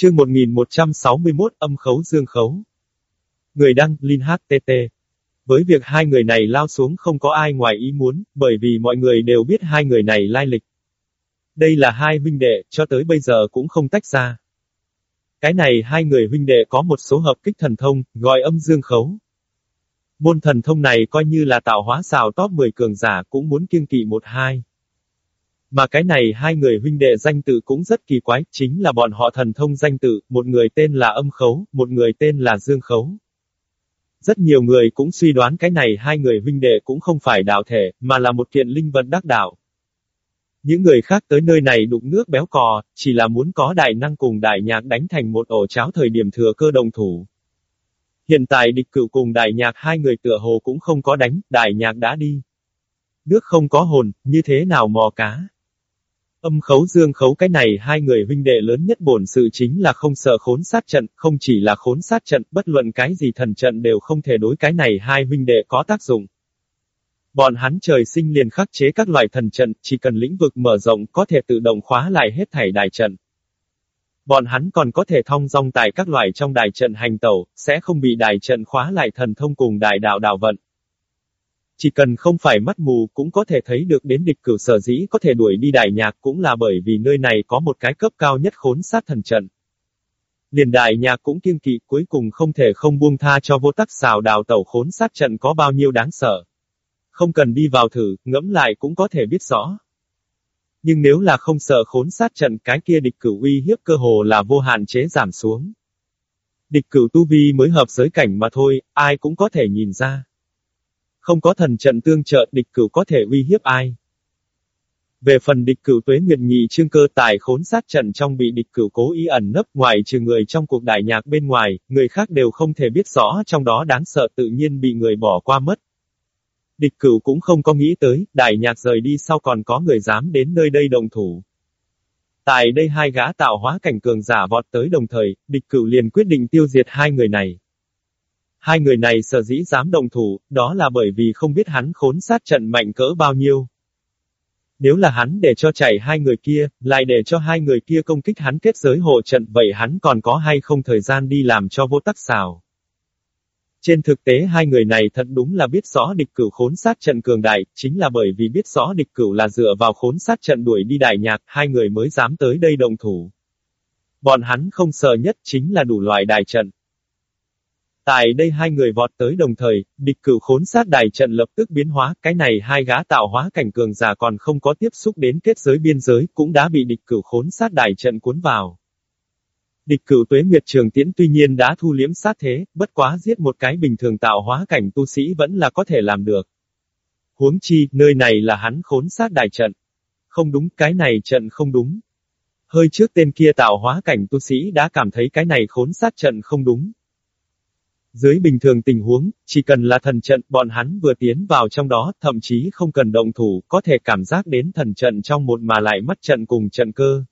Chương 1161 âm khấu dương khấu. Người đăng, Linh HTT. Với việc hai người này lao xuống không có ai ngoài ý muốn, bởi vì mọi người đều biết hai người này lai lịch. Đây là hai huynh đệ, cho tới bây giờ cũng không tách ra. Cái này hai người huynh đệ có một số hợp kích thần thông, gọi âm dương khấu. Môn thần thông này coi như là tạo hóa xào top 10 cường giả cũng muốn kiêng kỵ một hai. Mà cái này hai người huynh đệ danh tự cũng rất kỳ quái, chính là bọn họ thần thông danh tự, một người tên là âm khấu, một người tên là dương khấu. Rất nhiều người cũng suy đoán cái này hai người huynh đệ cũng không phải đạo thể, mà là một kiện linh vật đắc đạo. Những người khác tới nơi này đụng nước béo cò, chỉ là muốn có đại năng cùng đại nhạc đánh thành một ổ cháo thời điểm thừa cơ đồng thủ. Hiện tại địch cửu cùng đại nhạc hai người tựa hồ cũng không có đánh, đại nhạc đã đi. Nước không có hồn, như thế nào mò cá. Âm khấu dương khấu cái này hai người huynh đệ lớn nhất bổn sự chính là không sợ khốn sát trận, không chỉ là khốn sát trận, bất luận cái gì thần trận đều không thể đối cái này hai huynh đệ có tác dụng. Bọn hắn trời sinh liền khắc chế các loại thần trận, chỉ cần lĩnh vực mở rộng có thể tự động khóa lại hết thảy đài trận. Bọn hắn còn có thể thông dong tại các loại trong đài trận hành tẩu, sẽ không bị đài trận khóa lại thần thông cùng đài đạo đạo vận. Chỉ cần không phải mắt mù cũng có thể thấy được đến địch cửu sở dĩ có thể đuổi đi đại nhạc cũng là bởi vì nơi này có một cái cấp cao nhất khốn sát thần trận. Liền đại nhạc cũng kiêng kỵ cuối cùng không thể không buông tha cho vô tắc xào đào tẩu khốn sát trận có bao nhiêu đáng sợ. Không cần đi vào thử, ngẫm lại cũng có thể biết rõ. Nhưng nếu là không sợ khốn sát trận cái kia địch cửu uy hiếp cơ hồ là vô hạn chế giảm xuống. Địch cửu tu vi mới hợp giới cảnh mà thôi, ai cũng có thể nhìn ra. Không có thần trận tương trợ địch cửu có thể uy hiếp ai. Về phần địch cửu tuế nguyệt nhị trương cơ tài khốn sát trận trong bị địch cửu cố ý ẩn nấp ngoài trừ người trong cuộc đại nhạc bên ngoài, người khác đều không thể biết rõ trong đó đáng sợ tự nhiên bị người bỏ qua mất. Địch cửu cũng không có nghĩ tới, đại nhạc rời đi sau còn có người dám đến nơi đây đồng thủ. Tại đây hai gã tạo hóa cảnh cường giả vọt tới đồng thời, địch cửu liền quyết định tiêu diệt hai người này. Hai người này sở dĩ dám đồng thủ, đó là bởi vì không biết hắn khốn sát trận mạnh cỡ bao nhiêu. Nếu là hắn để cho chảy hai người kia, lại để cho hai người kia công kích hắn kết giới hộ trận vậy hắn còn có hay không thời gian đi làm cho vô tắc xào. Trên thực tế hai người này thật đúng là biết rõ địch cửu khốn sát trận cường đại, chính là bởi vì biết rõ địch cửu là dựa vào khốn sát trận đuổi đi đại nhạc, hai người mới dám tới đây đồng thủ. Bọn hắn không sợ nhất chính là đủ loại đại trận. Tại đây hai người vọt tới đồng thời, địch cửu khốn sát đài trận lập tức biến hóa, cái này hai gã tạo hóa cảnh cường giả còn không có tiếp xúc đến kết giới biên giới, cũng đã bị địch cửu khốn sát đài trận cuốn vào. Địch cửu tuế nguyệt trường tiễn tuy nhiên đã thu liếm sát thế, bất quá giết một cái bình thường tạo hóa cảnh tu sĩ vẫn là có thể làm được. Huống chi, nơi này là hắn khốn sát đài trận. Không đúng, cái này trận không đúng. Hơi trước tên kia tạo hóa cảnh tu sĩ đã cảm thấy cái này khốn sát trận không đúng. Dưới bình thường tình huống, chỉ cần là thần trận, bọn hắn vừa tiến vào trong đó, thậm chí không cần động thủ, có thể cảm giác đến thần trận trong một mà lại mất trận cùng trận cơ.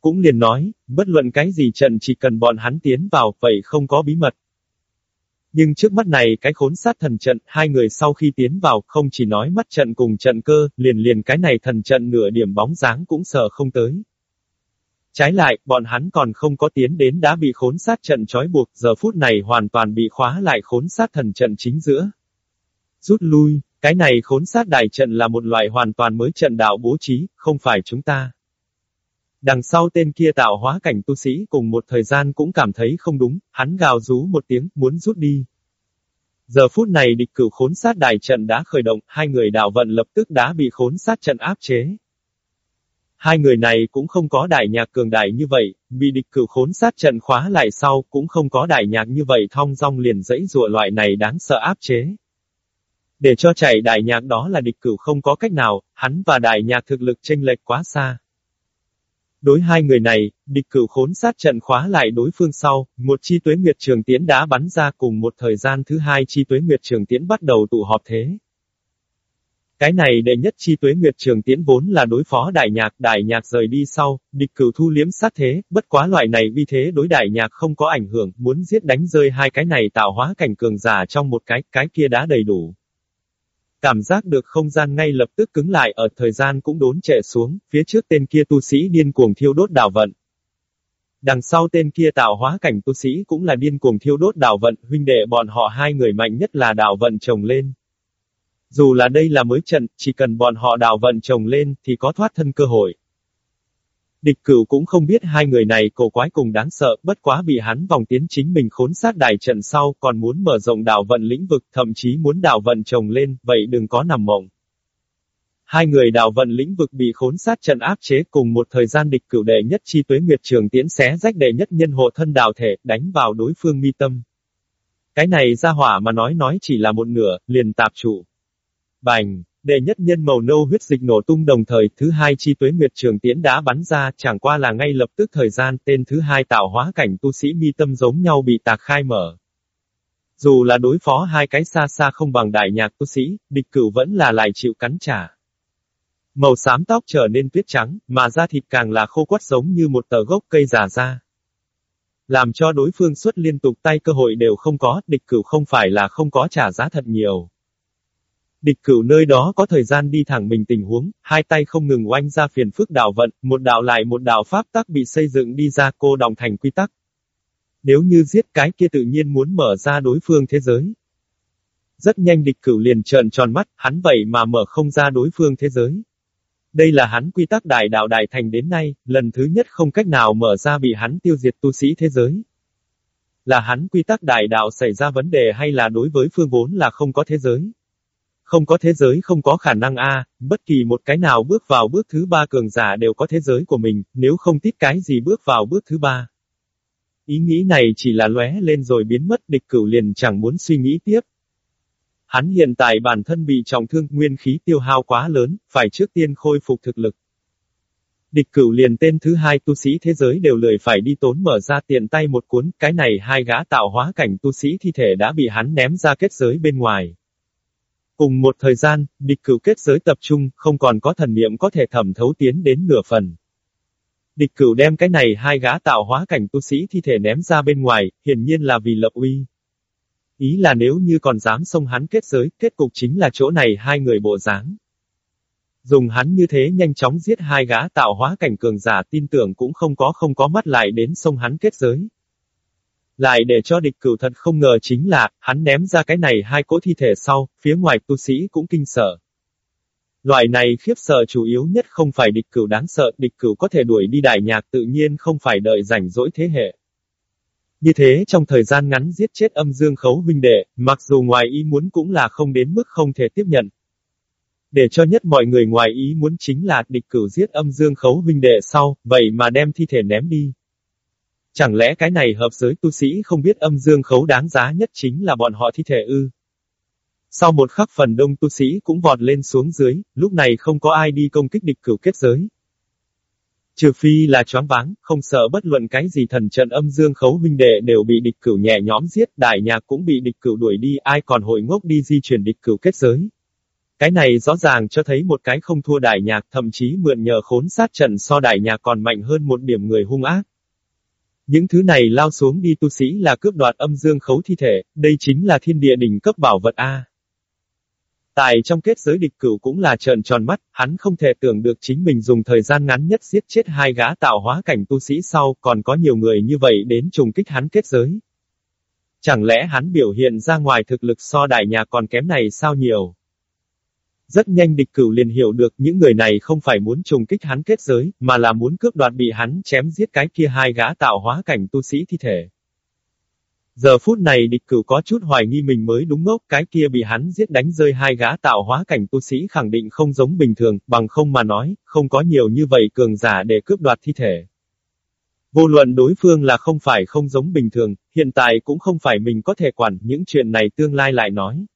Cũng liền nói, bất luận cái gì trận chỉ cần bọn hắn tiến vào, vậy không có bí mật. Nhưng trước mắt này cái khốn sát thần trận, hai người sau khi tiến vào, không chỉ nói mắt trận cùng trận cơ, liền liền cái này thần trận nửa điểm bóng dáng cũng sợ không tới. Trái lại, bọn hắn còn không có tiến đến đã bị khốn sát trận trói buộc, giờ phút này hoàn toàn bị khóa lại khốn sát thần trận chính giữa. Rút lui, cái này khốn sát đại trận là một loại hoàn toàn mới trận đạo bố trí, không phải chúng ta. Đằng sau tên kia tạo hóa cảnh tu sĩ cùng một thời gian cũng cảm thấy không đúng, hắn gào rú một tiếng, muốn rút đi. Giờ phút này địch cửu khốn sát đại trận đã khởi động, hai người đạo vận lập tức đã bị khốn sát trận áp chế. Hai người này cũng không có đại nhạc cường đại như vậy, bị địch cửu khốn sát trận khóa lại sau, cũng không có đại nhạc như vậy thong dong liền dãy rùa loại này đáng sợ áp chế. Để cho chạy đại nhạc đó là địch cửu không có cách nào, hắn và đại nhạc thực lực chênh lệch quá xa. Đối hai người này, địch cửu khốn sát trận khóa lại đối phương sau, một chi tuế nguyệt trường tiễn đã bắn ra cùng một thời gian thứ hai chi tuế nguyệt trường tiễn bắt đầu tụ họp thế. Cái này đệ nhất chi tuế nguyệt trường tiễn vốn là đối phó đại nhạc, đại nhạc rời đi sau, địch cửu thu liếm sát thế, bất quá loại này vi thế đối đại nhạc không có ảnh hưởng, muốn giết đánh rơi hai cái này tạo hóa cảnh cường giả trong một cái, cái kia đã đầy đủ. Cảm giác được không gian ngay lập tức cứng lại ở thời gian cũng đốn trệ xuống, phía trước tên kia tu sĩ điên cuồng thiêu đốt đảo vận. Đằng sau tên kia tạo hóa cảnh tu sĩ cũng là điên cuồng thiêu đốt đảo vận, huynh đệ bọn họ hai người mạnh nhất là đảo vận chồng lên. Dù là đây là mới trận, chỉ cần bọn họ đào vận chồng lên, thì có thoát thân cơ hội. Địch cửu cũng không biết hai người này cổ quái cùng đáng sợ, bất quá bị hắn vòng tiến chính mình khốn sát đài trận sau, còn muốn mở rộng đảo vận lĩnh vực, thậm chí muốn đảo vận chồng lên, vậy đừng có nằm mộng. Hai người đảo vận lĩnh vực bị khốn sát trận áp chế cùng một thời gian địch cửu đệ nhất chi tuế nguyệt trường tiến xé rách đệ nhất nhân hộ thân đào thể, đánh vào đối phương mi tâm. Cái này ra hỏa mà nói nói chỉ là một nửa, liền tạp trụ. Bành, đệ nhất nhân màu nâu huyết dịch nổ tung đồng thời, thứ hai chi tuế nguyệt trường tiễn đã bắn ra, chẳng qua là ngay lập tức thời gian, tên thứ hai tạo hóa cảnh tu sĩ mi tâm giống nhau bị tạc khai mở. Dù là đối phó hai cái xa xa không bằng đại nhạc tu sĩ, địch cửu vẫn là lại chịu cắn trả. Màu xám tóc trở nên tuyết trắng, mà da thịt càng là khô quắt giống như một tờ gốc cây già ra. Làm cho đối phương xuất liên tục tay cơ hội đều không có, địch cửu không phải là không có trả giá thật nhiều. Địch cửu nơi đó có thời gian đi thẳng mình tình huống, hai tay không ngừng oanh ra phiền phức đạo vận, một đạo lại một đạo pháp tắc bị xây dựng đi ra cô đồng thành quy tắc. Nếu như giết cái kia tự nhiên muốn mở ra đối phương thế giới. Rất nhanh địch cửu liền trợn tròn mắt, hắn vậy mà mở không ra đối phương thế giới. Đây là hắn quy tắc đại đạo đại thành đến nay, lần thứ nhất không cách nào mở ra bị hắn tiêu diệt tu sĩ thế giới. Là hắn quy tắc đại đạo xảy ra vấn đề hay là đối với phương vốn là không có thế giới? Không có thế giới không có khả năng a, bất kỳ một cái nào bước vào bước thứ ba cường giả đều có thế giới của mình, nếu không tiếc cái gì bước vào bước thứ ba. Ý nghĩ này chỉ là lóe lên rồi biến mất địch cửu liền chẳng muốn suy nghĩ tiếp. Hắn hiện tại bản thân bị trọng thương, nguyên khí tiêu hao quá lớn, phải trước tiên khôi phục thực lực. Địch cửu liền tên thứ hai tu sĩ thế giới đều lười phải đi tốn mở ra tiện tay một cuốn, cái này hai gã tạo hóa cảnh tu sĩ thi thể đã bị hắn ném ra kết giới bên ngoài. Cùng một thời gian, địch cửu kết giới tập trung, không còn có thần niệm có thể thẩm thấu tiến đến nửa phần. Địch cửu đem cái này hai gã tạo hóa cảnh tu sĩ thi thể ném ra bên ngoài, hiển nhiên là vì lập uy. Ý là nếu như còn dám xông hắn kết giới, kết cục chính là chỗ này hai người bộ dáng. Dùng hắn như thế nhanh chóng giết hai gã tạo hóa cảnh cường giả tin tưởng cũng không có không có mắt lại đến xông hắn kết giới. Lại để cho địch cửu thật không ngờ chính là, hắn ném ra cái này hai cỗ thi thể sau, phía ngoài tu sĩ cũng kinh sợ. Loại này khiếp sợ chủ yếu nhất không phải địch cửu đáng sợ, địch cửu có thể đuổi đi đại nhạc tự nhiên không phải đợi rảnh rỗi thế hệ. Như thế trong thời gian ngắn giết chết âm dương khấu huynh đệ, mặc dù ngoài ý muốn cũng là không đến mức không thể tiếp nhận. Để cho nhất mọi người ngoài ý muốn chính là địch cửu giết âm dương khấu huynh đệ sau, vậy mà đem thi thể ném đi. Chẳng lẽ cái này hợp giới tu sĩ không biết âm dương khấu đáng giá nhất chính là bọn họ thi thể ư? Sau một khắc phần đông tu sĩ cũng vọt lên xuống dưới, lúc này không có ai đi công kích địch cửu kết giới. Trừ phi là choáng váng, không sợ bất luận cái gì thần trận âm dương khấu huynh đệ đều bị địch cửu nhẹ nhõm giết, đại nhạc cũng bị địch cửu đuổi đi, ai còn hội ngốc đi di chuyển địch cửu kết giới. Cái này rõ ràng cho thấy một cái không thua đại nhạc, thậm chí mượn nhờ khốn sát trận so đại nhạc còn mạnh hơn một điểm người hung ác. Những thứ này lao xuống đi tu sĩ là cướp đoạt âm dương khấu thi thể, đây chính là thiên địa đỉnh cấp bảo vật A. Tại trong kết giới địch cửu cũng là trợn tròn mắt, hắn không thể tưởng được chính mình dùng thời gian ngắn nhất giết chết hai gã tạo hóa cảnh tu sĩ sau, còn có nhiều người như vậy đến trùng kích hắn kết giới. Chẳng lẽ hắn biểu hiện ra ngoài thực lực so đại nhà còn kém này sao nhiều? Rất nhanh địch cửu liền hiểu được những người này không phải muốn trùng kích hắn kết giới, mà là muốn cướp đoạt bị hắn chém giết cái kia hai gã tạo hóa cảnh tu sĩ thi thể. Giờ phút này địch cửu có chút hoài nghi mình mới đúng ngốc, cái kia bị hắn giết đánh rơi hai gã tạo hóa cảnh tu sĩ khẳng định không giống bình thường, bằng không mà nói, không có nhiều như vậy cường giả để cướp đoạt thi thể. Vô luận đối phương là không phải không giống bình thường, hiện tại cũng không phải mình có thể quản những chuyện này tương lai lại nói.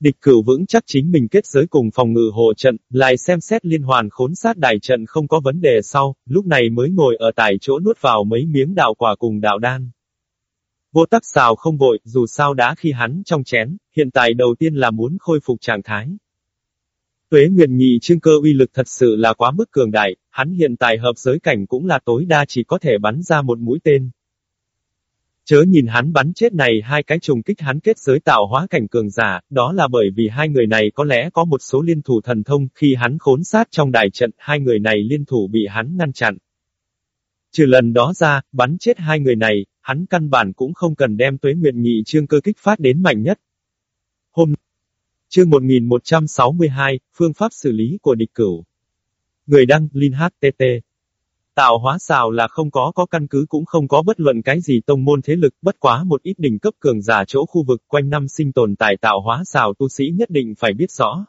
Địch cửu vững chắc chính mình kết giới cùng phòng ngự hộ trận, lại xem xét liên hoàn khốn sát đại trận không có vấn đề sau, lúc này mới ngồi ở tại chỗ nuốt vào mấy miếng đạo quả cùng đạo đan. Vô tắc xào không vội, dù sao đã khi hắn trong chén, hiện tại đầu tiên là muốn khôi phục trạng thái. Tuế Nguyệt Nhị trương cơ uy lực thật sự là quá mức cường đại, hắn hiện tại hợp giới cảnh cũng là tối đa chỉ có thể bắn ra một mũi tên. Chớ nhìn hắn bắn chết này hai cái trùng kích hắn kết giới tạo hóa cảnh cường giả, đó là bởi vì hai người này có lẽ có một số liên thủ thần thông, khi hắn khốn sát trong đại trận, hai người này liên thủ bị hắn ngăn chặn. Trừ lần đó ra, bắn chết hai người này, hắn căn bản cũng không cần đem tuế nguyện nhị chương cơ kích phát đến mạnh nhất. Hôm Chương 1162, Phương pháp xử lý của địch cửu. Người đăng, Linh HTT. Tạo hóa xào là không có có căn cứ cũng không có bất luận cái gì tông môn thế lực, bất quá một ít đỉnh cấp cường giả chỗ khu vực quanh năm sinh tồn tại tạo hóa xào tu sĩ nhất định phải biết rõ.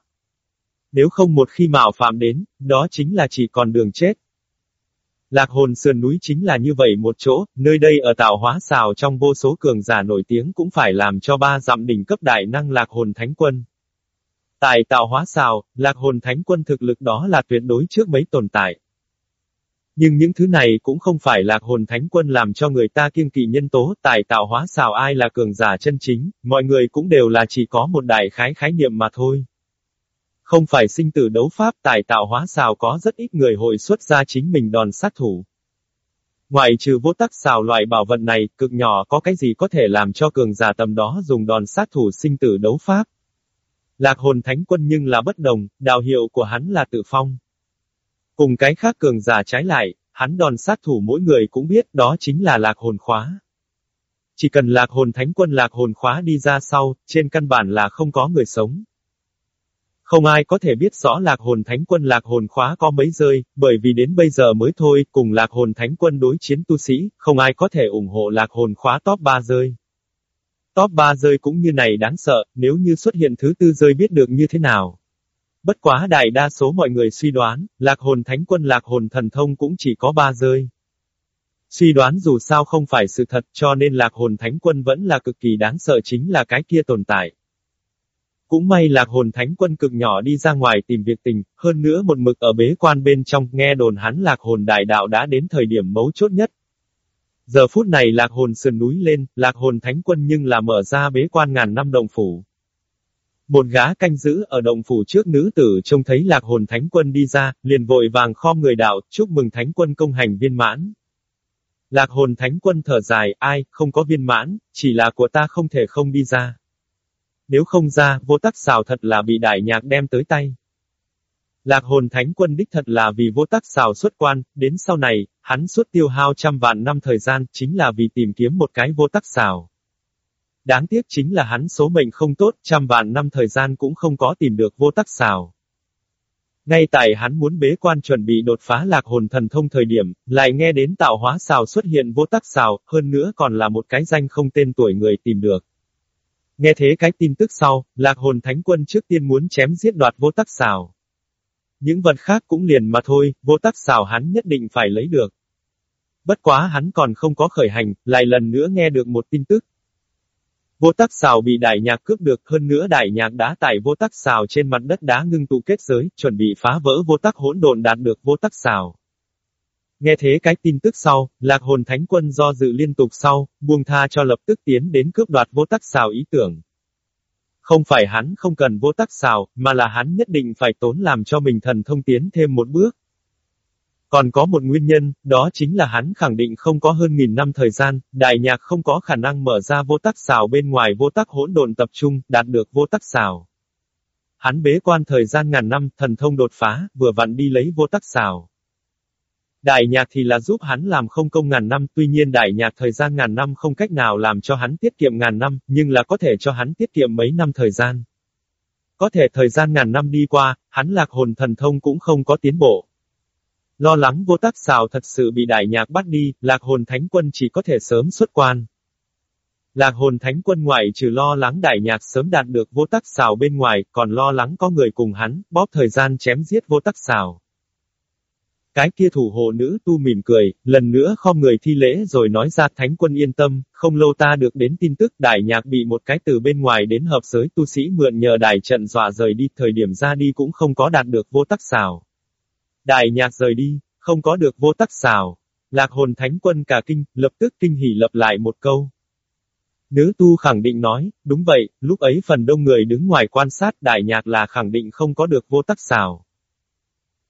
Nếu không một khi mạo phạm đến, đó chính là chỉ còn đường chết. Lạc hồn sườn núi chính là như vậy một chỗ, nơi đây ở tạo hóa xào trong vô số cường giả nổi tiếng cũng phải làm cho ba dặm đỉnh cấp đại năng lạc hồn thánh quân. Tại tạo hóa xào, lạc hồn thánh quân thực lực đó là tuyệt đối trước mấy tồn tại. Nhưng những thứ này cũng không phải là hồn thánh quân làm cho người ta kiêng kỵ nhân tố, tài tạo hóa xào ai là cường giả chân chính, mọi người cũng đều là chỉ có một đại khái khái niệm mà thôi. Không phải sinh tử đấu pháp tài tạo hóa xào có rất ít người hội xuất ra chính mình đòn sát thủ. Ngoài trừ vô tắc xào loại bảo vật này, cực nhỏ có cái gì có thể làm cho cường giả tầm đó dùng đòn sát thủ sinh tử đấu pháp. Lạc hồn thánh quân nhưng là bất đồng, đạo hiệu của hắn là tự phong. Cùng cái khác cường giả trái lại, hắn đòn sát thủ mỗi người cũng biết đó chính là lạc hồn khóa. Chỉ cần lạc hồn thánh quân lạc hồn khóa đi ra sau, trên căn bản là không có người sống. Không ai có thể biết rõ lạc hồn thánh quân lạc hồn khóa có mấy rơi, bởi vì đến bây giờ mới thôi, cùng lạc hồn thánh quân đối chiến tu sĩ, không ai có thể ủng hộ lạc hồn khóa top 3 rơi. Top 3 rơi cũng như này đáng sợ, nếu như xuất hiện thứ tư rơi biết được như thế nào. Bất quá đại đa số mọi người suy đoán, lạc hồn thánh quân lạc hồn thần thông cũng chỉ có ba rơi. Suy đoán dù sao không phải sự thật cho nên lạc hồn thánh quân vẫn là cực kỳ đáng sợ chính là cái kia tồn tại. Cũng may lạc hồn thánh quân cực nhỏ đi ra ngoài tìm việc tình, hơn nữa một mực ở bế quan bên trong nghe đồn hắn lạc hồn đại đạo đã đến thời điểm mấu chốt nhất. Giờ phút này lạc hồn sườn núi lên, lạc hồn thánh quân nhưng là mở ra bế quan ngàn năm đồng phủ. Một gã canh giữ ở động phủ trước nữ tử trông thấy lạc hồn thánh quân đi ra, liền vội vàng khom người đạo, chúc mừng thánh quân công hành viên mãn. Lạc hồn thánh quân thở dài, ai, không có viên mãn, chỉ là của ta không thể không đi ra. Nếu không ra, vô tắc xào thật là bị đại nhạc đem tới tay. Lạc hồn thánh quân đích thật là vì vô tắc xào xuất quan, đến sau này, hắn suốt tiêu hao trăm vạn năm thời gian, chính là vì tìm kiếm một cái vô tắc xào. Đáng tiếc chính là hắn số mệnh không tốt, trăm vạn năm thời gian cũng không có tìm được vô tắc xào. Ngay tại hắn muốn bế quan chuẩn bị đột phá lạc hồn thần thông thời điểm, lại nghe đến tạo hóa xào xuất hiện vô tắc xào, hơn nữa còn là một cái danh không tên tuổi người tìm được. Nghe thế cái tin tức sau, lạc hồn thánh quân trước tiên muốn chém giết đoạt vô tắc xào. Những vật khác cũng liền mà thôi, vô tắc xào hắn nhất định phải lấy được. Bất quá hắn còn không có khởi hành, lại lần nữa nghe được một tin tức. Vô tắc xào bị đại nhạc cướp được, hơn nữa đại nhạc đã tải vô tắc xào trên mặt đất đá ngưng tụ kết giới, chuẩn bị phá vỡ vô tắc hỗn độn đạt được vô tắc xào. Nghe thế cái tin tức sau, lạc hồn thánh quân do dự liên tục sau, buông tha cho lập tức tiến đến cướp đoạt vô tắc xào ý tưởng. Không phải hắn không cần vô tắc xào, mà là hắn nhất định phải tốn làm cho mình thần thông tiến thêm một bước. Còn có một nguyên nhân, đó chính là hắn khẳng định không có hơn nghìn năm thời gian, đại nhạc không có khả năng mở ra vô tắc xào bên ngoài vô tắc hỗn độn tập trung, đạt được vô tắc xào. Hắn bế quan thời gian ngàn năm, thần thông đột phá, vừa vặn đi lấy vô tắc xào. Đại nhạc thì là giúp hắn làm không công ngàn năm, tuy nhiên đại nhạc thời gian ngàn năm không cách nào làm cho hắn tiết kiệm ngàn năm, nhưng là có thể cho hắn tiết kiệm mấy năm thời gian. Có thể thời gian ngàn năm đi qua, hắn lạc hồn thần thông cũng không có tiến bộ. Lo lắng vô tác xào thật sự bị đại nhạc bắt đi, lạc hồn thánh quân chỉ có thể sớm xuất quan. Lạc hồn thánh quân ngoại trừ lo lắng đại nhạc sớm đạt được vô tắc xào bên ngoài, còn lo lắng có người cùng hắn, bóp thời gian chém giết vô tắc xào. Cái kia thủ hộ nữ tu mỉm cười, lần nữa không người thi lễ rồi nói ra thánh quân yên tâm, không lâu ta được đến tin tức đại nhạc bị một cái từ bên ngoài đến hợp giới tu sĩ mượn nhờ đại trận dọa rời đi, thời điểm ra đi cũng không có đạt được vô tắc xào. Đại nhạc rời đi, không có được vô tắc xào. Lạc hồn thánh quân cả kinh, lập tức kinh hỉ lập lại một câu. Nữ tu khẳng định nói, đúng vậy, lúc ấy phần đông người đứng ngoài quan sát đại nhạc là khẳng định không có được vô tắc xào.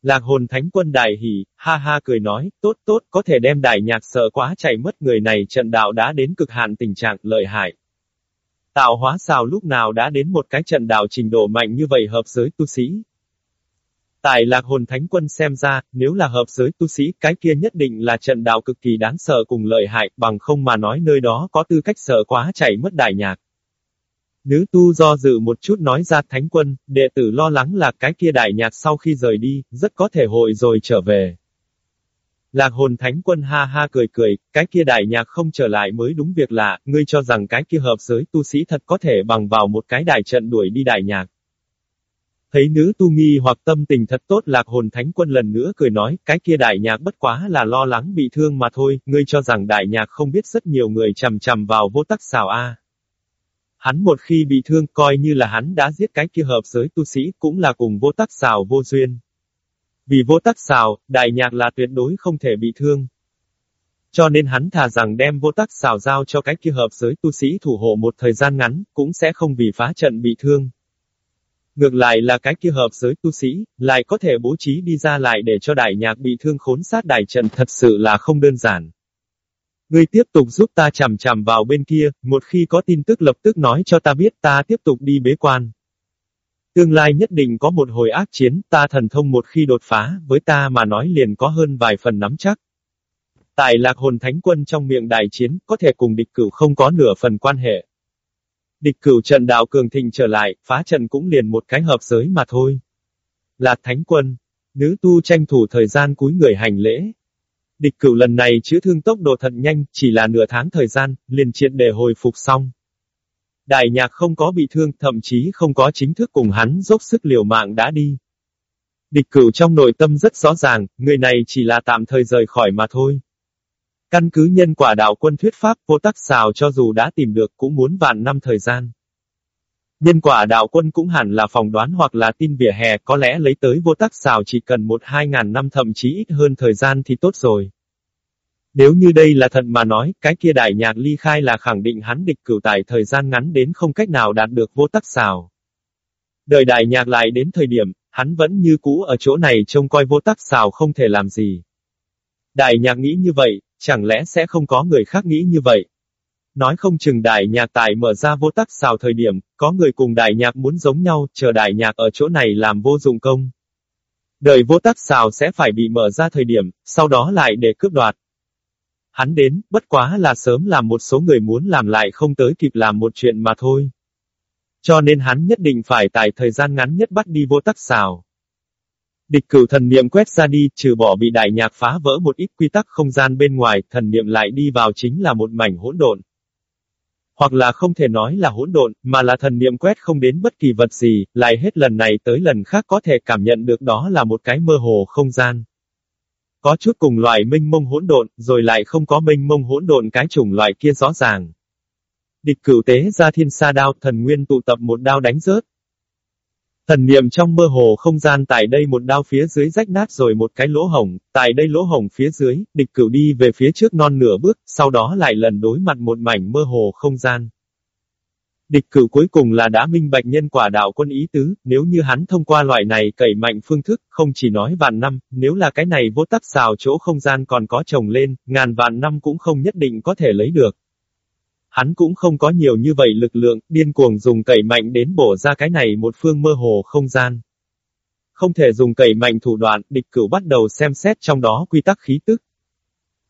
Lạc hồn thánh quân đại hỉ, ha ha cười nói, tốt tốt, có thể đem đại nhạc sợ quá chạy mất người này trận đạo đã đến cực hạn tình trạng lợi hại. Tạo hóa xào lúc nào đã đến một cái trận đạo trình độ mạnh như vậy hợp giới tu sĩ. Tại lạc hồn thánh quân xem ra, nếu là hợp giới tu sĩ, cái kia nhất định là trận đạo cực kỳ đáng sợ cùng lợi hại, bằng không mà nói nơi đó có tư cách sợ quá chảy mất đại nhạc. Nữ tu do dự một chút nói ra thánh quân, đệ tử lo lắng là cái kia đại nhạc sau khi rời đi, rất có thể hội rồi trở về. Lạc hồn thánh quân ha ha cười cười, cái kia đại nhạc không trở lại mới đúng việc lạ, ngươi cho rằng cái kia hợp giới tu sĩ thật có thể bằng vào một cái đại trận đuổi đi đại nhạc. Thấy nữ tu nghi hoặc tâm tình thật tốt lạc hồn thánh quân lần nữa cười nói, cái kia đại nhạc bất quá là lo lắng bị thương mà thôi, ngươi cho rằng đại nhạc không biết rất nhiều người chầm chầm vào vô tắc xào a. Hắn một khi bị thương coi như là hắn đã giết cái kia hợp giới tu sĩ cũng là cùng vô tắc xào vô duyên. Vì vô tắc xào, đại nhạc là tuyệt đối không thể bị thương. Cho nên hắn thà rằng đem vô tắc xào giao cho cái kia hợp giới tu sĩ thủ hộ một thời gian ngắn, cũng sẽ không vì phá trận bị thương. Ngược lại là cái kia hợp giới tu sĩ, lại có thể bố trí đi ra lại để cho đại nhạc bị thương khốn sát đại trận thật sự là không đơn giản. Ngươi tiếp tục giúp ta chằm chằm vào bên kia, một khi có tin tức lập tức nói cho ta biết ta tiếp tục đi bế quan. Tương lai nhất định có một hồi ác chiến, ta thần thông một khi đột phá, với ta mà nói liền có hơn vài phần nắm chắc. Tại lạc hồn thánh quân trong miệng đại chiến, có thể cùng địch cửu không có nửa phần quan hệ. Địch cửu trận đạo cường thịnh trở lại, phá trận cũng liền một cái hợp giới mà thôi. Là thánh quân, nữ tu tranh thủ thời gian cúi người hành lễ. Địch cửu lần này chữa thương tốc độ thật nhanh, chỉ là nửa tháng thời gian, liền triệt để hồi phục xong. Đại nhạc không có bị thương, thậm chí không có chính thức cùng hắn dốc sức liều mạng đã đi. Địch cửu trong nội tâm rất rõ ràng, người này chỉ là tạm thời rời khỏi mà thôi. Căn cứ nhân quả đạo quân thuyết pháp vô tắc xào cho dù đã tìm được cũng muốn vạn năm thời gian. Nhân quả đạo quân cũng hẳn là phòng đoán hoặc là tin vỉa hè có lẽ lấy tới vô tắc xào chỉ cần một hai ngàn năm thậm chí ít hơn thời gian thì tốt rồi. Nếu như đây là thật mà nói, cái kia đại nhạc ly khai là khẳng định hắn địch cửu tại thời gian ngắn đến không cách nào đạt được vô tắc xào. Đời đại nhạc lại đến thời điểm, hắn vẫn như cũ ở chỗ này trông coi vô tắc xào không thể làm gì. Đại nhạc nghĩ như vậy, chẳng lẽ sẽ không có người khác nghĩ như vậy? Nói không chừng đại nhạc tại mở ra vô tắc xào thời điểm, có người cùng đại nhạc muốn giống nhau, chờ đại nhạc ở chỗ này làm vô dụng công. Đời vô tắc xào sẽ phải bị mở ra thời điểm, sau đó lại để cướp đoạt. Hắn đến, bất quá là sớm làm một số người muốn làm lại không tới kịp làm một chuyện mà thôi. Cho nên hắn nhất định phải tại thời gian ngắn nhất bắt đi vô tắc xào. Địch cửu thần niệm quét ra đi, trừ bỏ bị đại nhạc phá vỡ một ít quy tắc không gian bên ngoài, thần niệm lại đi vào chính là một mảnh hỗn độn. Hoặc là không thể nói là hỗn độn, mà là thần niệm quét không đến bất kỳ vật gì, lại hết lần này tới lần khác có thể cảm nhận được đó là một cái mơ hồ không gian. Có chút cùng loại minh mông hỗn độn, rồi lại không có minh mông hỗn độn cái chủng loại kia rõ ràng. Địch cửu tế ra thiên sa đao, thần nguyên tụ tập một đao đánh rớt. Thần niệm trong mơ hồ không gian tại đây một đao phía dưới rách nát rồi một cái lỗ hổng, tại đây lỗ hổng phía dưới, địch cửu đi về phía trước non nửa bước, sau đó lại lần đối mặt một mảnh mơ hồ không gian. Địch cửu cuối cùng là đã minh bạch nhân quả đạo quân ý tứ, nếu như hắn thông qua loại này cẩy mạnh phương thức, không chỉ nói vạn năm, nếu là cái này vô tắc xào chỗ không gian còn có trồng lên, ngàn vạn năm cũng không nhất định có thể lấy được. Hắn cũng không có nhiều như vậy lực lượng, điên cuồng dùng cẩy mạnh đến bổ ra cái này một phương mơ hồ không gian. Không thể dùng cẩy mạnh thủ đoạn, địch cửu bắt đầu xem xét trong đó quy tắc khí tức.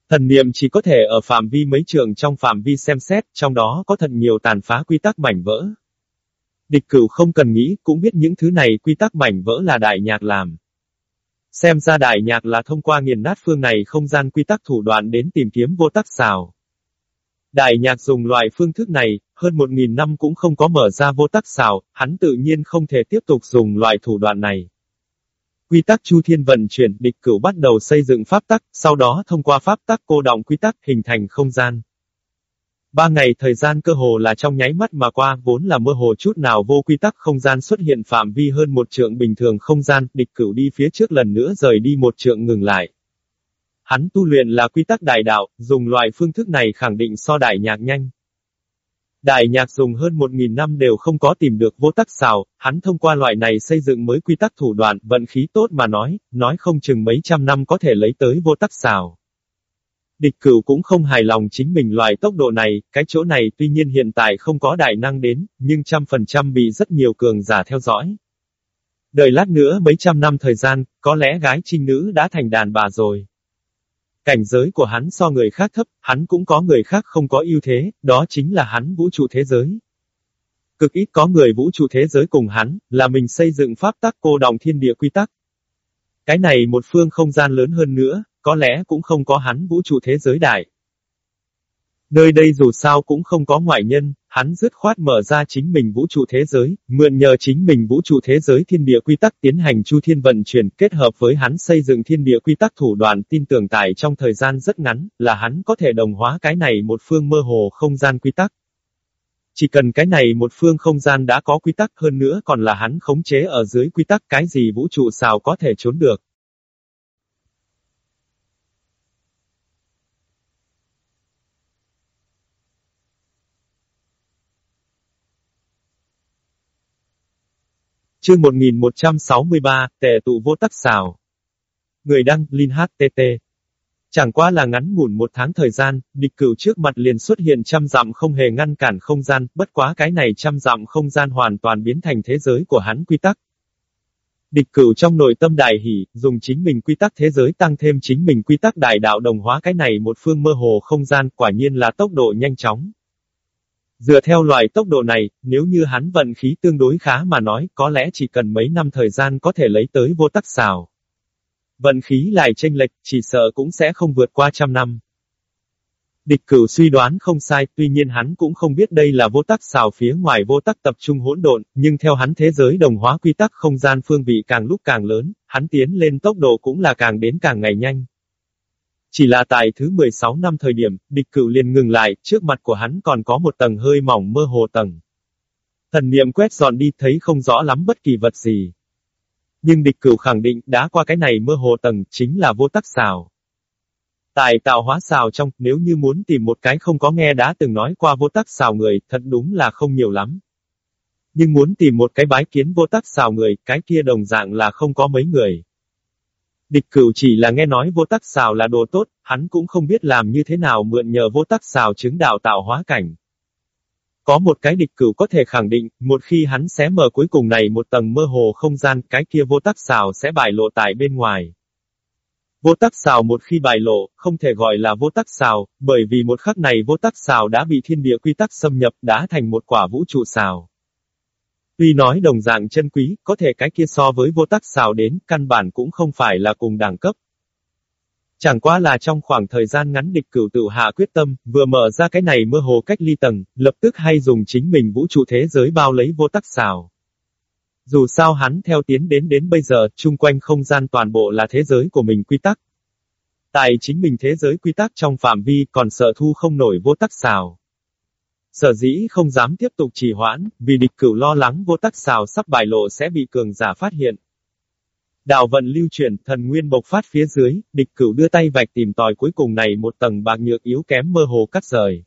Thần niệm chỉ có thể ở phạm vi mấy trường trong phạm vi xem xét, trong đó có thật nhiều tàn phá quy tắc mảnh vỡ. Địch cửu không cần nghĩ, cũng biết những thứ này quy tắc mảnh vỡ là đại nhạc làm. Xem ra đại nhạc là thông qua nghiền nát phương này không gian quy tắc thủ đoạn đến tìm kiếm vô tắc xào. Đại nhạc dùng loại phương thức này, hơn một nghìn năm cũng không có mở ra vô tắc xào, hắn tự nhiên không thể tiếp tục dùng loại thủ đoạn này. Quy tắc chu thiên vận chuyển, địch cửu bắt đầu xây dựng pháp tắc, sau đó thông qua pháp tắc cô động quy tắc hình thành không gian. Ba ngày thời gian cơ hồ là trong nháy mắt mà qua, vốn là mơ hồ chút nào vô quy tắc không gian xuất hiện phạm vi hơn một trượng bình thường không gian, địch cửu đi phía trước lần nữa rời đi một trượng ngừng lại. Hắn tu luyện là quy tắc đại đạo, dùng loại phương thức này khẳng định so đại nhạc nhanh. Đại nhạc dùng hơn một nghìn năm đều không có tìm được vô tắc xào, hắn thông qua loại này xây dựng mới quy tắc thủ đoạn, vận khí tốt mà nói, nói không chừng mấy trăm năm có thể lấy tới vô tắc xào. Địch cửu cũng không hài lòng chính mình loại tốc độ này, cái chỗ này tuy nhiên hiện tại không có đại năng đến, nhưng trăm phần trăm bị rất nhiều cường giả theo dõi. Đợi lát nữa mấy trăm năm thời gian, có lẽ gái trinh nữ đã thành đàn bà rồi. Cảnh giới của hắn so người khác thấp, hắn cũng có người khác không có ưu thế, đó chính là hắn vũ trụ thế giới. Cực ít có người vũ trụ thế giới cùng hắn, là mình xây dựng pháp tắc cô đồng thiên địa quy tắc. Cái này một phương không gian lớn hơn nữa, có lẽ cũng không có hắn vũ trụ thế giới đại. Nơi đây dù sao cũng không có ngoại nhân, hắn dứt khoát mở ra chính mình vũ trụ thế giới, mượn nhờ chính mình vũ trụ thế giới thiên địa quy tắc tiến hành chu thiên vận chuyển kết hợp với hắn xây dựng thiên địa quy tắc thủ đoạn tin tưởng tại trong thời gian rất ngắn, là hắn có thể đồng hóa cái này một phương mơ hồ không gian quy tắc. Chỉ cần cái này một phương không gian đã có quy tắc hơn nữa còn là hắn khống chế ở dưới quy tắc cái gì vũ trụ sao có thể trốn được. Chương 1163, tề tụ vô tắc xào. Người đăng, Linh HTT. Chẳng qua là ngắn ngủn một tháng thời gian, địch cửu trước mặt liền xuất hiện trăm dặm không hề ngăn cản không gian, bất quá cái này trăm dặm không gian hoàn toàn biến thành thế giới của hắn quy tắc. Địch cửu trong nội tâm đại hỷ, dùng chính mình quy tắc thế giới tăng thêm chính mình quy tắc đại đạo đồng hóa cái này một phương mơ hồ không gian, quả nhiên là tốc độ nhanh chóng. Dựa theo loại tốc độ này, nếu như hắn vận khí tương đối khá mà nói, có lẽ chỉ cần mấy năm thời gian có thể lấy tới vô tắc xào. Vận khí lại chênh lệch, chỉ sợ cũng sẽ không vượt qua trăm năm. Địch cửu suy đoán không sai, tuy nhiên hắn cũng không biết đây là vô tắc xào phía ngoài vô tắc tập trung hỗn độn, nhưng theo hắn thế giới đồng hóa quy tắc không gian phương vị càng lúc càng lớn, hắn tiến lên tốc độ cũng là càng đến càng ngày nhanh. Chỉ là tại thứ 16 năm thời điểm, địch cửu liền ngừng lại, trước mặt của hắn còn có một tầng hơi mỏng mơ hồ tầng. Thần niệm quét dọn đi thấy không rõ lắm bất kỳ vật gì. Nhưng địch cửu khẳng định đã qua cái này mơ hồ tầng chính là vô tắc xào. Tại tạo hóa xào trong, nếu như muốn tìm một cái không có nghe đã từng nói qua vô tắc xào người, thật đúng là không nhiều lắm. Nhưng muốn tìm một cái bái kiến vô tắc xào người, cái kia đồng dạng là không có mấy người. Địch cửu chỉ là nghe nói vô tắc xào là đồ tốt, hắn cũng không biết làm như thế nào mượn nhờ vô tắc xào chứng đạo tạo hóa cảnh. Có một cái địch cửu có thể khẳng định, một khi hắn xé mở cuối cùng này một tầng mơ hồ không gian, cái kia vô tắc xào sẽ bại lộ tại bên ngoài. Vô tắc xào một khi bại lộ, không thể gọi là vô tắc xào, bởi vì một khắc này vô tắc xào đã bị thiên địa quy tắc xâm nhập, đã thành một quả vũ trụ xào. Tuy nói đồng dạng chân quý, có thể cái kia so với vô tắc xào đến, căn bản cũng không phải là cùng đẳng cấp. Chẳng qua là trong khoảng thời gian ngắn địch cửu tự hạ quyết tâm, vừa mở ra cái này mơ hồ cách ly tầng, lập tức hay dùng chính mình vũ trụ thế giới bao lấy vô tắc xào. Dù sao hắn theo tiến đến đến bây giờ, chung quanh không gian toàn bộ là thế giới của mình quy tắc. Tại chính mình thế giới quy tắc trong phạm vi còn sợ thu không nổi vô tắc xào. Sở dĩ không dám tiếp tục trì hoãn, vì địch cửu lo lắng vô tắc xào sắp bài lộ sẽ bị cường giả phát hiện. Đạo vận lưu chuyển, thần nguyên bộc phát phía dưới, địch cửu đưa tay vạch tìm tòi cuối cùng này một tầng bạc nhược yếu kém mơ hồ cắt rời.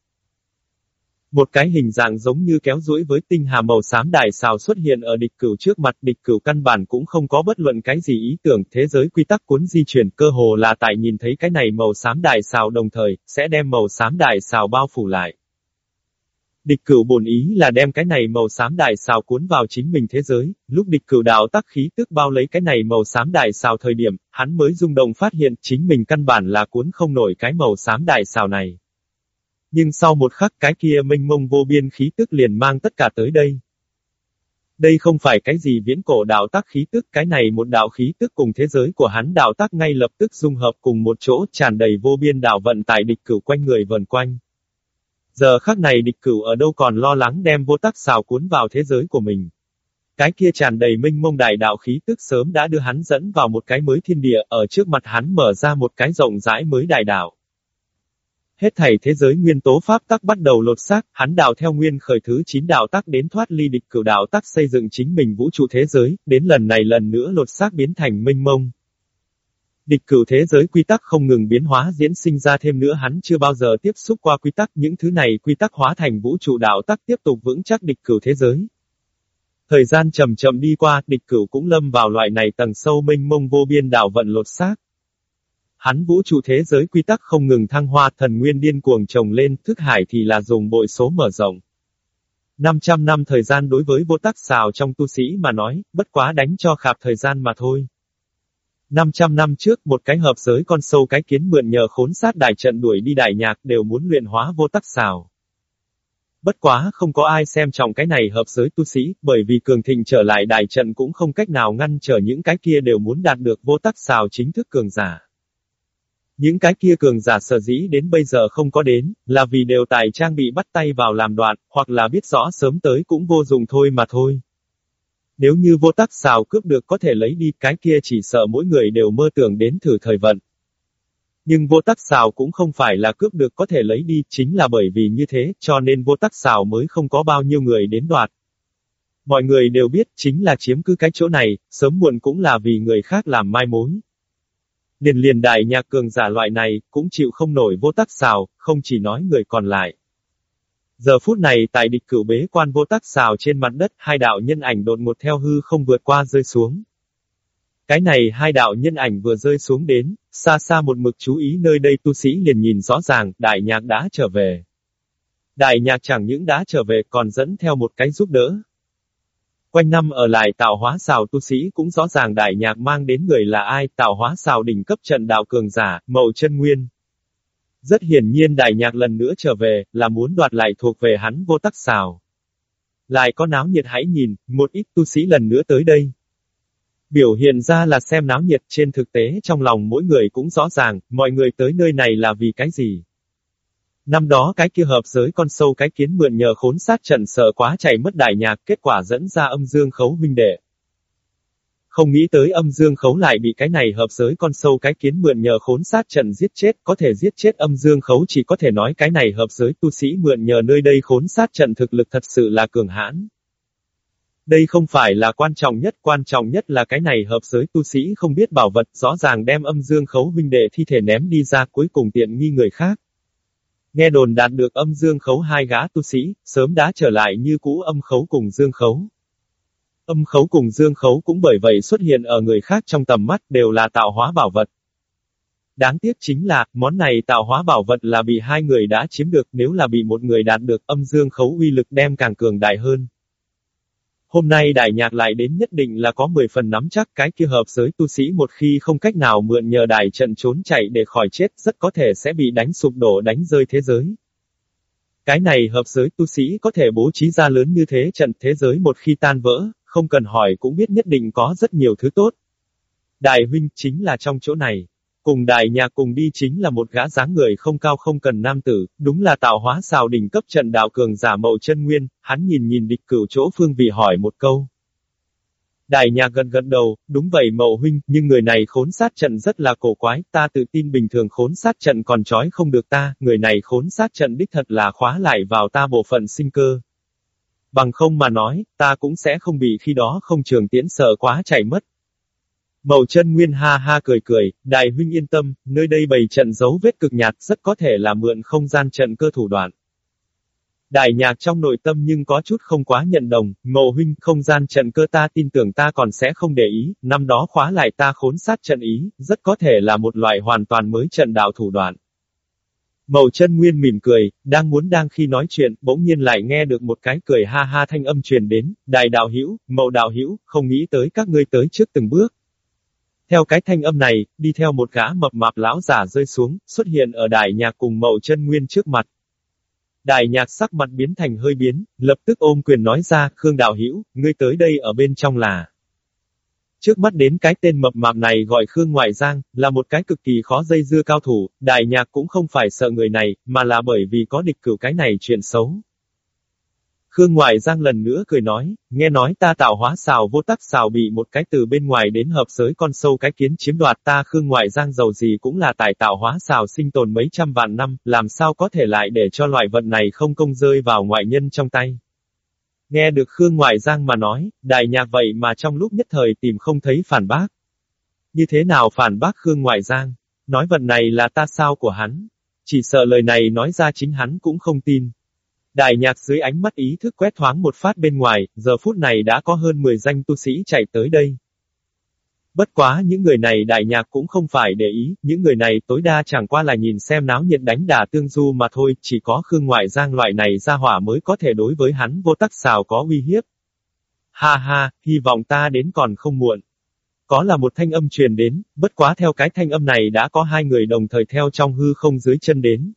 Một cái hình dạng giống như kéo duỗi với tinh hà màu xám đài xào xuất hiện ở địch cửu trước mặt địch cửu căn bản cũng không có bất luận cái gì ý tưởng thế giới quy tắc cuốn di chuyển cơ hồ là tại nhìn thấy cái này màu xám đài xào đồng thời, sẽ đem màu xám đài xào bao phủ lại. Địch cửu bổn ý là đem cái này màu xám đại xào cuốn vào chính mình thế giới, lúc địch cửu đạo tắc khí tức bao lấy cái này màu xám đại xào thời điểm, hắn mới rung động phát hiện chính mình căn bản là cuốn không nổi cái màu xám đại xào này. Nhưng sau một khắc cái kia minh mông vô biên khí tức liền mang tất cả tới đây. Đây không phải cái gì viễn cổ đạo tác khí tức, cái này một đạo khí tức cùng thế giới của hắn đạo tác ngay lập tức dung hợp cùng một chỗ tràn đầy vô biên đạo vận tại địch cửu quanh người vần quanh. Giờ khắc này địch cửu ở đâu còn lo lắng đem vô tắc xào cuốn vào thế giới của mình. Cái kia tràn đầy minh mông đại đạo khí tức sớm đã đưa hắn dẫn vào một cái mới thiên địa, ở trước mặt hắn mở ra một cái rộng rãi mới đại đạo. Hết thảy thế giới nguyên tố pháp tắc bắt đầu lột xác, hắn đào theo nguyên khởi thứ 9 đạo tắc đến thoát ly địch cửu đạo tắc xây dựng chính mình vũ trụ thế giới, đến lần này lần nữa lột xác biến thành minh mông. Địch cửu thế giới quy tắc không ngừng biến hóa diễn sinh ra thêm nữa hắn chưa bao giờ tiếp xúc qua quy tắc những thứ này quy tắc hóa thành vũ trụ đạo tắc tiếp tục vững chắc địch cửu thế giới. Thời gian chậm chậm đi qua, địch cửu cũng lâm vào loại này tầng sâu minh mông vô biên đảo vận lột xác. Hắn vũ trụ thế giới quy tắc không ngừng thăng hoa thần nguyên điên cuồng trồng lên, thức hải thì là dùng bội số mở rộng. 500 năm thời gian đối với vô tắc xào trong tu sĩ mà nói, bất quá đánh cho khạp thời gian mà thôi. 500 năm trước, một cái hợp giới con sâu cái kiến mượn nhờ khốn sát đại trận đuổi đi đại nhạc đều muốn luyện hóa vô tắc xào. Bất quá không có ai xem trọng cái này hợp giới tu sĩ, bởi vì cường thịnh trở lại đại trận cũng không cách nào ngăn trở những cái kia đều muốn đạt được vô tắc xào chính thức cường giả. Những cái kia cường giả sở dĩ đến bây giờ không có đến, là vì đều tài trang bị bắt tay vào làm đoạn, hoặc là biết rõ sớm tới cũng vô dụng thôi mà thôi. Nếu như vô tắc xào cướp được có thể lấy đi cái kia chỉ sợ mỗi người đều mơ tưởng đến thử thời vận. Nhưng vô tắc xào cũng không phải là cướp được có thể lấy đi, chính là bởi vì như thế, cho nên vô tắc xào mới không có bao nhiêu người đến đoạt. Mọi người đều biết, chính là chiếm cứ cái chỗ này, sớm muộn cũng là vì người khác làm mai mối. Liền liền đại nhà cường giả loại này, cũng chịu không nổi vô tắc xào, không chỉ nói người còn lại. Giờ phút này tại địch cửu bế quan vô tắc xào trên mặt đất, hai đạo nhân ảnh đột ngột theo hư không vượt qua rơi xuống. Cái này hai đạo nhân ảnh vừa rơi xuống đến, xa xa một mực chú ý nơi đây tu sĩ liền nhìn rõ ràng, đại nhạc đã trở về. Đại nhạc chẳng những đã trở về còn dẫn theo một cái giúp đỡ. Quanh năm ở lại tạo hóa xào tu sĩ cũng rõ ràng đại nhạc mang đến người là ai, tạo hóa xào đỉnh cấp trận đạo cường giả, mậu chân nguyên. Rất hiển nhiên đại nhạc lần nữa trở về, là muốn đoạt lại thuộc về hắn vô tắc xào. Lại có náo nhiệt hãy nhìn, một ít tu sĩ lần nữa tới đây. Biểu hiện ra là xem náo nhiệt trên thực tế trong lòng mỗi người cũng rõ ràng, mọi người tới nơi này là vì cái gì. Năm đó cái kia hợp giới con sâu cái kiến mượn nhờ khốn sát trận sợ quá chạy mất đại nhạc, kết quả dẫn ra âm dương khấu huynh đệ. Không nghĩ tới âm dương khấu lại bị cái này hợp giới con sâu cái kiến mượn nhờ khốn sát trận giết chết, có thể giết chết âm dương khấu chỉ có thể nói cái này hợp giới tu sĩ mượn nhờ nơi đây khốn sát trận thực lực thật sự là cường hãn. Đây không phải là quan trọng nhất, quan trọng nhất là cái này hợp giới tu sĩ không biết bảo vật, rõ ràng đem âm dương khấu huynh đệ thi thể ném đi ra cuối cùng tiện nghi người khác. Nghe đồn đạt được âm dương khấu hai gã tu sĩ, sớm đã trở lại như cũ âm khấu cùng dương khấu. Âm khấu cùng dương khấu cũng bởi vậy xuất hiện ở người khác trong tầm mắt đều là tạo hóa bảo vật. Đáng tiếc chính là, món này tạo hóa bảo vật là bị hai người đã chiếm được, nếu là bị một người đạt được, âm dương khấu uy lực đem càng cường đại hơn. Hôm nay đại nhạc lại đến nhất định là có 10 phần nắm chắc cái kia hợp giới tu sĩ một khi không cách nào mượn nhờ đại trận trốn chạy để khỏi chết rất có thể sẽ bị đánh sụp đổ đánh rơi thế giới. Cái này hợp giới tu sĩ có thể bố trí ra lớn như thế trận thế giới một khi tan vỡ, không cần hỏi cũng biết nhất định có rất nhiều thứ tốt. Đại huynh chính là trong chỗ này. Cùng đại nhà cùng đi chính là một gã dáng người không cao không cần nam tử, đúng là tạo hóa xào đỉnh cấp trận đạo cường giả mậu chân nguyên, hắn nhìn nhìn địch cửu chỗ phương vị hỏi một câu. Đại nhà gần gần đầu, đúng vậy mậu huynh, nhưng người này khốn sát trận rất là cổ quái, ta tự tin bình thường khốn sát trận còn trói không được ta, người này khốn sát trận đích thật là khóa lại vào ta bộ phận sinh cơ. Bằng không mà nói, ta cũng sẽ không bị khi đó không trường tiễn sợ quá chạy mất. Mậu chân nguyên ha ha cười cười, đại huynh yên tâm, nơi đây bày trận dấu vết cực nhạt rất có thể là mượn không gian trận cơ thủ đoạn. Đại nhạc trong nội tâm nhưng có chút không quá nhận đồng, mộ huynh không gian trận cơ ta tin tưởng ta còn sẽ không để ý, năm đó khóa lại ta khốn sát trận ý, rất có thể là một loại hoàn toàn mới trận đạo thủ đoạn. Mậu chân nguyên mỉm cười, đang muốn đang khi nói chuyện, bỗng nhiên lại nghe được một cái cười ha ha thanh âm truyền đến, đại đạo hữu, mậu đạo hữu, không nghĩ tới các ngươi tới trước từng bước. Theo cái thanh âm này, đi theo một gã mập mạp lão giả rơi xuống, xuất hiện ở đại nhạc cùng mậu chân nguyên trước mặt. Đại nhạc sắc mặt biến thành hơi biến, lập tức ôm quyền nói ra, Khương Đạo Hữu ngươi tới đây ở bên trong là. Trước mắt đến cái tên mập mạp này gọi Khương Ngoại Giang, là một cái cực kỳ khó dây dưa cao thủ, đại nhạc cũng không phải sợ người này, mà là bởi vì có địch cửu cái này chuyện xấu. Khương Ngoại Giang lần nữa cười nói, nghe nói ta tạo hóa xào vô tắc xào bị một cái từ bên ngoài đến hợp giới con sâu cái kiến chiếm đoạt ta Khương Ngoại Giang giàu gì cũng là tài tạo hóa xào sinh tồn mấy trăm vạn năm, làm sao có thể lại để cho loại vận này không công rơi vào ngoại nhân trong tay. Nghe được Khương Ngoại Giang mà nói, đại nhạc vậy mà trong lúc nhất thời tìm không thấy phản bác. Như thế nào phản bác Khương Ngoại Giang? Nói vận này là ta sao của hắn? Chỉ sợ lời này nói ra chính hắn cũng không tin. Đại nhạc dưới ánh mắt ý thức quét thoáng một phát bên ngoài, giờ phút này đã có hơn 10 danh tu sĩ chạy tới đây. Bất quá những người này đại nhạc cũng không phải để ý, những người này tối đa chẳng qua là nhìn xem náo nhiệt đánh đà tương du mà thôi, chỉ có Khương Ngoại Giang loại này ra hỏa mới có thể đối với hắn vô tắc xào có uy hiếp. Ha ha, hy vọng ta đến còn không muộn. Có là một thanh âm truyền đến, bất quá theo cái thanh âm này đã có hai người đồng thời theo trong hư không dưới chân đến.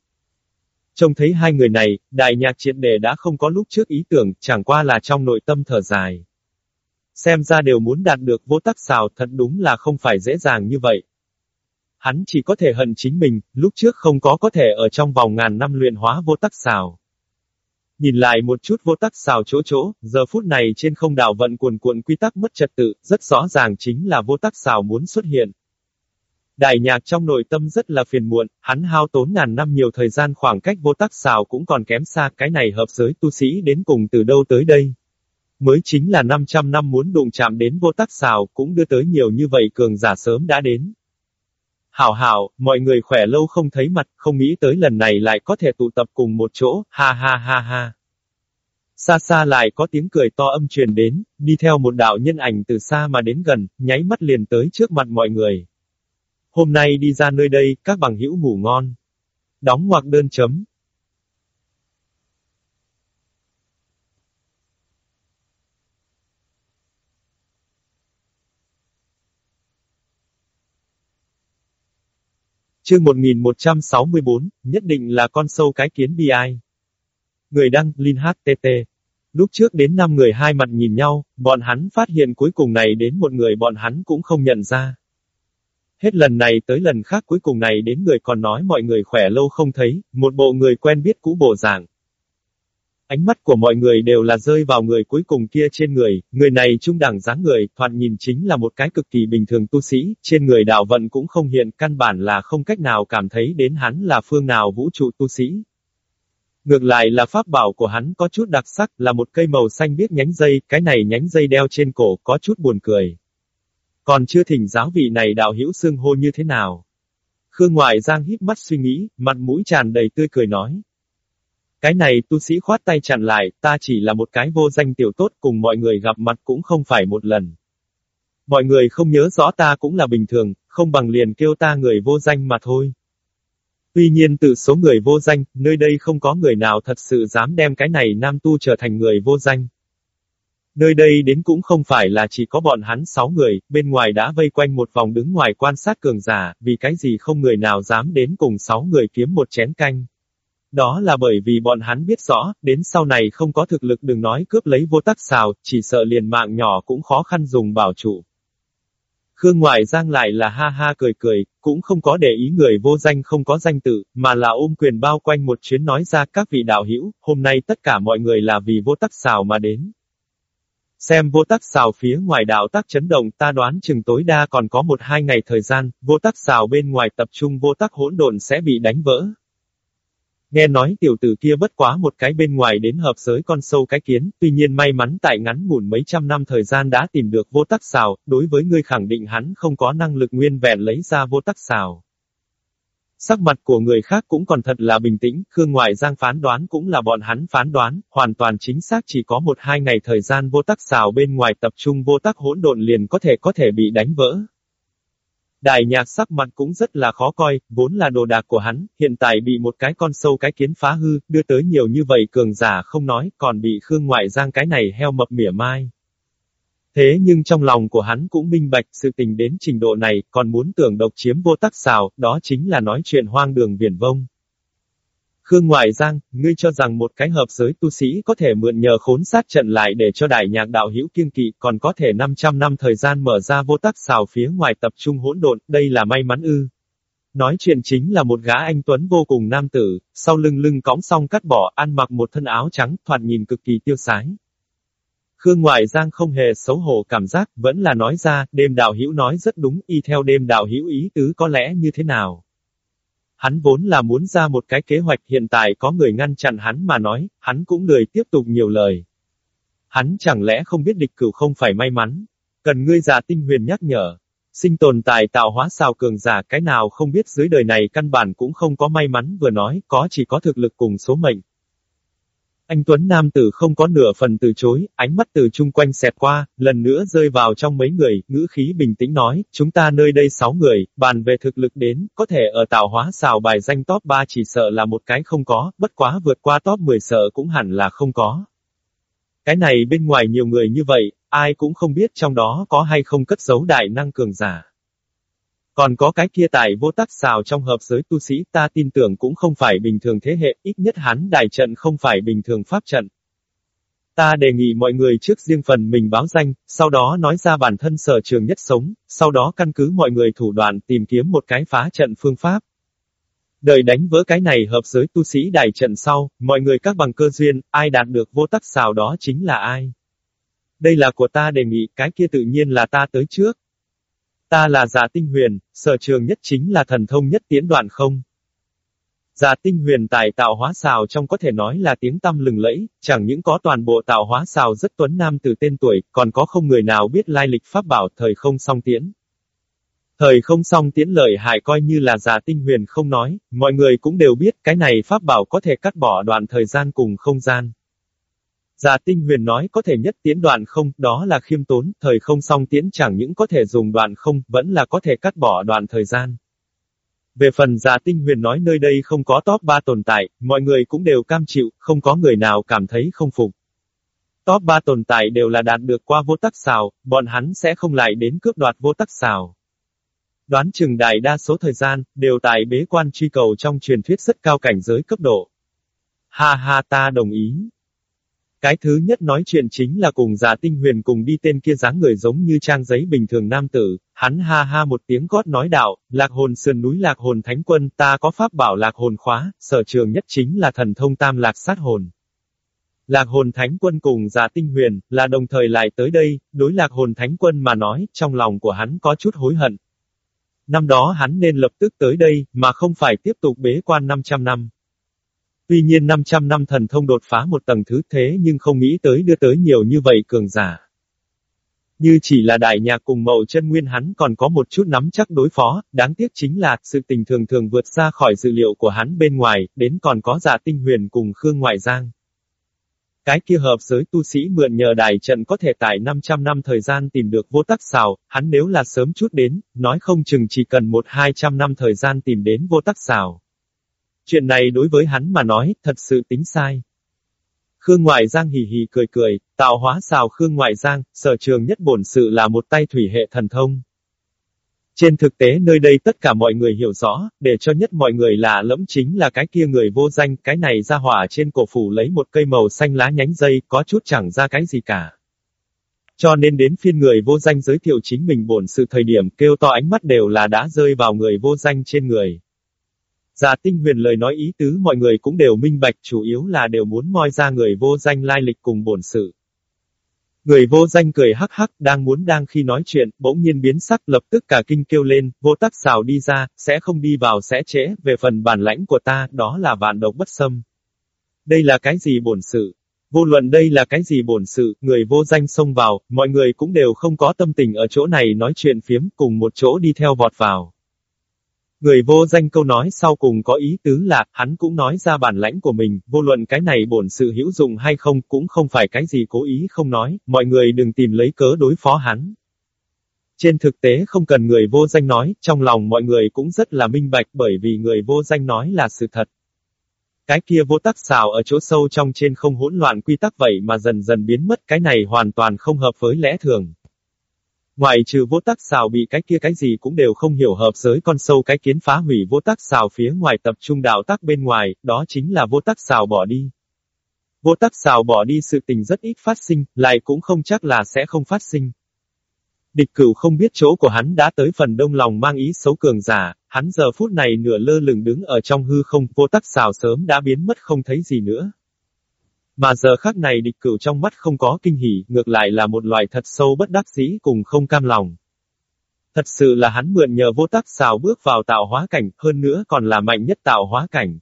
Trông thấy hai người này, đại nhạc triệt đề đã không có lúc trước ý tưởng, chẳng qua là trong nội tâm thở dài. Xem ra đều muốn đạt được vô tắc xào thật đúng là không phải dễ dàng như vậy. Hắn chỉ có thể hận chính mình, lúc trước không có có thể ở trong vòng ngàn năm luyện hóa vô tắc xào. Nhìn lại một chút vô tắc xào chỗ chỗ, giờ phút này trên không đảo vận cuồn cuộn quy tắc mất trật tự, rất rõ ràng chính là vô tắc xào muốn xuất hiện. Đại nhạc trong nội tâm rất là phiền muộn, hắn hao tốn ngàn năm nhiều thời gian khoảng cách vô tắc xào cũng còn kém xa, cái này hợp giới tu sĩ đến cùng từ đâu tới đây. Mới chính là 500 năm muốn đụng chạm đến vô tắc xào, cũng đưa tới nhiều như vậy cường giả sớm đã đến. Hảo hảo, mọi người khỏe lâu không thấy mặt, không nghĩ tới lần này lại có thể tụ tập cùng một chỗ, ha ha ha ha. Xa xa lại có tiếng cười to âm truyền đến, đi theo một đạo nhân ảnh từ xa mà đến gần, nháy mắt liền tới trước mặt mọi người. Hôm nay đi ra nơi đây, các bằng hữu ngủ ngon. Đóng ngoặc đơn chấm. Chương 1164, nhất định là con sâu cái kiến bi ai. Người đăng, Linh HTT. Lúc trước đến năm người hai mặt nhìn nhau, bọn hắn phát hiện cuối cùng này đến một người bọn hắn cũng không nhận ra. Hết lần này tới lần khác cuối cùng này đến người còn nói mọi người khỏe lâu không thấy, một bộ người quen biết cũ bộ dạng. Ánh mắt của mọi người đều là rơi vào người cuối cùng kia trên người, người này trung đẳng dáng người, thoạt nhìn chính là một cái cực kỳ bình thường tu sĩ, trên người đạo vận cũng không hiện, căn bản là không cách nào cảm thấy đến hắn là phương nào vũ trụ tu sĩ. Ngược lại là pháp bảo của hắn có chút đặc sắc, là một cây màu xanh biết nhánh dây, cái này nhánh dây đeo trên cổ, có chút buồn cười. Còn chưa thỉnh giáo vị này đạo hữu xương hô như thế nào? Khương Ngoại Giang hít mắt suy nghĩ, mặt mũi tràn đầy tươi cười nói. Cái này tu sĩ khoát tay chặn lại, ta chỉ là một cái vô danh tiểu tốt cùng mọi người gặp mặt cũng không phải một lần. Mọi người không nhớ rõ ta cũng là bình thường, không bằng liền kêu ta người vô danh mà thôi. Tuy nhiên từ số người vô danh, nơi đây không có người nào thật sự dám đem cái này nam tu trở thành người vô danh. Nơi đây đến cũng không phải là chỉ có bọn hắn sáu người, bên ngoài đã vây quanh một vòng đứng ngoài quan sát cường giả, vì cái gì không người nào dám đến cùng sáu người kiếm một chén canh. Đó là bởi vì bọn hắn biết rõ, đến sau này không có thực lực đừng nói cướp lấy vô tắc xào, chỉ sợ liền mạng nhỏ cũng khó khăn dùng bảo trụ. Khương Ngoại Giang lại là ha ha cười cười, cũng không có để ý người vô danh không có danh tự, mà là ôm quyền bao quanh một chuyến nói ra các vị đạo hữu, hôm nay tất cả mọi người là vì vô tắc xào mà đến. Xem vô tắc xào phía ngoài đạo tắc chấn động ta đoán chừng tối đa còn có một hai ngày thời gian, vô tắc xào bên ngoài tập trung vô tắc hỗn độn sẽ bị đánh vỡ. Nghe nói tiểu tử kia bất quá một cái bên ngoài đến hợp giới con sâu cái kiến, tuy nhiên may mắn tại ngắn ngủn mấy trăm năm thời gian đã tìm được vô tắc xào, đối với ngươi khẳng định hắn không có năng lực nguyên vẹn lấy ra vô tắc xào. Sắc mặt của người khác cũng còn thật là bình tĩnh, Khương Ngoại Giang phán đoán cũng là bọn hắn phán đoán, hoàn toàn chính xác chỉ có một hai ngày thời gian vô tắc xào bên ngoài tập trung vô tắc hỗn độn liền có thể có thể bị đánh vỡ. Đại nhạc sắc mặt cũng rất là khó coi, vốn là đồ đạc của hắn, hiện tại bị một cái con sâu cái kiến phá hư, đưa tới nhiều như vậy cường giả không nói, còn bị Khương Ngoại Giang cái này heo mập mỉa mai. Thế nhưng trong lòng của hắn cũng minh bạch sự tình đến trình độ này, còn muốn tưởng độc chiếm vô tắc xào, đó chính là nói chuyện hoang đường viển vông. Khương Ngoại Giang, ngươi cho rằng một cái hợp giới tu sĩ có thể mượn nhờ khốn sát trận lại để cho đại nhạc đạo hữu kiên kỵ, còn có thể 500 năm thời gian mở ra vô tắc xào phía ngoài tập trung hỗn độn, đây là may mắn ư. Nói chuyện chính là một gã anh Tuấn vô cùng nam tử, sau lưng lưng cõng xong cắt bỏ, ăn mặc một thân áo trắng, thoạt nhìn cực kỳ tiêu sái. Khương Ngoại Giang không hề xấu hổ cảm giác, vẫn là nói ra, đêm đạo hữu nói rất đúng, y theo đêm đạo hữu ý tứ có lẽ như thế nào. Hắn vốn là muốn ra một cái kế hoạch hiện tại có người ngăn chặn hắn mà nói, hắn cũng lười tiếp tục nhiều lời. Hắn chẳng lẽ không biết địch cửu không phải may mắn. Cần ngươi già tinh huyền nhắc nhở. Sinh tồn tại tạo hóa sao cường giả cái nào không biết dưới đời này căn bản cũng không có may mắn vừa nói, có chỉ có thực lực cùng số mệnh. Anh Tuấn Nam tử không có nửa phần từ chối, ánh mắt từ chung quanh xẹt qua, lần nữa rơi vào trong mấy người, ngữ khí bình tĩnh nói, chúng ta nơi đây sáu người, bàn về thực lực đến, có thể ở tạo hóa xào bài danh top 3 chỉ sợ là một cái không có, bất quá vượt qua top 10 sợ cũng hẳn là không có. Cái này bên ngoài nhiều người như vậy, ai cũng không biết trong đó có hay không cất giấu đại năng cường giả. Còn có cái kia tài vô tắc xào trong hợp giới tu sĩ ta tin tưởng cũng không phải bình thường thế hệ, ít nhất hắn đại trận không phải bình thường pháp trận. Ta đề nghị mọi người trước riêng phần mình báo danh, sau đó nói ra bản thân sở trường nhất sống, sau đó căn cứ mọi người thủ đoạn tìm kiếm một cái phá trận phương pháp. Đợi đánh vỡ cái này hợp giới tu sĩ đại trận sau, mọi người các bằng cơ duyên, ai đạt được vô tắc xào đó chính là ai. Đây là của ta đề nghị, cái kia tự nhiên là ta tới trước. Ta là giả tinh huyền, sở trường nhất chính là thần thông nhất tiến đoạn không. Giả tinh huyền tại tạo hóa xào trong có thể nói là tiếng tăm lừng lẫy, chẳng những có toàn bộ tạo hóa xào rất tuấn nam từ tên tuổi, còn có không người nào biết lai lịch pháp bảo thời không song tiễn. Thời không song tiễn lợi hại coi như là giả tinh huyền không nói, mọi người cũng đều biết cái này pháp bảo có thể cắt bỏ đoạn thời gian cùng không gian. Già tinh huyền nói có thể nhất tiến đoạn không, đó là khiêm tốn, thời không song tiến chẳng những có thể dùng đoạn không, vẫn là có thể cắt bỏ đoạn thời gian. Về phần già tinh huyền nói nơi đây không có top 3 tồn tại, mọi người cũng đều cam chịu, không có người nào cảm thấy không phục. Top 3 tồn tại đều là đạt được qua vô tắc xào, bọn hắn sẽ không lại đến cướp đoạt vô tắc xào. Đoán chừng đại đa số thời gian, đều tại bế quan truy cầu trong truyền thuyết rất cao cảnh giới cấp độ. Ha ha ta đồng ý. Cái thứ nhất nói chuyện chính là cùng già tinh huyền cùng đi tên kia dáng người giống như trang giấy bình thường nam tử, hắn ha ha một tiếng gót nói đạo, lạc hồn sườn núi lạc hồn thánh quân ta có pháp bảo lạc hồn khóa, sở trường nhất chính là thần thông tam lạc sát hồn. Lạc hồn thánh quân cùng già tinh huyền, là đồng thời lại tới đây, đối lạc hồn thánh quân mà nói, trong lòng của hắn có chút hối hận. Năm đó hắn nên lập tức tới đây, mà không phải tiếp tục bế quan 500 năm. Tuy nhiên 500 năm thần thông đột phá một tầng thứ thế nhưng không nghĩ tới đưa tới nhiều như vậy cường giả. Như chỉ là đại nhà cùng mậu chân nguyên hắn còn có một chút nắm chắc đối phó, đáng tiếc chính là, sự tình thường thường vượt ra khỏi dự liệu của hắn bên ngoài, đến còn có giả tinh huyền cùng Khương Ngoại Giang. Cái kia hợp giới tu sĩ mượn nhờ đại trận có thể tại 500 năm thời gian tìm được vô tắc xào, hắn nếu là sớm chút đến, nói không chừng chỉ cần một hai trăm năm thời gian tìm đến vô tắc xào. Chuyện này đối với hắn mà nói, thật sự tính sai. Khương Ngoại Giang hì hì cười cười, tạo hóa xào Khương Ngoại Giang, sở trường nhất bổn sự là một tay thủy hệ thần thông. Trên thực tế nơi đây tất cả mọi người hiểu rõ, để cho nhất mọi người là lẫm chính là cái kia người vô danh, cái này ra hỏa trên cổ phủ lấy một cây màu xanh lá nhánh dây, có chút chẳng ra cái gì cả. Cho nên đến phiên người vô danh giới thiệu chính mình bổn sự thời điểm kêu to ánh mắt đều là đã rơi vào người vô danh trên người. Già tinh huyền lời nói ý tứ mọi người cũng đều minh bạch chủ yếu là đều muốn moi ra người vô danh lai lịch cùng bổn sự. Người vô danh cười hắc hắc, đang muốn đang khi nói chuyện, bỗng nhiên biến sắc lập tức cả kinh kêu lên, vô tắc xào đi ra, sẽ không đi vào sẽ trễ, về phần bản lãnh của ta, đó là vạn độc bất xâm. Đây là cái gì bổn sự? Vô luận đây là cái gì bổn sự, người vô danh xông vào, mọi người cũng đều không có tâm tình ở chỗ này nói chuyện phiếm, cùng một chỗ đi theo vọt vào. Người vô danh câu nói sau cùng có ý tứ là, hắn cũng nói ra bản lãnh của mình, vô luận cái này bổn sự hữu dụng hay không cũng không phải cái gì cố ý không nói, mọi người đừng tìm lấy cớ đối phó hắn. Trên thực tế không cần người vô danh nói, trong lòng mọi người cũng rất là minh bạch bởi vì người vô danh nói là sự thật. Cái kia vô tắc xào ở chỗ sâu trong trên không hỗn loạn quy tắc vậy mà dần dần biến mất cái này hoàn toàn không hợp với lẽ thường. Ngoài trừ vô tắc xào bị cái kia cái gì cũng đều không hiểu hợp giới con sâu cái kiến phá hủy vô tắc xào phía ngoài tập trung đạo tắc bên ngoài, đó chính là vô tắc xào bỏ đi. Vô tắc xào bỏ đi sự tình rất ít phát sinh, lại cũng không chắc là sẽ không phát sinh. Địch cửu không biết chỗ của hắn đã tới phần đông lòng mang ý xấu cường giả, hắn giờ phút này nửa lơ lửng đứng ở trong hư không, vô tắc xào sớm đã biến mất không thấy gì nữa. Mà giờ khắc này địch cửu trong mắt không có kinh hỉ, ngược lại là một loại thật sâu bất đắc dĩ cùng không cam lòng. Thật sự là hắn mượn nhờ vô tắc xào bước vào tạo hóa cảnh, hơn nữa còn là mạnh nhất tạo hóa cảnh.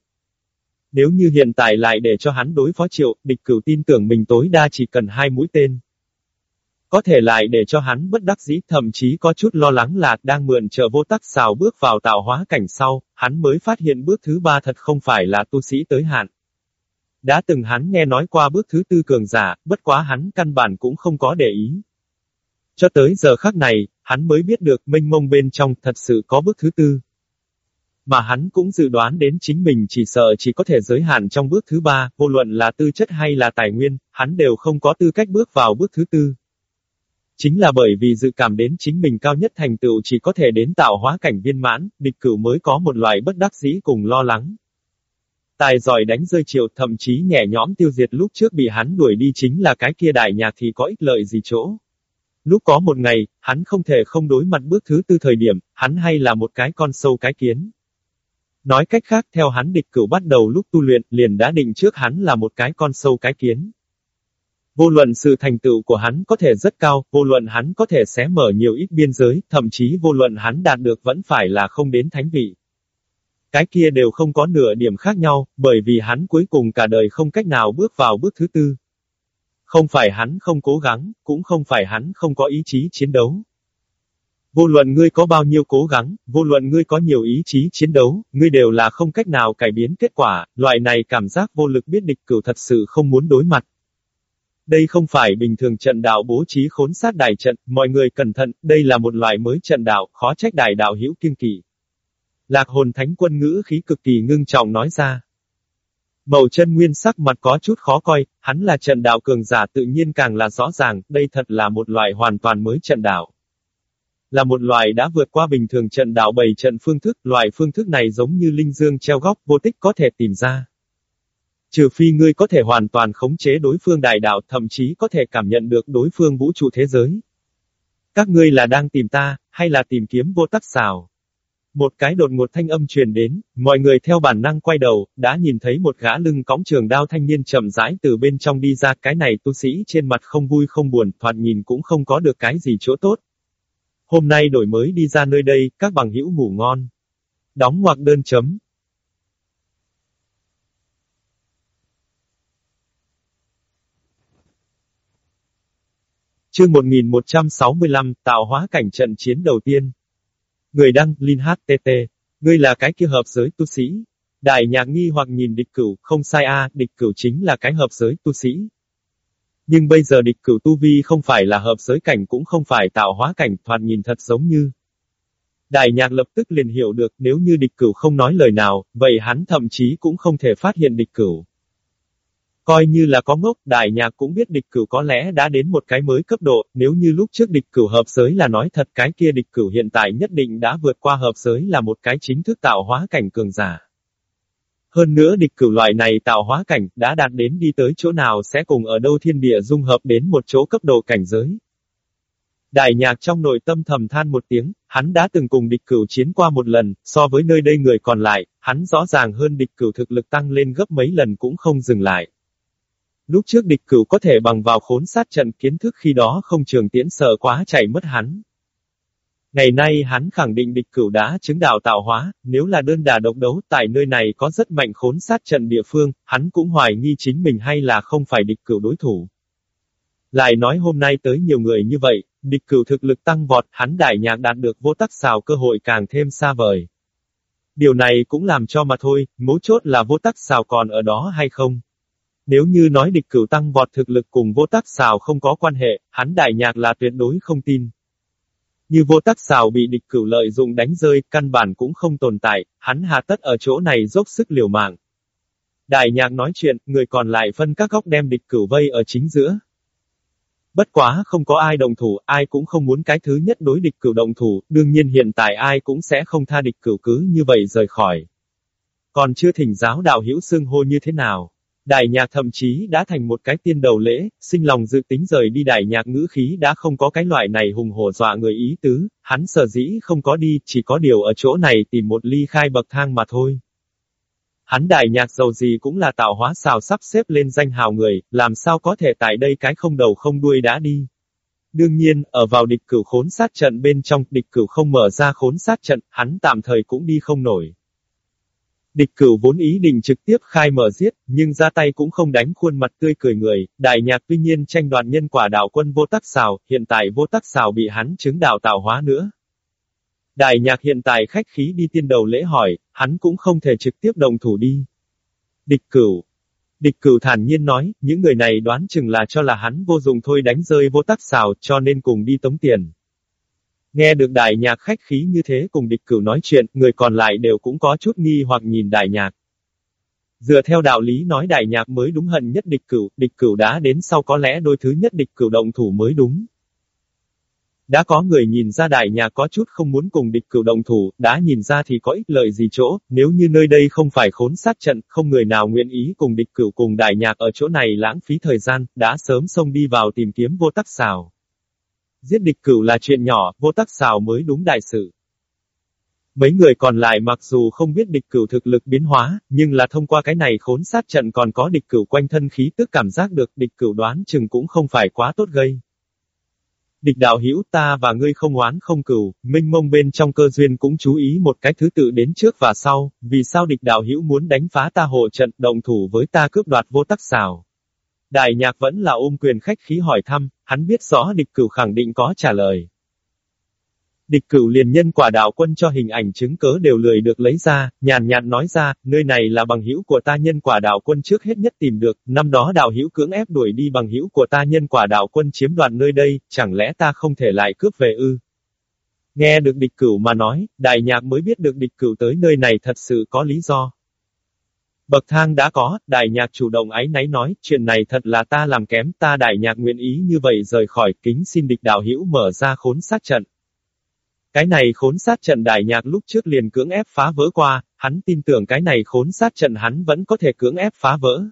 Nếu như hiện tại lại để cho hắn đối phó triệu, địch cửu tin tưởng mình tối đa chỉ cần hai mũi tên. Có thể lại để cho hắn bất đắc dĩ, thậm chí có chút lo lắng là đang mượn trợ vô tắc xào bước vào tạo hóa cảnh sau, hắn mới phát hiện bước thứ ba thật không phải là tu sĩ tới hạn. Đã từng hắn nghe nói qua bước thứ tư cường giả, bất quá hắn căn bản cũng không có để ý. Cho tới giờ khắc này, hắn mới biết được mênh mông bên trong thật sự có bước thứ tư. Mà hắn cũng dự đoán đến chính mình chỉ sợ chỉ có thể giới hạn trong bước thứ ba, vô luận là tư chất hay là tài nguyên, hắn đều không có tư cách bước vào bước thứ tư. Chính là bởi vì dự cảm đến chính mình cao nhất thành tựu chỉ có thể đến tạo hóa cảnh viên mãn, địch cửu mới có một loại bất đắc dĩ cùng lo lắng. Tài giỏi đánh rơi triệu thậm chí nhẹ nhõm tiêu diệt lúc trước bị hắn đuổi đi chính là cái kia đại nhạc thì có ích lợi gì chỗ. Lúc có một ngày, hắn không thể không đối mặt bước thứ tư thời điểm, hắn hay là một cái con sâu cái kiến. Nói cách khác theo hắn địch cửu bắt đầu lúc tu luyện, liền đã định trước hắn là một cái con sâu cái kiến. Vô luận sự thành tựu của hắn có thể rất cao, vô luận hắn có thể xé mở nhiều ít biên giới, thậm chí vô luận hắn đạt được vẫn phải là không đến thánh vị. Cái kia đều không có nửa điểm khác nhau, bởi vì hắn cuối cùng cả đời không cách nào bước vào bước thứ tư. Không phải hắn không cố gắng, cũng không phải hắn không có ý chí chiến đấu. Vô luận ngươi có bao nhiêu cố gắng, vô luận ngươi có nhiều ý chí chiến đấu, ngươi đều là không cách nào cải biến kết quả, loại này cảm giác vô lực biết địch cửu thật sự không muốn đối mặt. Đây không phải bình thường trận đạo bố trí khốn sát đài trận, mọi người cẩn thận, đây là một loại mới trận đạo, khó trách đài đạo hữu kiên kỳ. Lạc hồn thánh quân ngữ khí cực kỳ ngưng trọng nói ra. Màu chân nguyên sắc mặt có chút khó coi, hắn là trận đạo cường giả tự nhiên càng là rõ ràng, đây thật là một loại hoàn toàn mới trận đạo. Là một loại đã vượt qua bình thường trận đạo bảy trận phương thức, loại phương thức này giống như linh dương treo góc vô tích có thể tìm ra. Trừ phi ngươi có thể hoàn toàn khống chế đối phương đại đạo thậm chí có thể cảm nhận được đối phương vũ trụ thế giới. Các ngươi là đang tìm ta, hay là tìm kiếm vô tắc xào? Một cái đột ngột thanh âm truyền đến, mọi người theo bản năng quay đầu, đã nhìn thấy một gã lưng cõng trường đao thanh niên chậm rãi từ bên trong đi ra, cái này tu sĩ trên mặt không vui không buồn, thoạt nhìn cũng không có được cái gì chỗ tốt. Hôm nay đổi mới đi ra nơi đây, các bằng hữu ngủ ngon. Đóng ngoặc đơn chấm. Chương 1165, tạo hóa cảnh trận chiến đầu tiên. Người đăng, Linh HTT. Ngươi là cái kia hợp giới tu sĩ. Đại nhạc nghi hoặc nhìn địch cửu, không sai a, địch cửu chính là cái hợp giới tu sĩ. Nhưng bây giờ địch cửu tu vi không phải là hợp giới cảnh cũng không phải tạo hóa cảnh, thoạt nhìn thật giống như. Đại nhạc lập tức liền hiểu được nếu như địch cửu không nói lời nào, vậy hắn thậm chí cũng không thể phát hiện địch cửu. Coi như là có ngốc, đại nhạc cũng biết địch cửu có lẽ đã đến một cái mới cấp độ, nếu như lúc trước địch cửu hợp giới là nói thật cái kia địch cửu hiện tại nhất định đã vượt qua hợp giới là một cái chính thức tạo hóa cảnh cường giả. Hơn nữa địch cửu loại này tạo hóa cảnh, đã đạt đến đi tới chỗ nào sẽ cùng ở đâu thiên địa dung hợp đến một chỗ cấp độ cảnh giới. Đại nhạc trong nội tâm thầm than một tiếng, hắn đã từng cùng địch cửu chiến qua một lần, so với nơi đây người còn lại, hắn rõ ràng hơn địch cửu thực lực tăng lên gấp mấy lần cũng không dừng lại. Lúc trước địch cửu có thể bằng vào khốn sát trận kiến thức khi đó không trường tiễn sợ quá chạy mất hắn. Ngày nay hắn khẳng định địch cửu đã chứng đạo tạo hóa, nếu là đơn đà độc đấu tại nơi này có rất mạnh khốn sát trận địa phương, hắn cũng hoài nghi chính mình hay là không phải địch cửu đối thủ. Lại nói hôm nay tới nhiều người như vậy, địch cửu thực lực tăng vọt, hắn đại nhạc đạt được vô tắc xào cơ hội càng thêm xa vời. Điều này cũng làm cho mà thôi, mấu chốt là vô tắc xào còn ở đó hay không. Nếu như nói địch cửu tăng vọt thực lực cùng vô tắc xào không có quan hệ, hắn đại nhạc là tuyệt đối không tin. Như vô tắc xào bị địch cửu lợi dụng đánh rơi, căn bản cũng không tồn tại, hắn hà tất ở chỗ này dốc sức liều mạng. Đại nhạc nói chuyện, người còn lại phân các góc đem địch cửu vây ở chính giữa. Bất quá không có ai đồng thủ, ai cũng không muốn cái thứ nhất đối địch cửu đồng thủ, đương nhiên hiện tại ai cũng sẽ không tha địch cửu cứ như vậy rời khỏi. Còn chưa thỉnh giáo đạo hữu xương hô như thế nào? Đại nhạc thậm chí đã thành một cái tiên đầu lễ, sinh lòng dự tính rời đi đại nhạc ngữ khí đã không có cái loại này hùng hổ dọa người ý tứ, hắn sở dĩ không có đi, chỉ có điều ở chỗ này tìm một ly khai bậc thang mà thôi. Hắn đại nhạc giàu gì cũng là tạo hóa xào sắp xếp lên danh hào người, làm sao có thể tại đây cái không đầu không đuôi đã đi. Đương nhiên, ở vào địch cửu khốn sát trận bên trong, địch cửu không mở ra khốn sát trận, hắn tạm thời cũng đi không nổi. Địch cửu vốn ý định trực tiếp khai mở giết, nhưng ra tay cũng không đánh khuôn mặt tươi cười người, đại nhạc tuy nhiên tranh đoạt nhân quả đạo quân vô tắc xào, hiện tại vô tắc xào bị hắn chứng đạo tạo hóa nữa. Đại nhạc hiện tại khách khí đi tiên đầu lễ hỏi, hắn cũng không thể trực tiếp đồng thủ đi. Địch cửu. Địch cửu thản nhiên nói, những người này đoán chừng là cho là hắn vô dụng thôi đánh rơi vô tắc xào, cho nên cùng đi tống tiền. Nghe được đại nhạc khách khí như thế cùng địch cửu nói chuyện, người còn lại đều cũng có chút nghi hoặc nhìn đại nhạc. Dựa theo đạo lý nói đại nhạc mới đúng hận nhất địch cửu, địch cửu đã đến sau có lẽ đôi thứ nhất địch cửu động thủ mới đúng. Đã có người nhìn ra đại nhạc có chút không muốn cùng địch cửu động thủ, đã nhìn ra thì có ích lợi gì chỗ, nếu như nơi đây không phải khốn sát trận, không người nào nguyện ý cùng địch cửu cùng đại nhạc ở chỗ này lãng phí thời gian, đã sớm xông đi vào tìm kiếm vô tắc xào. Giết địch cửu là chuyện nhỏ, vô tắc xào mới đúng đại sự. Mấy người còn lại mặc dù không biết địch cửu thực lực biến hóa, nhưng là thông qua cái này khốn sát trận còn có địch cửu quanh thân khí tức cảm giác được địch cửu đoán chừng cũng không phải quá tốt gây. Địch đạo hữu ta và ngươi không oán không cửu, minh mông bên trong cơ duyên cũng chú ý một cái thứ tự đến trước và sau, vì sao địch đạo hữu muốn đánh phá ta hộ trận đồng thủ với ta cướp đoạt vô tắc xào. Đại nhạc vẫn là ôm quyền khách khí hỏi thăm, hắn biết rõ địch cửu khẳng định có trả lời. Địch cửu liền nhân quả đạo quân cho hình ảnh chứng cớ đều lười được lấy ra, nhàn nhạt nói ra, nơi này là bằng hữu của ta nhân quả đạo quân trước hết nhất tìm được, năm đó đạo hữu cưỡng ép đuổi đi bằng hữu của ta nhân quả đạo quân chiếm đoạt nơi đây, chẳng lẽ ta không thể lại cướp về ư? Nghe được địch cửu mà nói, đại nhạc mới biết được địch cửu tới nơi này thật sự có lý do. Bậc thang đã có, đại nhạc chủ động ái náy nói, chuyện này thật là ta làm kém, ta đại nhạc nguyện ý như vậy rời khỏi, kính xin địch đạo hữu mở ra khốn sát trận. Cái này khốn sát trận đại nhạc lúc trước liền cưỡng ép phá vỡ qua, hắn tin tưởng cái này khốn sát trận hắn vẫn có thể cưỡng ép phá vỡ.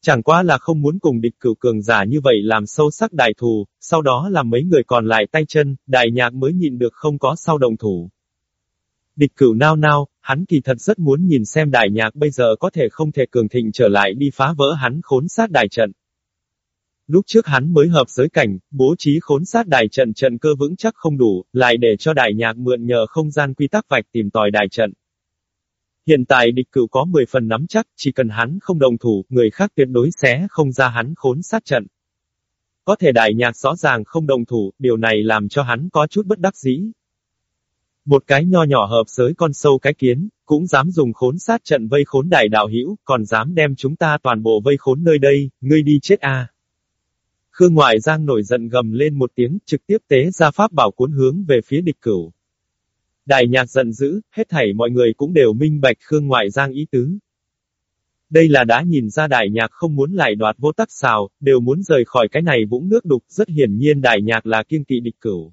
Chẳng qua là không muốn cùng địch cửu cường giả như vậy làm sâu sắc đại thù, sau đó là mấy người còn lại tay chân, đại nhạc mới nhìn được không có sau đồng thủ. Địch cửu nao nao, hắn kỳ thật rất muốn nhìn xem đại nhạc bây giờ có thể không thể cường thịnh trở lại đi phá vỡ hắn khốn sát đại trận. Lúc trước hắn mới hợp giới cảnh, bố trí khốn sát đại trận trận cơ vững chắc không đủ, lại để cho đại nhạc mượn nhờ không gian quy tắc vạch tìm tòi đại trận. Hiện tại địch cửu có 10 phần nắm chắc, chỉ cần hắn không đồng thủ, người khác tuyệt đối sẽ không ra hắn khốn sát trận. Có thể đại nhạc rõ ràng không đồng thủ, điều này làm cho hắn có chút bất đắc dĩ. Một cái nho nhỏ hợp giới con sâu cái kiến, cũng dám dùng khốn sát trận vây khốn đại đạo hữu, còn dám đem chúng ta toàn bộ vây khốn nơi đây, ngươi đi chết a. À. Khương Ngoại Giang nổi giận gầm lên một tiếng, trực tiếp tế ra pháp bảo cuốn hướng về phía địch cửu. Đại nhạc giận dữ, hết thảy mọi người cũng đều minh bạch Khương Ngoại Giang ý tứ. Đây là đã nhìn ra đại nhạc không muốn lại đoạt vô tắc xào, đều muốn rời khỏi cái này vũng nước đục, rất hiển nhiên đại nhạc là kiên kỵ địch cửu.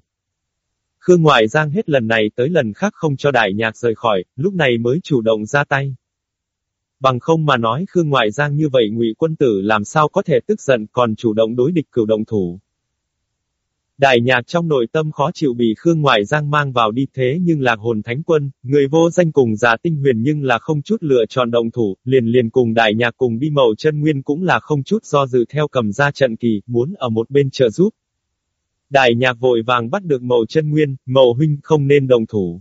Khương Ngoại Giang hết lần này tới lần khác không cho đại nhạc rời khỏi, lúc này mới chủ động ra tay. Bằng không mà nói Khương Ngoại Giang như vậy ngụy quân tử làm sao có thể tức giận còn chủ động đối địch cửu động thủ. Đại nhạc trong nội tâm khó chịu bị Khương Ngoại Giang mang vào đi thế nhưng là hồn thánh quân, người vô danh cùng giả tinh huyền nhưng là không chút lựa chọn động thủ, liền liền cùng đại nhạc cùng đi mậu chân nguyên cũng là không chút do dự theo cầm ra trận kỳ, muốn ở một bên trợ giúp. Đại nhạc vội vàng bắt được mậu chân nguyên, mậu huynh không nên đồng thủ.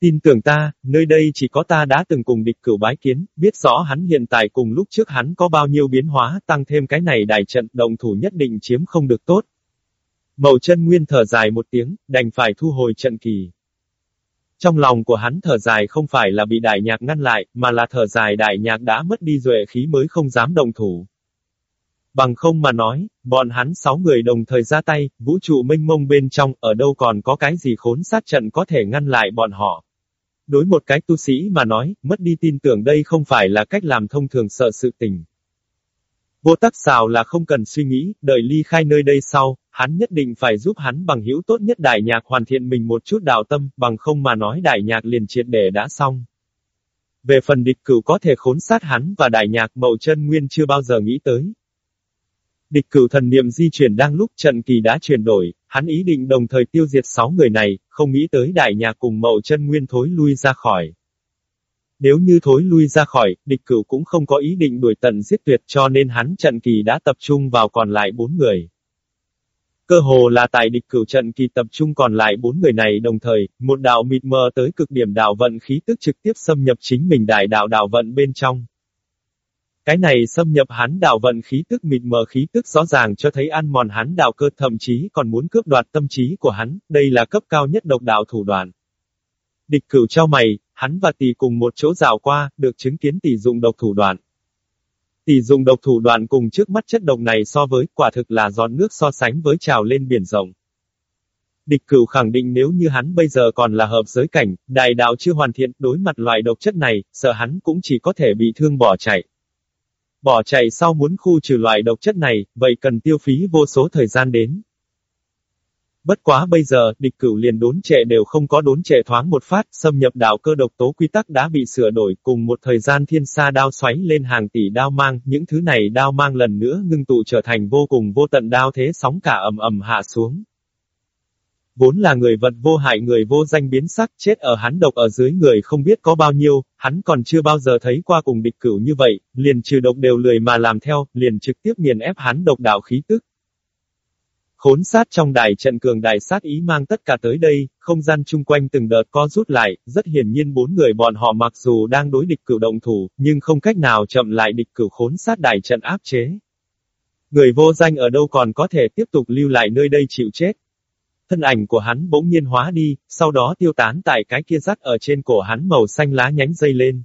Tin tưởng ta, nơi đây chỉ có ta đã từng cùng địch cửu bái kiến, biết rõ hắn hiện tại cùng lúc trước hắn có bao nhiêu biến hóa, tăng thêm cái này đại trận đồng thủ nhất định chiếm không được tốt. Mậu chân nguyên thở dài một tiếng, đành phải thu hồi trận kỳ. Trong lòng của hắn thở dài không phải là bị đại nhạc ngăn lại, mà là thở dài đại nhạc đã mất đi duệ khí mới không dám đồng thủ. Bằng không mà nói, bọn hắn sáu người đồng thời ra tay, vũ trụ minh mông bên trong, ở đâu còn có cái gì khốn sát trận có thể ngăn lại bọn họ. Đối một cái tu sĩ mà nói, mất đi tin tưởng đây không phải là cách làm thông thường sợ sự tình. Vô tắc xào là không cần suy nghĩ, đợi ly khai nơi đây sau, hắn nhất định phải giúp hắn bằng hữu tốt nhất đại nhạc hoàn thiện mình một chút đạo tâm, bằng không mà nói đại nhạc liền triệt để đã xong. Về phần địch cửu có thể khốn sát hắn và đại nhạc mậu chân nguyên chưa bao giờ nghĩ tới. Địch cửu thần niệm di chuyển đang lúc trận kỳ đã chuyển đổi, hắn ý định đồng thời tiêu diệt sáu người này, không nghĩ tới đại nhà cùng mậu chân nguyên thối lui ra khỏi. Nếu như thối lui ra khỏi, địch cửu cũng không có ý định đuổi tận giết tuyệt cho nên hắn trận kỳ đã tập trung vào còn lại bốn người. Cơ hồ là tại địch cửu trận kỳ tập trung còn lại bốn người này đồng thời, một đạo mịt mờ tới cực điểm đạo vận khí tức trực tiếp xâm nhập chính mình đại đạo đạo vận bên trong. Cái này xâm nhập hắn đạo vận khí tức mịt mờ khí tức rõ ràng cho thấy ăn mòn hắn đạo cơ thậm chí còn muốn cướp đoạt tâm trí của hắn, đây là cấp cao nhất độc đạo thủ đoạn. Địch cửu trao mày, hắn và tỷ cùng một chỗ dạo qua, được chứng kiến tỷ dụng độc thủ đoạn. Tỷ dùng độc thủ đoạn cùng trước mắt chất độc này so với, quả thực là giọt nước so sánh với trào lên biển rộng. Địch cửu khẳng định nếu như hắn bây giờ còn là hợp giới cảnh, đại đạo chưa hoàn thiện, đối mặt loại độc chất này, sợ hắn cũng chỉ có thể bị thương bỏ chạy. Bỏ chạy sau muốn khu trừ loại độc chất này, vậy cần tiêu phí vô số thời gian đến. Bất quá bây giờ, địch cửu liền đốn trệ đều không có đốn trệ thoáng một phát, xâm nhập đạo cơ độc tố quy tắc đã bị sửa đổi, cùng một thời gian thiên sa đao xoáy lên hàng tỷ đao mang, những thứ này đao mang lần nữa ngưng tụ trở thành vô cùng vô tận đao thế sóng cả ầm ầm hạ xuống. Vốn là người vật vô hại người vô danh biến sắc, chết ở hắn độc ở dưới người không biết có bao nhiêu, hắn còn chưa bao giờ thấy qua cùng địch cửu như vậy, liền trừ độc đều lười mà làm theo, liền trực tiếp nghiền ép hắn độc đạo khí tức. Khốn sát trong đài trận cường đài sát ý mang tất cả tới đây, không gian chung quanh từng đợt co rút lại, rất hiển nhiên bốn người bọn họ mặc dù đang đối địch cửu động thủ, nhưng không cách nào chậm lại địch cửu khốn sát đài trận áp chế. Người vô danh ở đâu còn có thể tiếp tục lưu lại nơi đây chịu chết. Thân ảnh của hắn bỗng nhiên hóa đi, sau đó tiêu tán tại cái kia rắt ở trên cổ hắn màu xanh lá nhánh dây lên.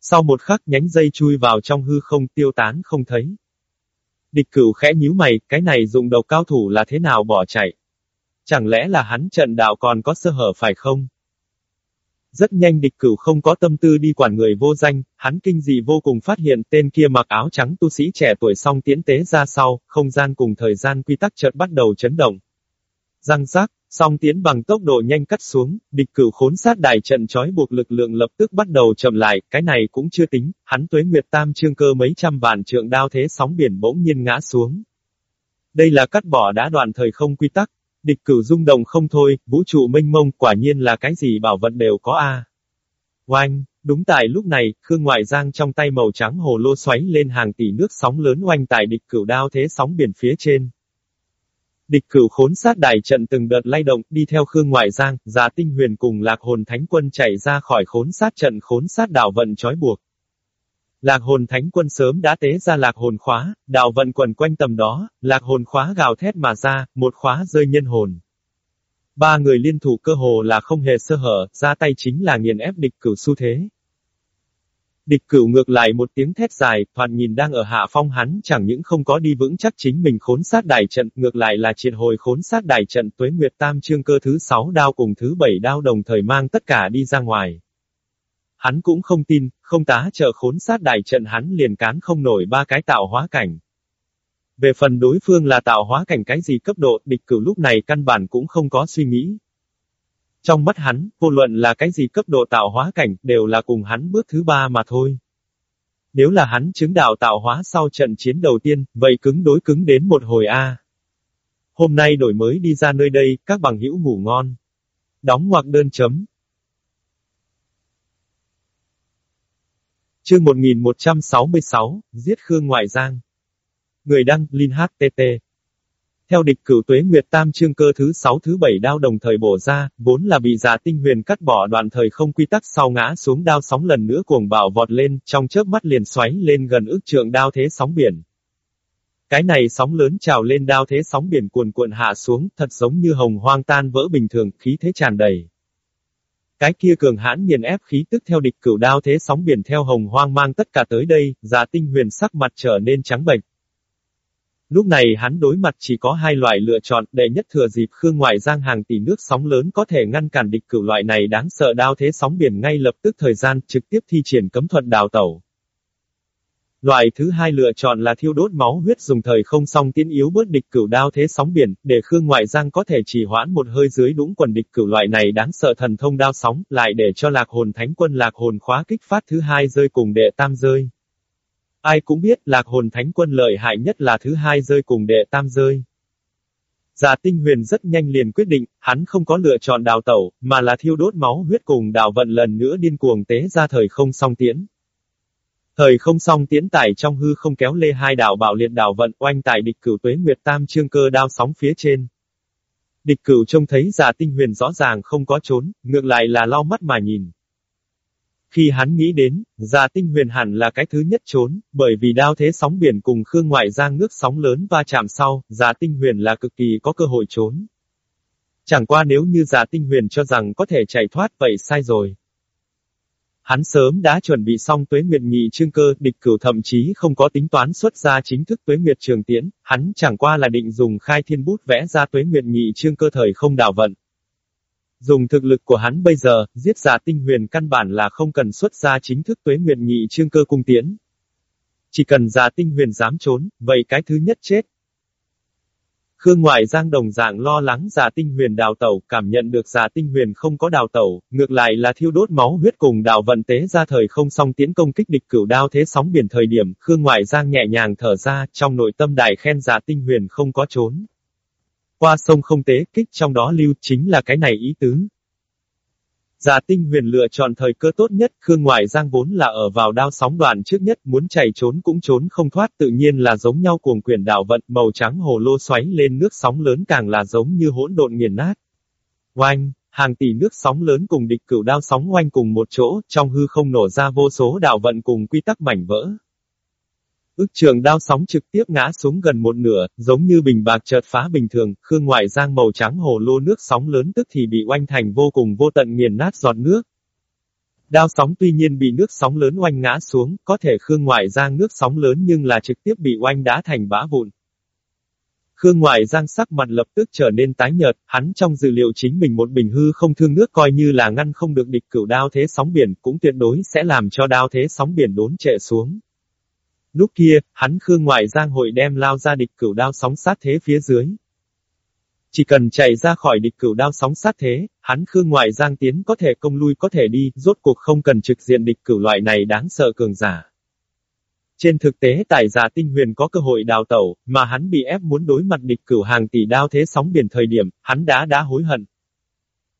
Sau một khắc nhánh dây chui vào trong hư không tiêu tán không thấy. Địch cửu khẽ nhíu mày, cái này dùng đầu cao thủ là thế nào bỏ chạy? Chẳng lẽ là hắn trận đạo còn có sơ hở phải không? Rất nhanh địch cửu không có tâm tư đi quản người vô danh, hắn kinh dị vô cùng phát hiện tên kia mặc áo trắng tu sĩ trẻ tuổi song tiến tế ra sau, không gian cùng thời gian quy tắc chợt bắt đầu chấn động. Răng rác, song tiến bằng tốc độ nhanh cắt xuống, địch cửu khốn sát đại trận trói buộc lực lượng lập tức bắt đầu chậm lại, cái này cũng chưa tính, hắn tuế nguyệt tam trương cơ mấy trăm vạn trượng đao thế sóng biển bỗng nhiên ngã xuống. Đây là cắt bỏ đã đoạn thời không quy tắc, địch cửu rung động không thôi, vũ trụ mênh mông, quả nhiên là cái gì bảo vật đều có a. Oanh, đúng tại lúc này, Khương Ngoại Giang trong tay màu trắng hồ lô xoáy lên hàng tỷ nước sóng lớn oanh tại địch cửu đao thế sóng biển phía trên. Địch cửu khốn sát đài trận từng đợt lay động, đi theo Khương Ngoại Giang, già tinh huyền cùng lạc hồn thánh quân chạy ra khỏi khốn sát trận khốn sát đảo vận trói buộc. Lạc hồn thánh quân sớm đã tế ra lạc hồn khóa, đảo vận quần quanh tầm đó, lạc hồn khóa gào thét mà ra, một khóa rơi nhân hồn. Ba người liên thủ cơ hồ là không hề sơ hở, ra tay chính là nghiền ép địch cửu xu thế. Địch cửu ngược lại một tiếng thét dài, thoạt nhìn đang ở hạ phong hắn chẳng những không có đi vững chắc chính mình khốn sát đài trận, ngược lại là triệt hồi khốn sát đài trận tuế nguyệt tam trương cơ thứ sáu đao cùng thứ bảy đao đồng thời mang tất cả đi ra ngoài. Hắn cũng không tin, không tá trợ khốn sát đài trận hắn liền cán không nổi ba cái tạo hóa cảnh. Về phần đối phương là tạo hóa cảnh cái gì cấp độ, địch cửu lúc này căn bản cũng không có suy nghĩ, trong mắt hắn, vô luận là cái gì cấp độ tạo hóa cảnh, đều là cùng hắn bước thứ ba mà thôi. Nếu là hắn chứng đạo tạo hóa sau trận chiến đầu tiên, vậy cứng đối cứng đến một hồi A. Hôm nay đổi mới đi ra nơi đây, các bằng hữu ngủ ngon. Đóng ngoặc đơn chấm. Chương 1166, Giết Khương Ngoại Giang. Người đăng, Linh HTT. Theo địch cửu tuế nguyệt tam chương cơ thứ sáu thứ bảy đao đồng thời bổ ra, vốn là bị giả tinh huyền cắt bỏ đoạn thời không quy tắc sau ngã xuống đao sóng lần nữa cuồng bạo vọt lên, trong chớp mắt liền xoáy lên gần ước trượng đao thế sóng biển. Cái này sóng lớn trào lên đao thế sóng biển cuồn cuộn hạ xuống, thật giống như hồng hoang tan vỡ bình thường, khí thế tràn đầy. Cái kia cường hãn nghiền ép khí tức theo địch cửu đao thế sóng biển theo hồng hoang mang tất cả tới đây, giả tinh huyền sắc mặt trở nên trắng bệch. Lúc này hắn đối mặt chỉ có hai loại lựa chọn, đệ nhất thừa dịp Khương Ngoại Giang hàng tỷ nước sóng lớn có thể ngăn cản địch cửu loại này đáng sợ đao thế sóng biển ngay lập tức thời gian trực tiếp thi triển cấm thuật đào tẩu. Loại thứ hai lựa chọn là thiêu đốt máu huyết dùng thời không song tiến yếu bớt địch cửu đao thế sóng biển, để Khương Ngoại Giang có thể chỉ hoãn một hơi dưới đũng quần địch cửu loại này đáng sợ thần thông đao sóng, lại để cho lạc hồn thánh quân lạc hồn khóa kích phát thứ hai rơi cùng đệ tam rơi. Ai cũng biết lạc hồn thánh quân lợi hại nhất là thứ hai rơi cùng đệ tam rơi. Già tinh huyền rất nhanh liền quyết định, hắn không có lựa chọn đào tẩu, mà là thiêu đốt máu huyết cùng đào vận lần nữa điên cuồng tế ra thời không song tiễn. Thời không song tiễn tải trong hư không kéo lê hai đảo bạo liệt đảo vận oanh tại địch cửu tuế nguyệt tam trương cơ đao sóng phía trên. Địch cửu trông thấy già tinh huyền rõ ràng không có trốn, ngược lại là lau mắt mà nhìn. Khi hắn nghĩ đến, già tinh huyền hẳn là cái thứ nhất trốn, bởi vì đao thế sóng biển cùng Khương Ngoại Giang nước sóng lớn va chạm sau, già tinh huyền là cực kỳ có cơ hội trốn. Chẳng qua nếu như già tinh huyền cho rằng có thể chạy thoát vậy sai rồi. Hắn sớm đã chuẩn bị xong tuế nguyệt nghị trương cơ, địch cửu thậm chí không có tính toán xuất ra chính thức tuế nguyệt trường tiễn, hắn chẳng qua là định dùng khai thiên bút vẽ ra tuế nguyệt nghị trương cơ thời không đảo vận. Dùng thực lực của hắn bây giờ, giết giả tinh huyền căn bản là không cần xuất ra chính thức tuế nguyệt nghị trương cơ cung tiến Chỉ cần giả tinh huyền dám trốn, vậy cái thứ nhất chết, Khương Ngoại Giang đồng dạng lo lắng giả tinh huyền đào tẩu, cảm nhận được giả tinh huyền không có đào tẩu, ngược lại là thiêu đốt máu huyết cùng đào vận tế ra thời không song tiến công kích địch cửu đao thế sóng biển thời điểm, Khương Ngoại Giang nhẹ nhàng thở ra, trong nội tâm đại khen giả tinh huyền không có trốn. Qua sông không tế kích trong đó lưu chính là cái này ý tứ. Già tinh huyền lựa chọn thời cơ tốt nhất, Khương Ngoại Giang vốn là ở vào đao sóng đoạn trước nhất, muốn chạy trốn cũng trốn không thoát, tự nhiên là giống nhau cuồng quyền đảo vận, màu trắng hồ lô xoáy lên nước sóng lớn càng là giống như hỗn độn nghiền nát. Oanh, hàng tỷ nước sóng lớn cùng địch cửu đao sóng oanh cùng một chỗ, trong hư không nổ ra vô số đảo vận cùng quy tắc mảnh vỡ. Ức trường đao sóng trực tiếp ngã xuống gần một nửa, giống như bình bạc chợt phá bình thường, khương ngoại giang màu trắng hồ lô nước sóng lớn tức thì bị oanh thành vô cùng vô tận nghiền nát giọt nước. Đao sóng tuy nhiên bị nước sóng lớn oanh ngã xuống, có thể khương ngoại giang nước sóng lớn nhưng là trực tiếp bị oanh đá thành bã vụn. Khương Ngoại Giang sắc mặt lập tức trở nên tái nhợt, hắn trong dự liệu chính mình một bình hư không thương nước coi như là ngăn không được địch cửu đao thế sóng biển, cũng tuyệt đối sẽ làm cho đao thế sóng biển đốn trệ xuống. Lúc kia, hắn Khương Ngoại Giang hội đem lao ra địch cửu đao sóng sát thế phía dưới. Chỉ cần chạy ra khỏi địch cửu đao sóng sát thế, hắn Khương Ngoại Giang tiến có thể công lui có thể đi, rốt cuộc không cần trực diện địch cửu loại này đáng sợ cường giả. Trên thực tế tài giả tinh huyền có cơ hội đào tẩu, mà hắn bị ép muốn đối mặt địch cửu hàng tỷ đao thế sóng biển thời điểm, hắn đã đã hối hận.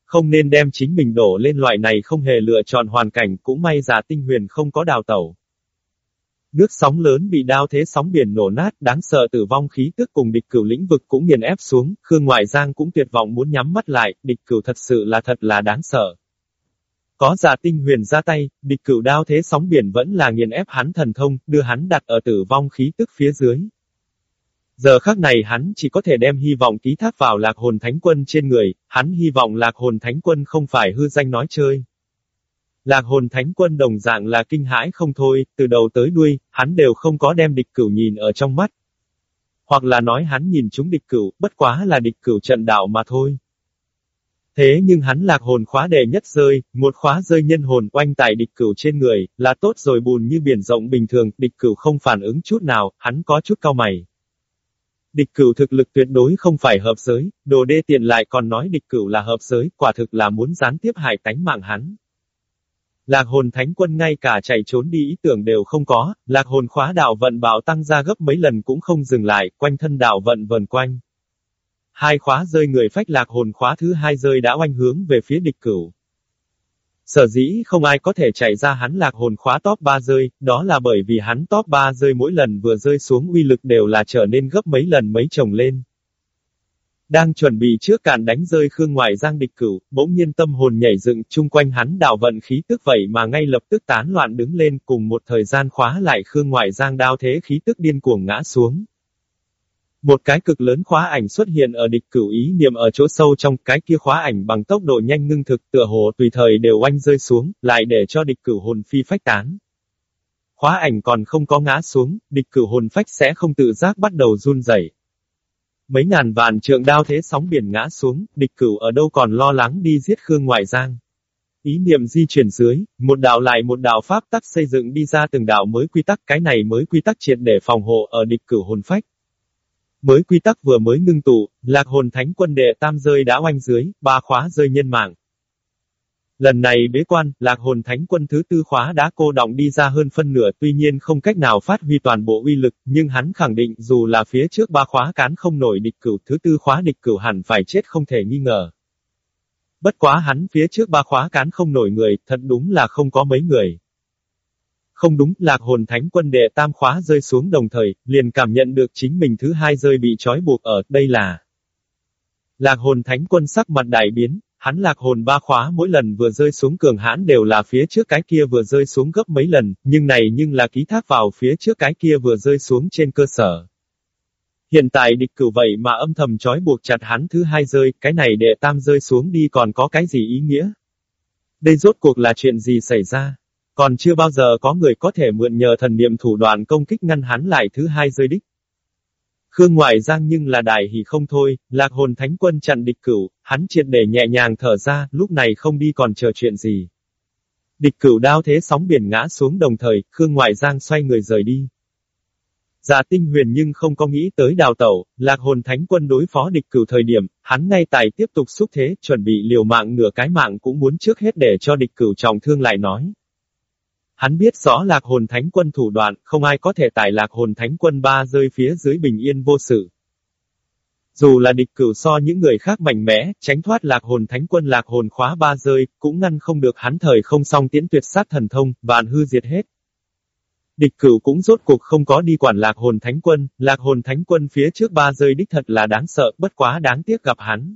Không nên đem chính mình đổ lên loại này không hề lựa chọn hoàn cảnh, cũng may giả tinh huyền không có đào tẩu. Nước sóng lớn bị đao thế sóng biển nổ nát, đáng sợ tử vong khí tức cùng địch cửu lĩnh vực cũng nghiền ép xuống, Khương Ngoại Giang cũng tuyệt vọng muốn nhắm mắt lại, địch cửu thật sự là thật là đáng sợ. Có giả tinh huyền ra tay, địch cửu đao thế sóng biển vẫn là nghiền ép hắn thần thông, đưa hắn đặt ở tử vong khí tức phía dưới. Giờ khắc này hắn chỉ có thể đem hy vọng ký thác vào lạc hồn thánh quân trên người, hắn hy vọng lạc hồn thánh quân không phải hư danh nói chơi. Lạc hồn thánh quân đồng dạng là kinh hãi không thôi, từ đầu tới đuôi, hắn đều không có đem địch cửu nhìn ở trong mắt. Hoặc là nói hắn nhìn chúng địch cửu, bất quá là địch cửu trận đạo mà thôi. Thế nhưng hắn lạc hồn khóa đề nhất rơi, một khóa rơi nhân hồn oanh tại địch cửu trên người, là tốt rồi bùn như biển rộng bình thường, địch cửu không phản ứng chút nào, hắn có chút cao mày. Địch cửu thực lực tuyệt đối không phải hợp giới, đồ đê tiện lại còn nói địch cửu là hợp giới, quả thực là muốn gián tiếp hại tánh mạng hắn. Lạc hồn thánh quân ngay cả chạy trốn đi ý tưởng đều không có, lạc hồn khóa đạo vận bảo tăng ra gấp mấy lần cũng không dừng lại, quanh thân đạo vận vần quanh. Hai khóa rơi người phách lạc hồn khóa thứ hai rơi đã oanh hướng về phía địch cửu. Sở dĩ không ai có thể chạy ra hắn lạc hồn khóa top 3 rơi, đó là bởi vì hắn top 3 rơi mỗi lần vừa rơi xuống uy lực đều là trở nên gấp mấy lần mấy chồng lên. Đang chuẩn bị trước càn đánh rơi Khương Ngoại Giang địch cửu, bỗng nhiên tâm hồn nhảy dựng chung quanh hắn đảo vận khí tức vậy mà ngay lập tức tán loạn đứng lên cùng một thời gian khóa lại Khương Ngoại Giang đao thế khí tức điên cuồng ngã xuống. Một cái cực lớn khóa ảnh xuất hiện ở địch cửu ý niệm ở chỗ sâu trong cái kia khóa ảnh bằng tốc độ nhanh ngưng thực tựa hồ tùy thời đều oanh rơi xuống, lại để cho địch cửu hồn phi phách tán. Khóa ảnh còn không có ngã xuống, địch cửu hồn phách sẽ không tự giác bắt đầu run rẩy. Mấy ngàn vạn trượng đao thế sóng biển ngã xuống, địch cửu ở đâu còn lo lắng đi giết Khương Ngoại Giang. Ý niệm di chuyển dưới, một đạo lại một đạo pháp tắc xây dựng đi ra từng đạo mới quy tắc cái này mới quy tắc triệt để phòng hộ ở địch cửu hồn phách. Mới quy tắc vừa mới ngưng tụ, lạc hồn thánh quân đệ tam rơi đã oanh dưới, ba khóa rơi nhân mạng. Lần này bế quan, lạc hồn thánh quân thứ tư khóa đã cô động đi ra hơn phân nửa tuy nhiên không cách nào phát huy toàn bộ uy lực, nhưng hắn khẳng định dù là phía trước ba khóa cán không nổi địch cửu thứ tư khóa địch cửu hẳn phải chết không thể nghi ngờ. Bất quá hắn phía trước ba khóa cán không nổi người, thật đúng là không có mấy người. Không đúng, lạc hồn thánh quân đệ tam khóa rơi xuống đồng thời, liền cảm nhận được chính mình thứ hai rơi bị trói buộc ở, đây là. Lạc hồn thánh quân sắc mặt đại biến, Hắn lạc hồn ba khóa mỗi lần vừa rơi xuống cường hãn đều là phía trước cái kia vừa rơi xuống gấp mấy lần, nhưng này nhưng là ký thác vào phía trước cái kia vừa rơi xuống trên cơ sở. Hiện tại địch cửu vậy mà âm thầm trói buộc chặt hắn thứ hai rơi, cái này đệ tam rơi xuống đi còn có cái gì ý nghĩa? Đây rốt cuộc là chuyện gì xảy ra? Còn chưa bao giờ có người có thể mượn nhờ thần niệm thủ đoạn công kích ngăn hắn lại thứ hai rơi đích. Khương Ngoại Giang nhưng là đại hỉ không thôi, lạc hồn thánh quân chặn địch cửu, hắn triệt để nhẹ nhàng thở ra, lúc này không đi còn chờ chuyện gì. Địch cửu đao thế sóng biển ngã xuống đồng thời, Khương Ngoại Giang xoay người rời đi. giả tinh huyền nhưng không có nghĩ tới đào tẩu, lạc hồn thánh quân đối phó địch cửu thời điểm, hắn ngay tại tiếp tục xúc thế, chuẩn bị liều mạng nửa cái mạng cũng muốn trước hết để cho địch cửu trọng thương lại nói. Hắn biết rõ lạc hồn thánh quân thủ đoạn, không ai có thể tải lạc hồn thánh quân ba rơi phía dưới bình yên vô sự. Dù là địch cửu so những người khác mạnh mẽ, tránh thoát lạc hồn thánh quân lạc hồn khóa ba rơi, cũng ngăn không được hắn thời không song tiễn tuyệt sát thần thông, vạn hư diệt hết. Địch cửu cũng rốt cuộc không có đi quản lạc hồn thánh quân, lạc hồn thánh quân phía trước ba rơi đích thật là đáng sợ, bất quá đáng tiếc gặp hắn.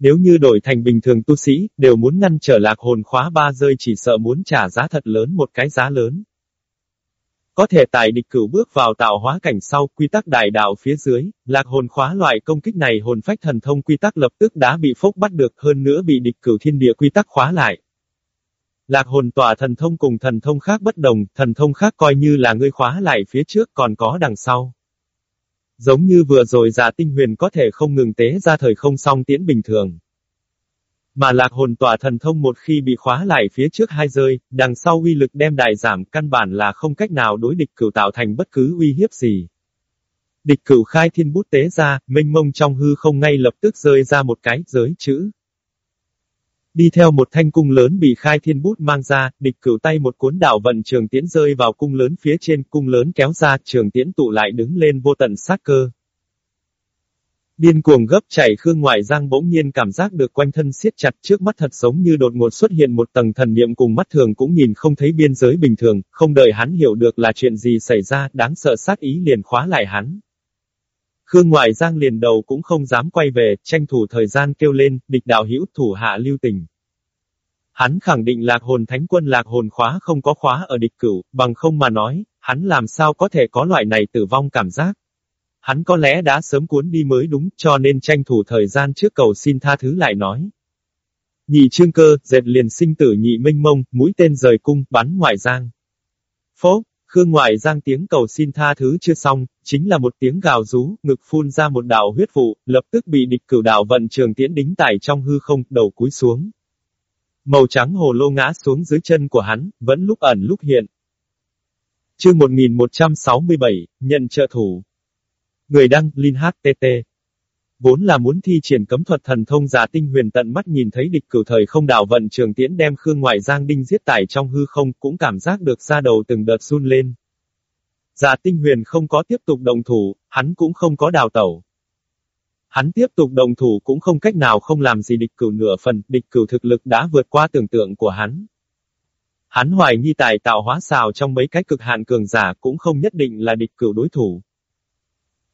Nếu như đổi thành bình thường tu sĩ, đều muốn ngăn trở lạc hồn khóa ba rơi chỉ sợ muốn trả giá thật lớn một cái giá lớn. Có thể tài địch cửu bước vào tạo hóa cảnh sau, quy tắc đại đạo phía dưới, lạc hồn khóa loại công kích này hồn phách thần thông quy tắc lập tức đã bị phốc bắt được hơn nữa bị địch cửu thiên địa quy tắc khóa lại. Lạc hồn tỏa thần thông cùng thần thông khác bất đồng, thần thông khác coi như là ngươi khóa lại phía trước còn có đằng sau. Giống như vừa rồi giả tinh huyền có thể không ngừng tế ra thời không song tiễn bình thường. Mà lạc hồn tỏa thần thông một khi bị khóa lại phía trước hai rơi, đằng sau uy lực đem đại giảm căn bản là không cách nào đối địch cửu tạo thành bất cứ uy hiếp gì. Địch cửu khai thiên bút tế ra, mênh mông trong hư không ngay lập tức rơi ra một cái giới chữ. Đi theo một thanh cung lớn bị khai thiên bút mang ra, địch cửu tay một cuốn đảo vận trường tiễn rơi vào cung lớn phía trên, cung lớn kéo ra, trường tiễn tụ lại đứng lên vô tận sát cơ. Điên cuồng gấp chảy Khương Ngoại Giang bỗng nhiên cảm giác được quanh thân siết chặt trước mắt thật giống như đột ngột xuất hiện một tầng thần niệm cùng mắt thường cũng nhìn không thấy biên giới bình thường, không đợi hắn hiểu được là chuyện gì xảy ra, đáng sợ sát ý liền khóa lại hắn. Khương Ngoại Giang liền đầu cũng không dám quay về, tranh thủ thời gian kêu lên, địch đạo hữu thủ hạ lưu tình. Hắn khẳng định lạc hồn thánh quân lạc hồn khóa không có khóa ở địch cửu, bằng không mà nói, hắn làm sao có thể có loại này tử vong cảm giác. Hắn có lẽ đã sớm cuốn đi mới đúng, cho nên tranh thủ thời gian trước cầu xin tha thứ lại nói. Nhị trương cơ, dệt liền sinh tử nhị minh mông, mũi tên rời cung, bắn ngoại giang. Phố, Khương Ngoại Giang tiếng cầu xin tha thứ chưa xong, chính là một tiếng gào rú, ngực phun ra một đạo huyết vụ, lập tức bị địch cửu đạo vận trường tiễn đính tải trong hư không, đầu cúi xuống. Màu trắng hồ lô ngã xuống dưới chân của hắn, vẫn lúc ẩn lúc hiện. Chương 1167, nhận trợ thủ. Người đăng, Linh HTT. Vốn là muốn thi triển cấm thuật thần thông giả tinh huyền tận mắt nhìn thấy địch cửu thời không đảo vận trường tiễn đem Khương Ngoại Giang Đinh giết tải trong hư không, cũng cảm giác được ra đầu từng đợt run lên. Giả tinh huyền không có tiếp tục đồng thủ, hắn cũng không có đào tẩu. Hắn tiếp tục đồng thủ cũng không cách nào không làm gì địch cửu nửa phần, địch cửu thực lực đã vượt qua tưởng tượng của hắn. Hắn hoài nghi tài tạo hóa xào trong mấy cái cực hạn cường giả cũng không nhất định là địch cửu đối thủ.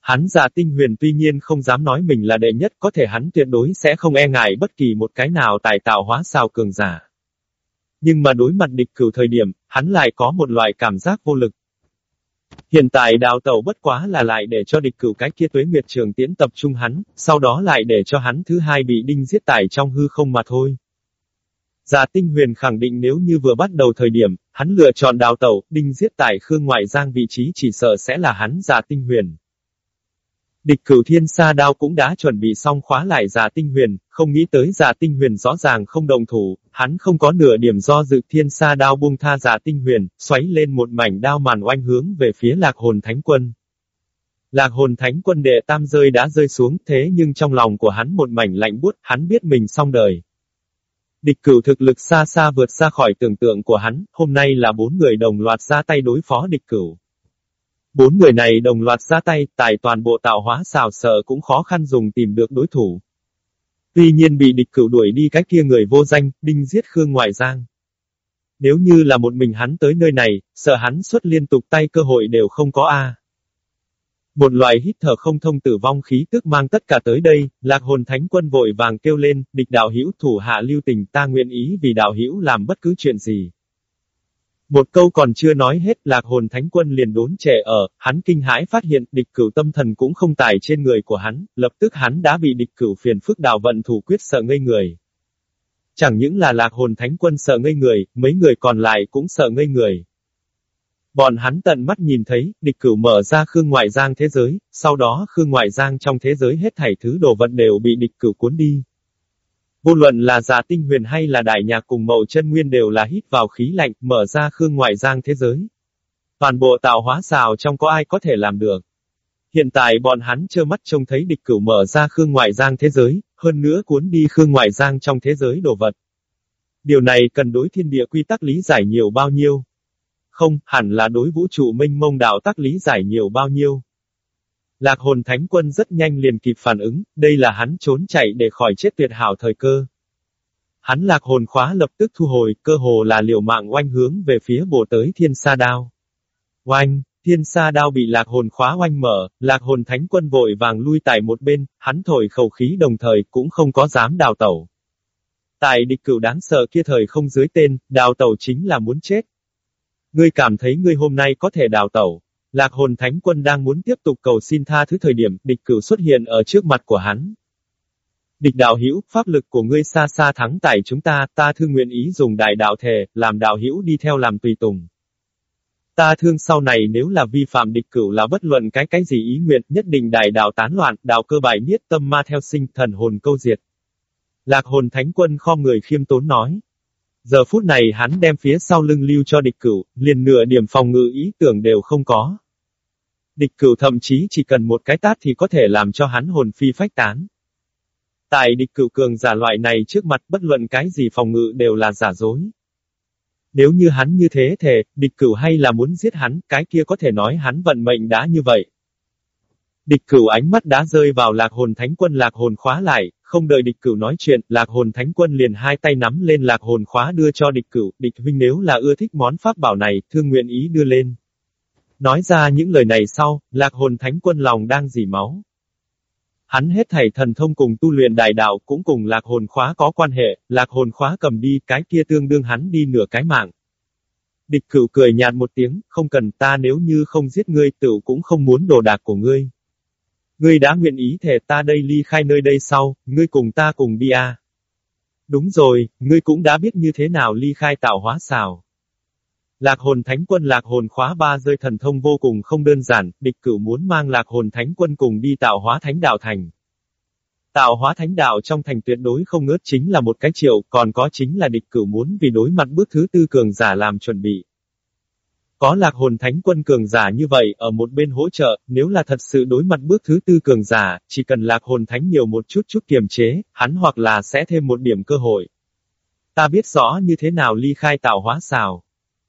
Hắn giả tinh huyền tuy nhiên không dám nói mình là đệ nhất có thể hắn tuyệt đối sẽ không e ngại bất kỳ một cái nào tài tạo hóa sao cường giả. Nhưng mà đối mặt địch cửu thời điểm, hắn lại có một loại cảm giác vô lực. Hiện tại đào tẩu bất quá là lại để cho địch cửu cái kia tuế nguyệt trường tiễn tập trung hắn, sau đó lại để cho hắn thứ hai bị đinh giết tải trong hư không mà thôi. Giả tinh huyền khẳng định nếu như vừa bắt đầu thời điểm, hắn lựa chọn đào tẩu, đinh giết tải khương ngoại giang vị trí chỉ sợ sẽ là hắn giả tinh huyền. Địch cửu thiên sa đao cũng đã chuẩn bị xong khóa lại giả tinh huyền, không nghĩ tới giả tinh huyền rõ ràng không đồng thủ, hắn không có nửa điểm do dự thiên sa đao buông tha giả tinh huyền, xoáy lên một mảnh đao màn oanh hướng về phía lạc hồn thánh quân. Lạc hồn thánh quân đệ tam rơi đã rơi xuống thế nhưng trong lòng của hắn một mảnh lạnh buốt, hắn biết mình xong đời. Địch cửu thực lực xa xa vượt xa khỏi tưởng tượng của hắn, hôm nay là bốn người đồng loạt ra tay đối phó địch cửu. Bốn người này đồng loạt ra tay, tại toàn bộ tạo hóa xào sợ cũng khó khăn dùng tìm được đối thủ. Tuy nhiên bị địch cửu đuổi đi cái kia người vô danh, đinh giết Khương Ngoại Giang. Nếu như là một mình hắn tới nơi này, sợ hắn xuất liên tục tay cơ hội đều không có a. Một loại hít thở không thông tử vong khí tức mang tất cả tới đây, lạc hồn thánh quân vội vàng kêu lên, địch đạo hữu thủ hạ lưu tình ta nguyện ý vì đạo hữu làm bất cứ chuyện gì. Một câu còn chưa nói hết lạc hồn thánh quân liền đốn trẻ ở, hắn kinh hãi phát hiện địch cửu tâm thần cũng không tải trên người của hắn, lập tức hắn đã bị địch cửu phiền phức đào vận thủ quyết sợ ngây người. Chẳng những là lạc hồn thánh quân sợ ngây người, mấy người còn lại cũng sợ ngây người. Bọn hắn tận mắt nhìn thấy, địch cửu mở ra khương ngoại giang thế giới, sau đó khương ngoại giang trong thế giới hết thảy thứ đồ vật đều bị địch cửu cuốn đi. Vô luận là giả tinh huyền hay là đại nhạc cùng mậu chân nguyên đều là hít vào khí lạnh, mở ra khương ngoại giang thế giới. Toàn bộ tạo hóa xào trong có ai có thể làm được. Hiện tại bọn hắn trơ mắt trông thấy địch cửu mở ra khương ngoại giang thế giới, hơn nữa cuốn đi khương ngoại giang trong thế giới đồ vật. Điều này cần đối thiên địa quy tắc lý giải nhiều bao nhiêu. Không, hẳn là đối vũ trụ minh mông đạo tắc lý giải nhiều bao nhiêu. Lạc hồn thánh quân rất nhanh liền kịp phản ứng, đây là hắn trốn chạy để khỏi chết tuyệt hảo thời cơ. Hắn lạc hồn khóa lập tức thu hồi, cơ hồ là liều mạng oanh hướng về phía bổ tới thiên sa đao. Oanh, thiên sa đao bị lạc hồn khóa oanh mở, lạc hồn thánh quân vội vàng lui tại một bên, hắn thổi khẩu khí đồng thời cũng không có dám đào tẩu. Tại địch cửu đáng sợ kia thời không dưới tên, đào tẩu chính là muốn chết. Ngươi cảm thấy ngươi hôm nay có thể đào tẩu. Lạc hồn thánh quân đang muốn tiếp tục cầu xin tha thứ thời điểm, địch cửu xuất hiện ở trước mặt của hắn. Địch đạo hữu, pháp lực của ngươi xa xa thắng tại chúng ta, ta thương nguyện ý dùng đại đạo thể, làm đạo hữu đi theo làm tùy tùng. Ta thương sau này nếu là vi phạm địch cửu là bất luận cái cái gì ý nguyện, nhất định đại đạo tán loạn, đạo cơ bài niết tâm ma theo sinh, thần hồn câu diệt. Lạc hồn thánh quân kho người khiêm tốn nói. Giờ phút này hắn đem phía sau lưng lưu cho địch cửu, liền nửa điểm phòng ngự ý tưởng đều không có. Địch cửu thậm chí chỉ cần một cái tát thì có thể làm cho hắn hồn phi phách tán. Tại địch cửu cường giả loại này trước mặt bất luận cái gì phòng ngự đều là giả dối. Nếu như hắn như thế thề, địch cửu hay là muốn giết hắn, cái kia có thể nói hắn vận mệnh đã như vậy. Địch cửu ánh mắt đã rơi vào lạc hồn thánh quân lạc hồn khóa lại, không đợi địch cửu nói chuyện, lạc hồn thánh quân liền hai tay nắm lên lạc hồn khóa đưa cho địch cửu, địch huynh nếu là ưa thích món pháp bảo này, thương nguyện ý đưa lên. Nói ra những lời này sau, lạc hồn thánh quân lòng đang dỉ máu. Hắn hết thảy thần thông cùng tu luyện đại đạo cũng cùng lạc hồn khóa có quan hệ, lạc hồn khóa cầm đi cái kia tương đương hắn đi nửa cái mạng. Địch cửu cười nhạt một tiếng, không cần ta nếu như không giết ngươi tự cũng không muốn đồ đạc của ngươi. Ngươi đã nguyện ý thể ta đây ly khai nơi đây sau, ngươi cùng ta cùng đi à. Đúng rồi, ngươi cũng đã biết như thế nào ly khai tạo hóa xào. Lạc hồn thánh quân lạc hồn khóa ba rơi thần thông vô cùng không đơn giản, địch cửu muốn mang lạc hồn thánh quân cùng đi tạo hóa thánh đạo thành. Tạo hóa thánh đạo trong thành tuyệt đối không ngớt chính là một cái triệu, còn có chính là địch cửu muốn vì đối mặt bước thứ tư cường giả làm chuẩn bị. Có lạc hồn thánh quân cường giả như vậy ở một bên hỗ trợ, nếu là thật sự đối mặt bước thứ tư cường giả, chỉ cần lạc hồn thánh nhiều một chút chút kiềm chế, hắn hoặc là sẽ thêm một điểm cơ hội. Ta biết rõ như thế nào ly khai tạo hóa xào.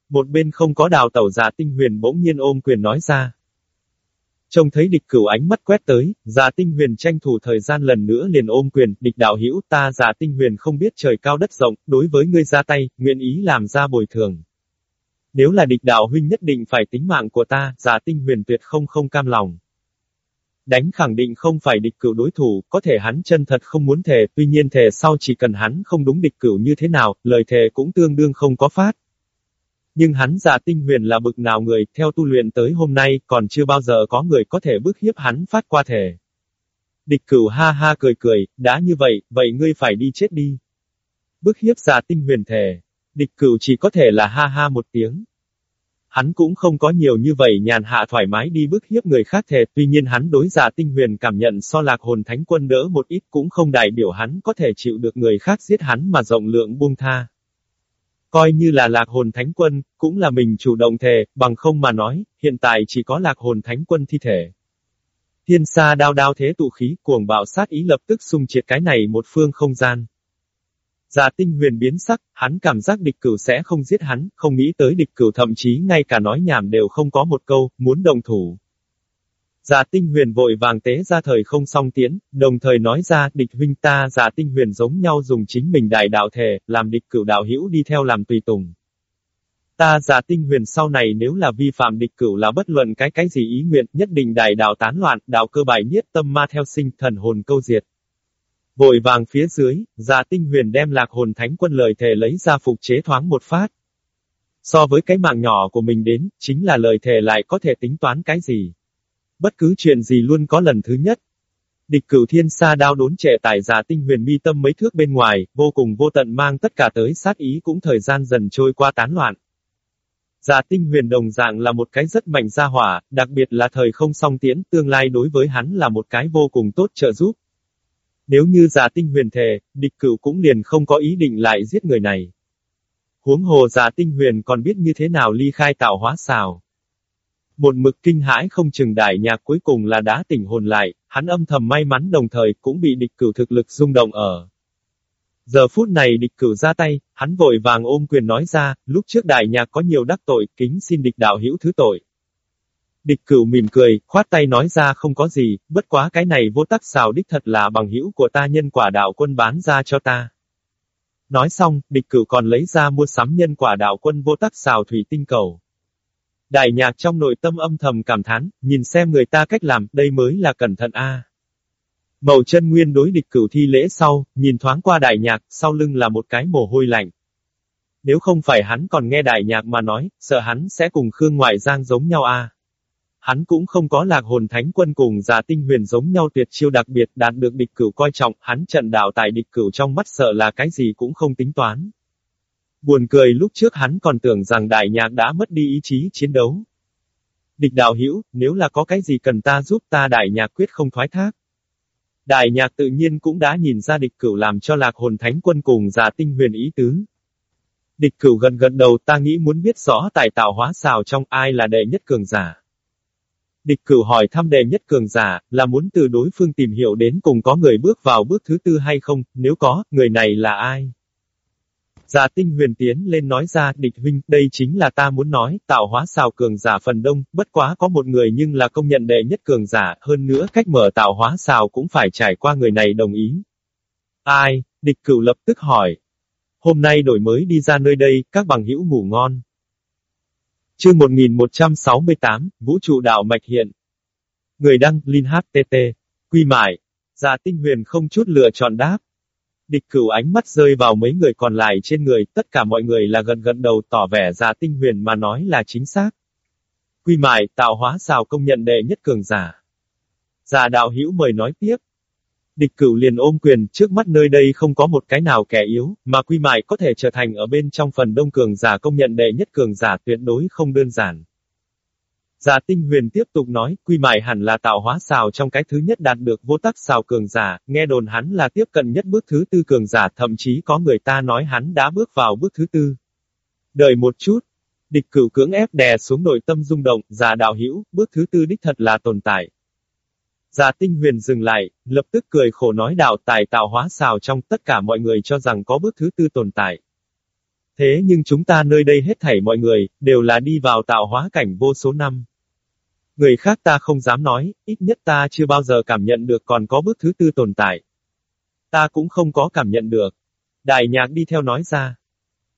Một bên không có đào tẩu giả tinh huyền bỗng nhiên ôm quyền nói ra. Trông thấy địch cửu ánh mắt quét tới, giả tinh huyền tranh thủ thời gian lần nữa liền ôm quyền, địch đạo hữu ta giả tinh huyền không biết trời cao đất rộng, đối với ngươi ra tay, nguyện ý làm ra bồi thường. Nếu là địch đạo huynh nhất định phải tính mạng của ta, giả tinh huyền tuyệt không không cam lòng. Đánh khẳng định không phải địch cửu đối thủ, có thể hắn chân thật không muốn thề, tuy nhiên thề sau chỉ cần hắn không đúng địch cửu như thế nào, lời thề cũng tương đương không có phát. Nhưng hắn giả tinh huyền là bực nào người, theo tu luyện tới hôm nay, còn chưa bao giờ có người có thể bức hiếp hắn phát qua thể. Địch cửu ha ha cười cười, đã như vậy, vậy ngươi phải đi chết đi. Bức hiếp giả tinh huyền thể. Địch cửu chỉ có thể là ha ha một tiếng. Hắn cũng không có nhiều như vậy nhàn hạ thoải mái đi bức hiếp người khác thể, tuy nhiên hắn đối giả tinh huyền cảm nhận so lạc hồn thánh quân đỡ một ít cũng không đại biểu hắn có thể chịu được người khác giết hắn mà rộng lượng buông tha. Coi như là lạc hồn thánh quân, cũng là mình chủ động thề, bằng không mà nói, hiện tại chỉ có lạc hồn thánh quân thi thể. Thiên sa đao đao thế tụ khí, cuồng bạo sát ý lập tức xung triệt cái này một phương không gian. Giả tinh huyền biến sắc, hắn cảm giác địch cửu sẽ không giết hắn, không nghĩ tới địch cửu thậm chí ngay cả nói nhảm đều không có một câu, muốn đồng thủ. Giả tinh huyền vội vàng tế ra thời không song tiến, đồng thời nói ra, địch huynh ta giả tinh huyền giống nhau dùng chính mình đại đạo thể, làm địch cửu đạo hữu đi theo làm tùy tùng. Ta giả tinh huyền sau này nếu là vi phạm địch cửu là bất luận cái cái gì ý nguyện, nhất định đại đạo tán loạn, đạo cơ bài niết tâm ma theo sinh, thần hồn câu diệt. Vội vàng phía dưới, giả tinh huyền đem lạc hồn thánh quân lời thề lấy ra phục chế thoáng một phát. So với cái mạng nhỏ của mình đến, chính là lời thề lại có thể tính toán cái gì. Bất cứ chuyện gì luôn có lần thứ nhất. Địch cửu thiên sa đao đốn trẻ tài giả tinh huyền mi tâm mấy thước bên ngoài, vô cùng vô tận mang tất cả tới sát ý cũng thời gian dần trôi qua tán loạn. Giả tinh huyền đồng dạng là một cái rất mạnh gia hỏa, đặc biệt là thời không song tiễn, tương lai đối với hắn là một cái vô cùng tốt trợ giúp. Nếu như giả tinh huyền thề, địch cửu cũng liền không có ý định lại giết người này. Huống hồ giả tinh huyền còn biết như thế nào ly khai tạo hóa xào. Một mực kinh hãi không chừng đại nhạc cuối cùng là đã tỉnh hồn lại, hắn âm thầm may mắn đồng thời cũng bị địch cửu thực lực rung động ở. Giờ phút này địch cửu ra tay, hắn vội vàng ôm quyền nói ra, lúc trước đại nhạc có nhiều đắc tội, kính xin địch đạo hữu thứ tội. Địch cửu mỉm cười, khoát tay nói ra không có gì, bất quá cái này vô tắc xào đích thật là bằng hữu của ta nhân quả đạo quân bán ra cho ta. Nói xong, địch cửu còn lấy ra mua sắm nhân quả đạo quân vô tắc xào thủy tinh cầu. Đại nhạc trong nội tâm âm thầm cảm thán, nhìn xem người ta cách làm, đây mới là cẩn thận a. Mậu chân nguyên đối địch cửu thi lễ sau, nhìn thoáng qua đại nhạc, sau lưng là một cái mồ hôi lạnh. Nếu không phải hắn còn nghe đại nhạc mà nói, sợ hắn sẽ cùng Khương Ngoại Giang giống nhau a. Hắn cũng không có lạc hồn thánh quân cùng giả tinh huyền giống nhau tuyệt chiêu đặc biệt đạt được địch cửu coi trọng, hắn trận đạo tại địch cửu trong mắt sợ là cái gì cũng không tính toán. Buồn cười lúc trước hắn còn tưởng rằng đại nhạc đã mất đi ý chí chiến đấu. Địch đạo hữu nếu là có cái gì cần ta giúp ta đại nhạc quyết không thoái thác. Đại nhạc tự nhiên cũng đã nhìn ra địch cửu làm cho lạc hồn thánh quân cùng giả tinh huyền ý tứ. Địch cửu gần gần đầu ta nghĩ muốn biết rõ tài tạo hóa xào trong ai là đệ nhất cường giả. Địch cửu hỏi thăm đệ nhất cường giả, là muốn từ đối phương tìm hiểu đến cùng có người bước vào bước thứ tư hay không, nếu có, người này là ai? Giả tinh huyền tiến lên nói ra, địch huynh, đây chính là ta muốn nói, tạo hóa xào cường giả phần đông, bất quá có một người nhưng là công nhận đệ nhất cường giả, hơn nữa cách mở tạo hóa xào cũng phải trải qua người này đồng ý. Ai? Địch cửu lập tức hỏi. Hôm nay đổi mới đi ra nơi đây, các bằng hữu ngủ ngon. Chương 1168, Vũ trụ đạo mạch hiện. Người đăng, Linh HTT. Quy mại. Giả tinh huyền không chút lựa chọn đáp. Địch cửu ánh mắt rơi vào mấy người còn lại trên người, tất cả mọi người là gần gần đầu tỏ vẻ ra tinh huyền mà nói là chính xác. Quy mại, tạo hóa sao công nhận đệ nhất cường giả. Già đạo hữu mời nói tiếp. Địch cửu liền ôm quyền, trước mắt nơi đây không có một cái nào kẻ yếu, mà quy mại có thể trở thành ở bên trong phần đông cường giả công nhận đệ nhất cường giả tuyệt đối không đơn giản. Giả tinh huyền tiếp tục nói, quy mại hẳn là tạo hóa xào trong cái thứ nhất đạt được vô tắc xào cường giả, nghe đồn hắn là tiếp cận nhất bước thứ tư cường giả, thậm chí có người ta nói hắn đã bước vào bước thứ tư. Đợi một chút, địch cửu cưỡng ép đè xuống nội tâm rung động, giả đạo hữu bước thứ tư đích thật là tồn tại. Giả tinh huyền dừng lại, lập tức cười khổ nói đạo tài tạo hóa xào trong tất cả mọi người cho rằng có bước thứ tư tồn tại. Thế nhưng chúng ta nơi đây hết thảy mọi người, đều là đi vào tạo hóa cảnh vô số năm. Người khác ta không dám nói, ít nhất ta chưa bao giờ cảm nhận được còn có bước thứ tư tồn tại. Ta cũng không có cảm nhận được. Đại nhạc đi theo nói ra.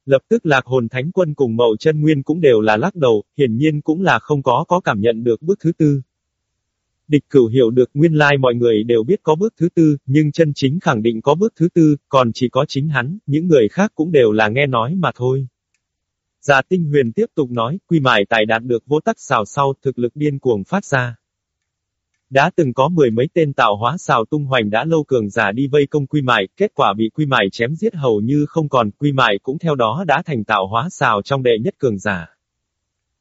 Lập tức lạc hồn thánh quân cùng mậu chân nguyên cũng đều là lắc đầu, hiển nhiên cũng là không có có cảm nhận được bước thứ tư. Địch cửu hiểu được nguyên lai mọi người đều biết có bước thứ tư, nhưng chân chính khẳng định có bước thứ tư, còn chỉ có chính hắn, những người khác cũng đều là nghe nói mà thôi. Già tinh huyền tiếp tục nói, quy mải tài đạt được vô tắc xào sau, thực lực điên cuồng phát ra. Đã từng có mười mấy tên tạo hóa xào tung hoành đã lâu cường giả đi vây công quy mải, kết quả bị quy mải chém giết hầu như không còn, quy mải cũng theo đó đã thành tạo hóa xào trong đệ nhất cường giả.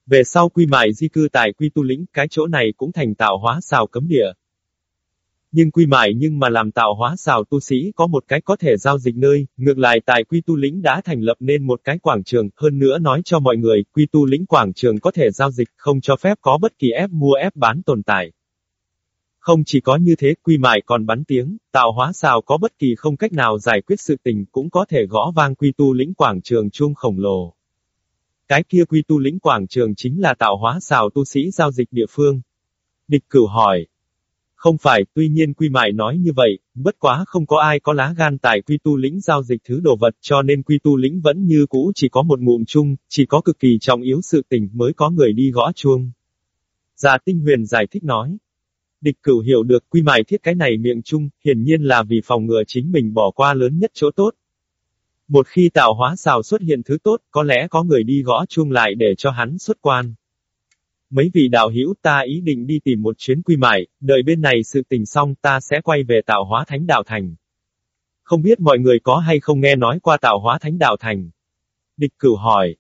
Về sau quy mải di cư tại quy tu lĩnh, cái chỗ này cũng thành tạo hóa xào cấm địa. Nhưng quy mại nhưng mà làm tạo hóa xào tu sĩ có một cái có thể giao dịch nơi, ngược lại tại quy tu lĩnh đã thành lập nên một cái quảng trường, hơn nữa nói cho mọi người, quy tu lĩnh quảng trường có thể giao dịch, không cho phép có bất kỳ ép mua ép bán tồn tại. Không chỉ có như thế, quy mại còn bắn tiếng, tạo hóa xào có bất kỳ không cách nào giải quyết sự tình cũng có thể gõ vang quy tu lĩnh quảng trường chuông khổng lồ. Cái kia quy tu lĩnh quảng trường chính là tạo hóa xào tu sĩ giao dịch địa phương. Địch cửu hỏi. Không phải, tuy nhiên quy mại nói như vậy, bất quá không có ai có lá gan tại quy tu lĩnh giao dịch thứ đồ vật cho nên quy tu lĩnh vẫn như cũ chỉ có một ngụm chung, chỉ có cực kỳ trọng yếu sự tình mới có người đi gõ chuông. Già tinh huyền giải thích nói. Địch cửu hiểu được quy mại thiết cái này miệng chung, hiển nhiên là vì phòng ngừa chính mình bỏ qua lớn nhất chỗ tốt, một khi tạo hóa xào xuất hiện thứ tốt, có lẽ có người đi gõ chuông lại để cho hắn xuất quan. Mấy vị đạo hữu ta ý định đi tìm một chuyến quy mại, đợi bên này sự tình xong ta sẽ quay về tạo hóa thánh đạo thành. Không biết mọi người có hay không nghe nói qua tạo hóa thánh đạo thành. Địch cửu hỏi.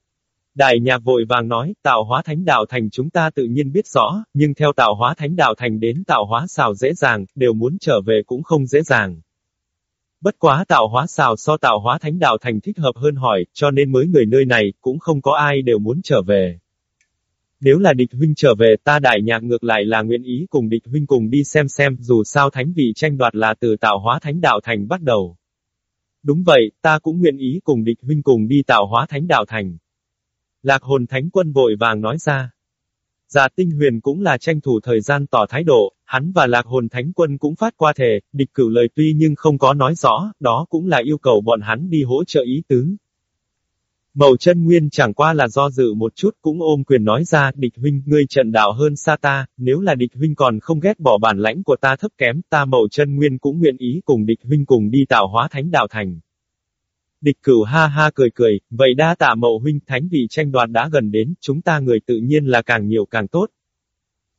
Đại nhạc vội vàng nói, tạo hóa thánh đạo thành chúng ta tự nhiên biết rõ, nhưng theo tạo hóa thánh đạo thành đến tạo hóa xào dễ dàng, đều muốn trở về cũng không dễ dàng. Bất quá tạo hóa xào so tạo hóa thánh đạo thành thích hợp hơn hỏi, cho nên mới người nơi này, cũng không có ai đều muốn trở về. Nếu là địch huynh trở về ta đại nhạc ngược lại là nguyện ý cùng địch huynh cùng đi xem xem, dù sao thánh vị tranh đoạt là từ tạo hóa thánh đạo thành bắt đầu. Đúng vậy, ta cũng nguyện ý cùng địch huynh cùng đi tạo hóa thánh đạo thành. Lạc hồn thánh quân vội vàng nói ra. Giả tinh huyền cũng là tranh thủ thời gian tỏ thái độ, hắn và lạc hồn thánh quân cũng phát qua thể, địch cử lời tuy nhưng không có nói rõ, đó cũng là yêu cầu bọn hắn đi hỗ trợ ý tứ. Mậu chân nguyên chẳng qua là do dự một chút cũng ôm quyền nói ra, địch huynh, ngươi trận đạo hơn xa ta, nếu là địch huynh còn không ghét bỏ bản lãnh của ta thấp kém, ta mậu chân nguyên cũng nguyện ý cùng địch huynh cùng đi tạo hóa thánh đạo thành. Địch cửu ha ha cười cười, vậy đa tạ mậu huynh thánh vị tranh đoạt đã gần đến, chúng ta người tự nhiên là càng nhiều càng tốt.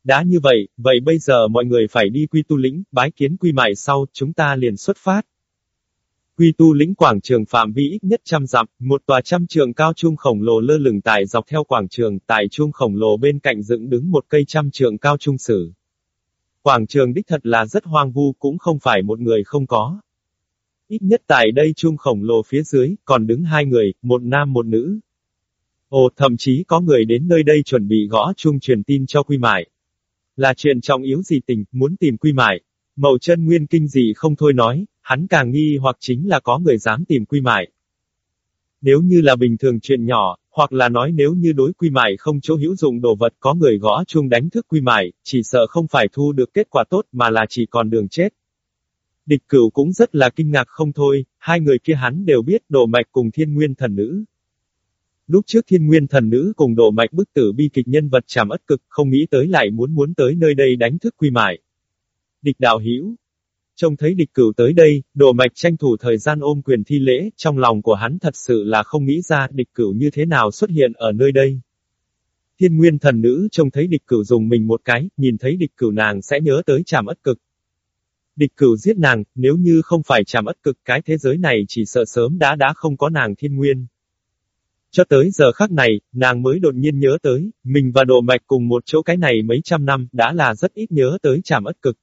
Đã như vậy, vậy bây giờ mọi người phải đi quy tu lĩnh, bái kiến quy mại sau, chúng ta liền xuất phát. Quy tu lĩnh quảng trường phạm vi ít nhất trăm dặm, một tòa trăm trường cao trung khổng lồ lơ lửng tại dọc theo quảng trường, tại trung khổng lồ bên cạnh dựng đứng một cây trăm trường cao trung sử. Quảng trường đích thật là rất hoang vu cũng không phải một người không có. Ít nhất tại đây trung khổng lồ phía dưới, còn đứng hai người, một nam một nữ. Ồ, thậm chí có người đến nơi đây chuẩn bị gõ chung truyền tin cho quy mại. Là chuyện trọng yếu gì tình, muốn tìm quy mại. Mậu chân nguyên kinh dị không thôi nói, hắn càng nghi hoặc chính là có người dám tìm quy mại. Nếu như là bình thường chuyện nhỏ, hoặc là nói nếu như đối quy mại không chỗ hữu dụng đồ vật có người gõ chuông đánh thức quy mại, chỉ sợ không phải thu được kết quả tốt mà là chỉ còn đường chết. Địch cửu cũng rất là kinh ngạc không thôi, hai người kia hắn đều biết đồ mạch cùng thiên nguyên thần nữ. Lúc trước thiên nguyên thần nữ cùng đồ mạch bức tử bi kịch nhân vật chảm ất cực, không nghĩ tới lại muốn muốn tới nơi đây đánh thức quy mại. Địch đạo hữu Trông thấy địch cửu tới đây, đồ mạch tranh thủ thời gian ôm quyền thi lễ, trong lòng của hắn thật sự là không nghĩ ra địch cửu như thế nào xuất hiện ở nơi đây. Thiên nguyên thần nữ trông thấy địch cửu dùng mình một cái, nhìn thấy địch cửu nàng sẽ nhớ tới chàm ất cực. Địch cửu giết nàng, nếu như không phải chàm ất cực cái thế giới này chỉ sợ sớm đã đã không có nàng thiên nguyên. Cho tới giờ khắc này, nàng mới đột nhiên nhớ tới, mình và đồ mạch cùng một chỗ cái này mấy trăm năm, đã là rất ít nhớ tới chàm ất cực.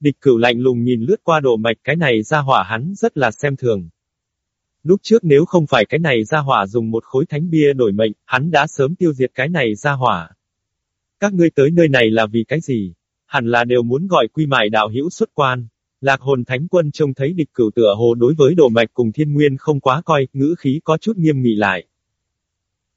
Địch cửu lạnh lùng nhìn lướt qua đồ mạch cái này ra hỏa hắn rất là xem thường. Lúc trước nếu không phải cái này ra hỏa dùng một khối thánh bia đổi mệnh, hắn đã sớm tiêu diệt cái này ra hỏa. Các ngươi tới nơi này là vì cái gì? Hẳn là đều muốn gọi quy mại đạo hữu xuất quan. Lạc hồn thánh quân trông thấy địch cửu tựa hồ đối với đồ mạch cùng thiên nguyên không quá coi, ngữ khí có chút nghiêm nghị lại.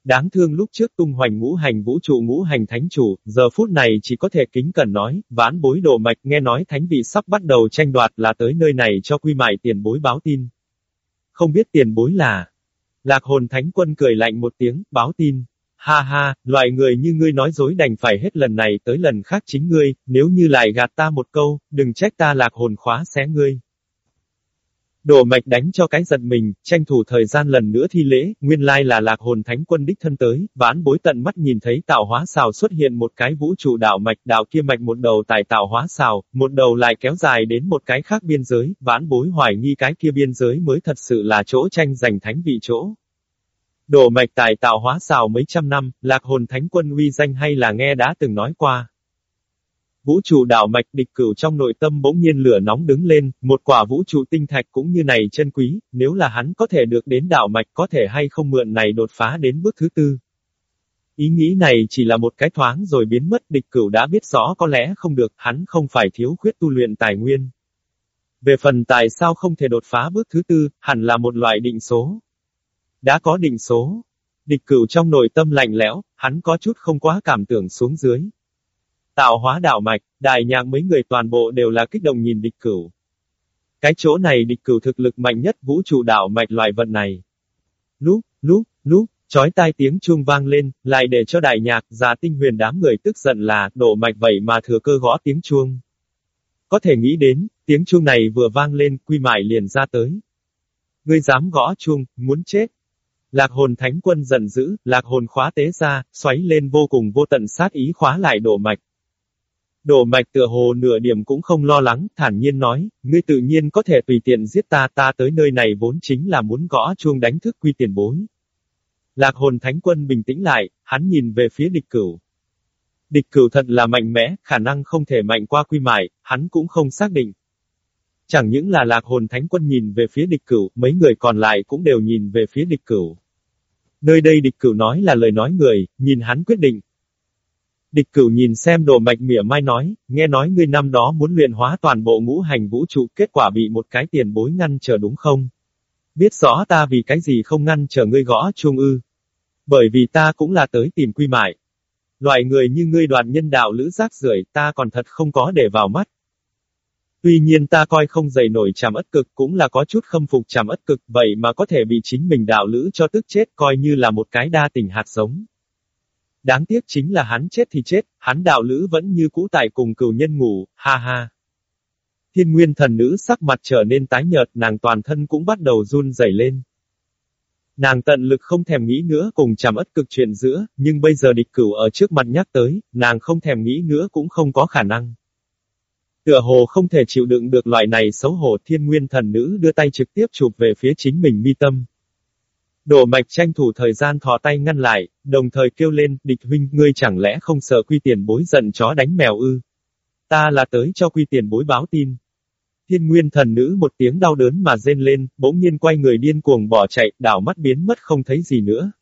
Đáng thương lúc trước tung hoành ngũ hành vũ trụ ngũ hành thánh chủ, giờ phút này chỉ có thể kính cẩn nói, ván bối đồ mạch nghe nói thánh vị sắp bắt đầu tranh đoạt là tới nơi này cho quy mại tiền bối báo tin. Không biết tiền bối là. Lạc hồn thánh quân cười lạnh một tiếng, báo tin. Ha ha, loại người như ngươi nói dối đành phải hết lần này tới lần khác chính ngươi, nếu như lại gạt ta một câu, đừng trách ta lạc hồn khóa xé ngươi đổ mạch đánh cho cái giật mình, tranh thủ thời gian lần nữa thi lễ, nguyên lai là lạc hồn thánh quân đích thân tới, ván bối tận mắt nhìn thấy tạo hóa xào xuất hiện một cái vũ trụ đạo mạch, đạo kia mạch một đầu tại tạo hóa xào, một đầu lại kéo dài đến một cái khác biên giới, ván bối hoài nghi cái kia biên giới mới thật sự là chỗ tranh giành thánh vị chỗ. đổ mạch tại tạo hóa xào mấy trăm năm, lạc hồn thánh quân uy danh hay là nghe đã từng nói qua. Vũ trụ đạo mạch địch cửu trong nội tâm bỗng nhiên lửa nóng đứng lên, một quả vũ trụ tinh thạch cũng như này chân quý, nếu là hắn có thể được đến đạo mạch có thể hay không mượn này đột phá đến bước thứ tư. Ý nghĩ này chỉ là một cái thoáng rồi biến mất địch cửu đã biết rõ có lẽ không được, hắn không phải thiếu khuyết tu luyện tài nguyên. Về phần tại sao không thể đột phá bước thứ tư, hẳn là một loại định số. Đã có định số. Địch cửu trong nội tâm lạnh lẽo, hắn có chút không quá cảm tưởng xuống dưới. Tạo hóa đạo mạch, đại nhạc mấy người toàn bộ đều là kích động nhìn địch cửu. Cái chỗ này địch cửu thực lực mạnh nhất vũ trụ đạo mạch loại vận này. Lúc, lúc, lúc, chói tai tiếng chuông vang lên, lại để cho đại nhạc, già tinh huyền đám người tức giận là, đổ mạch vậy mà thừa cơ gõ tiếng chuông. Có thể nghĩ đến, tiếng chuông này vừa vang lên, quy mại liền ra tới. Ngươi dám gõ chuông, muốn chết. Lạc hồn thánh quân giận dữ, lạc hồn khóa tế ra, xoáy lên vô cùng vô tận sát ý khóa lại đổ mạch. Đổ mạch tựa hồ nửa điểm cũng không lo lắng, thản nhiên nói, ngươi tự nhiên có thể tùy tiện giết ta, ta tới nơi này vốn chính là muốn gõ chuông đánh thức quy tiền bối. Lạc hồn thánh quân bình tĩnh lại, hắn nhìn về phía địch cửu. Địch cửu thật là mạnh mẽ, khả năng không thể mạnh qua quy mại, hắn cũng không xác định. Chẳng những là lạc hồn thánh quân nhìn về phía địch cửu, mấy người còn lại cũng đều nhìn về phía địch cửu. Nơi đây địch cửu nói là lời nói người, nhìn hắn quyết định. Địch cửu nhìn xem đồ mạch mỉa mai nói, nghe nói ngươi năm đó muốn luyện hóa toàn bộ ngũ hành vũ trụ, kết quả bị một cái tiền bối ngăn trở đúng không? Biết rõ ta vì cái gì không ngăn trở ngươi gõ chuông ư. Bởi vì ta cũng là tới tìm quy mại. Loại người như ngươi đoàn nhân đạo lữ rác rưởi ta còn thật không có để vào mắt. Tuy nhiên ta coi không dày nổi chàm ất cực cũng là có chút khâm phục chàm ất cực, vậy mà có thể bị chính mình đạo lữ cho tức chết coi như là một cái đa tình hạt giống. Đáng tiếc chính là hắn chết thì chết, hắn đạo lữ vẫn như cũ tại cùng cửu nhân ngủ, ha ha. Thiên nguyên thần nữ sắc mặt trở nên tái nhợt, nàng toàn thân cũng bắt đầu run rẩy lên. Nàng tận lực không thèm nghĩ nữa cùng chàm ất cực chuyện giữa, nhưng bây giờ địch cửu ở trước mặt nhắc tới, nàng không thèm nghĩ nữa cũng không có khả năng. Tựa hồ không thể chịu đựng được loại này xấu hổ thiên nguyên thần nữ đưa tay trực tiếp chụp về phía chính mình mi tâm. Đổ mạch tranh thủ thời gian thò tay ngăn lại, đồng thời kêu lên, địch huynh, ngươi chẳng lẽ không sợ quy tiền bối giận chó đánh mèo ư? Ta là tới cho quy tiền bối báo tin. Thiên nguyên thần nữ một tiếng đau đớn mà rên lên, bỗng nhiên quay người điên cuồng bỏ chạy, đảo mắt biến mất không thấy gì nữa.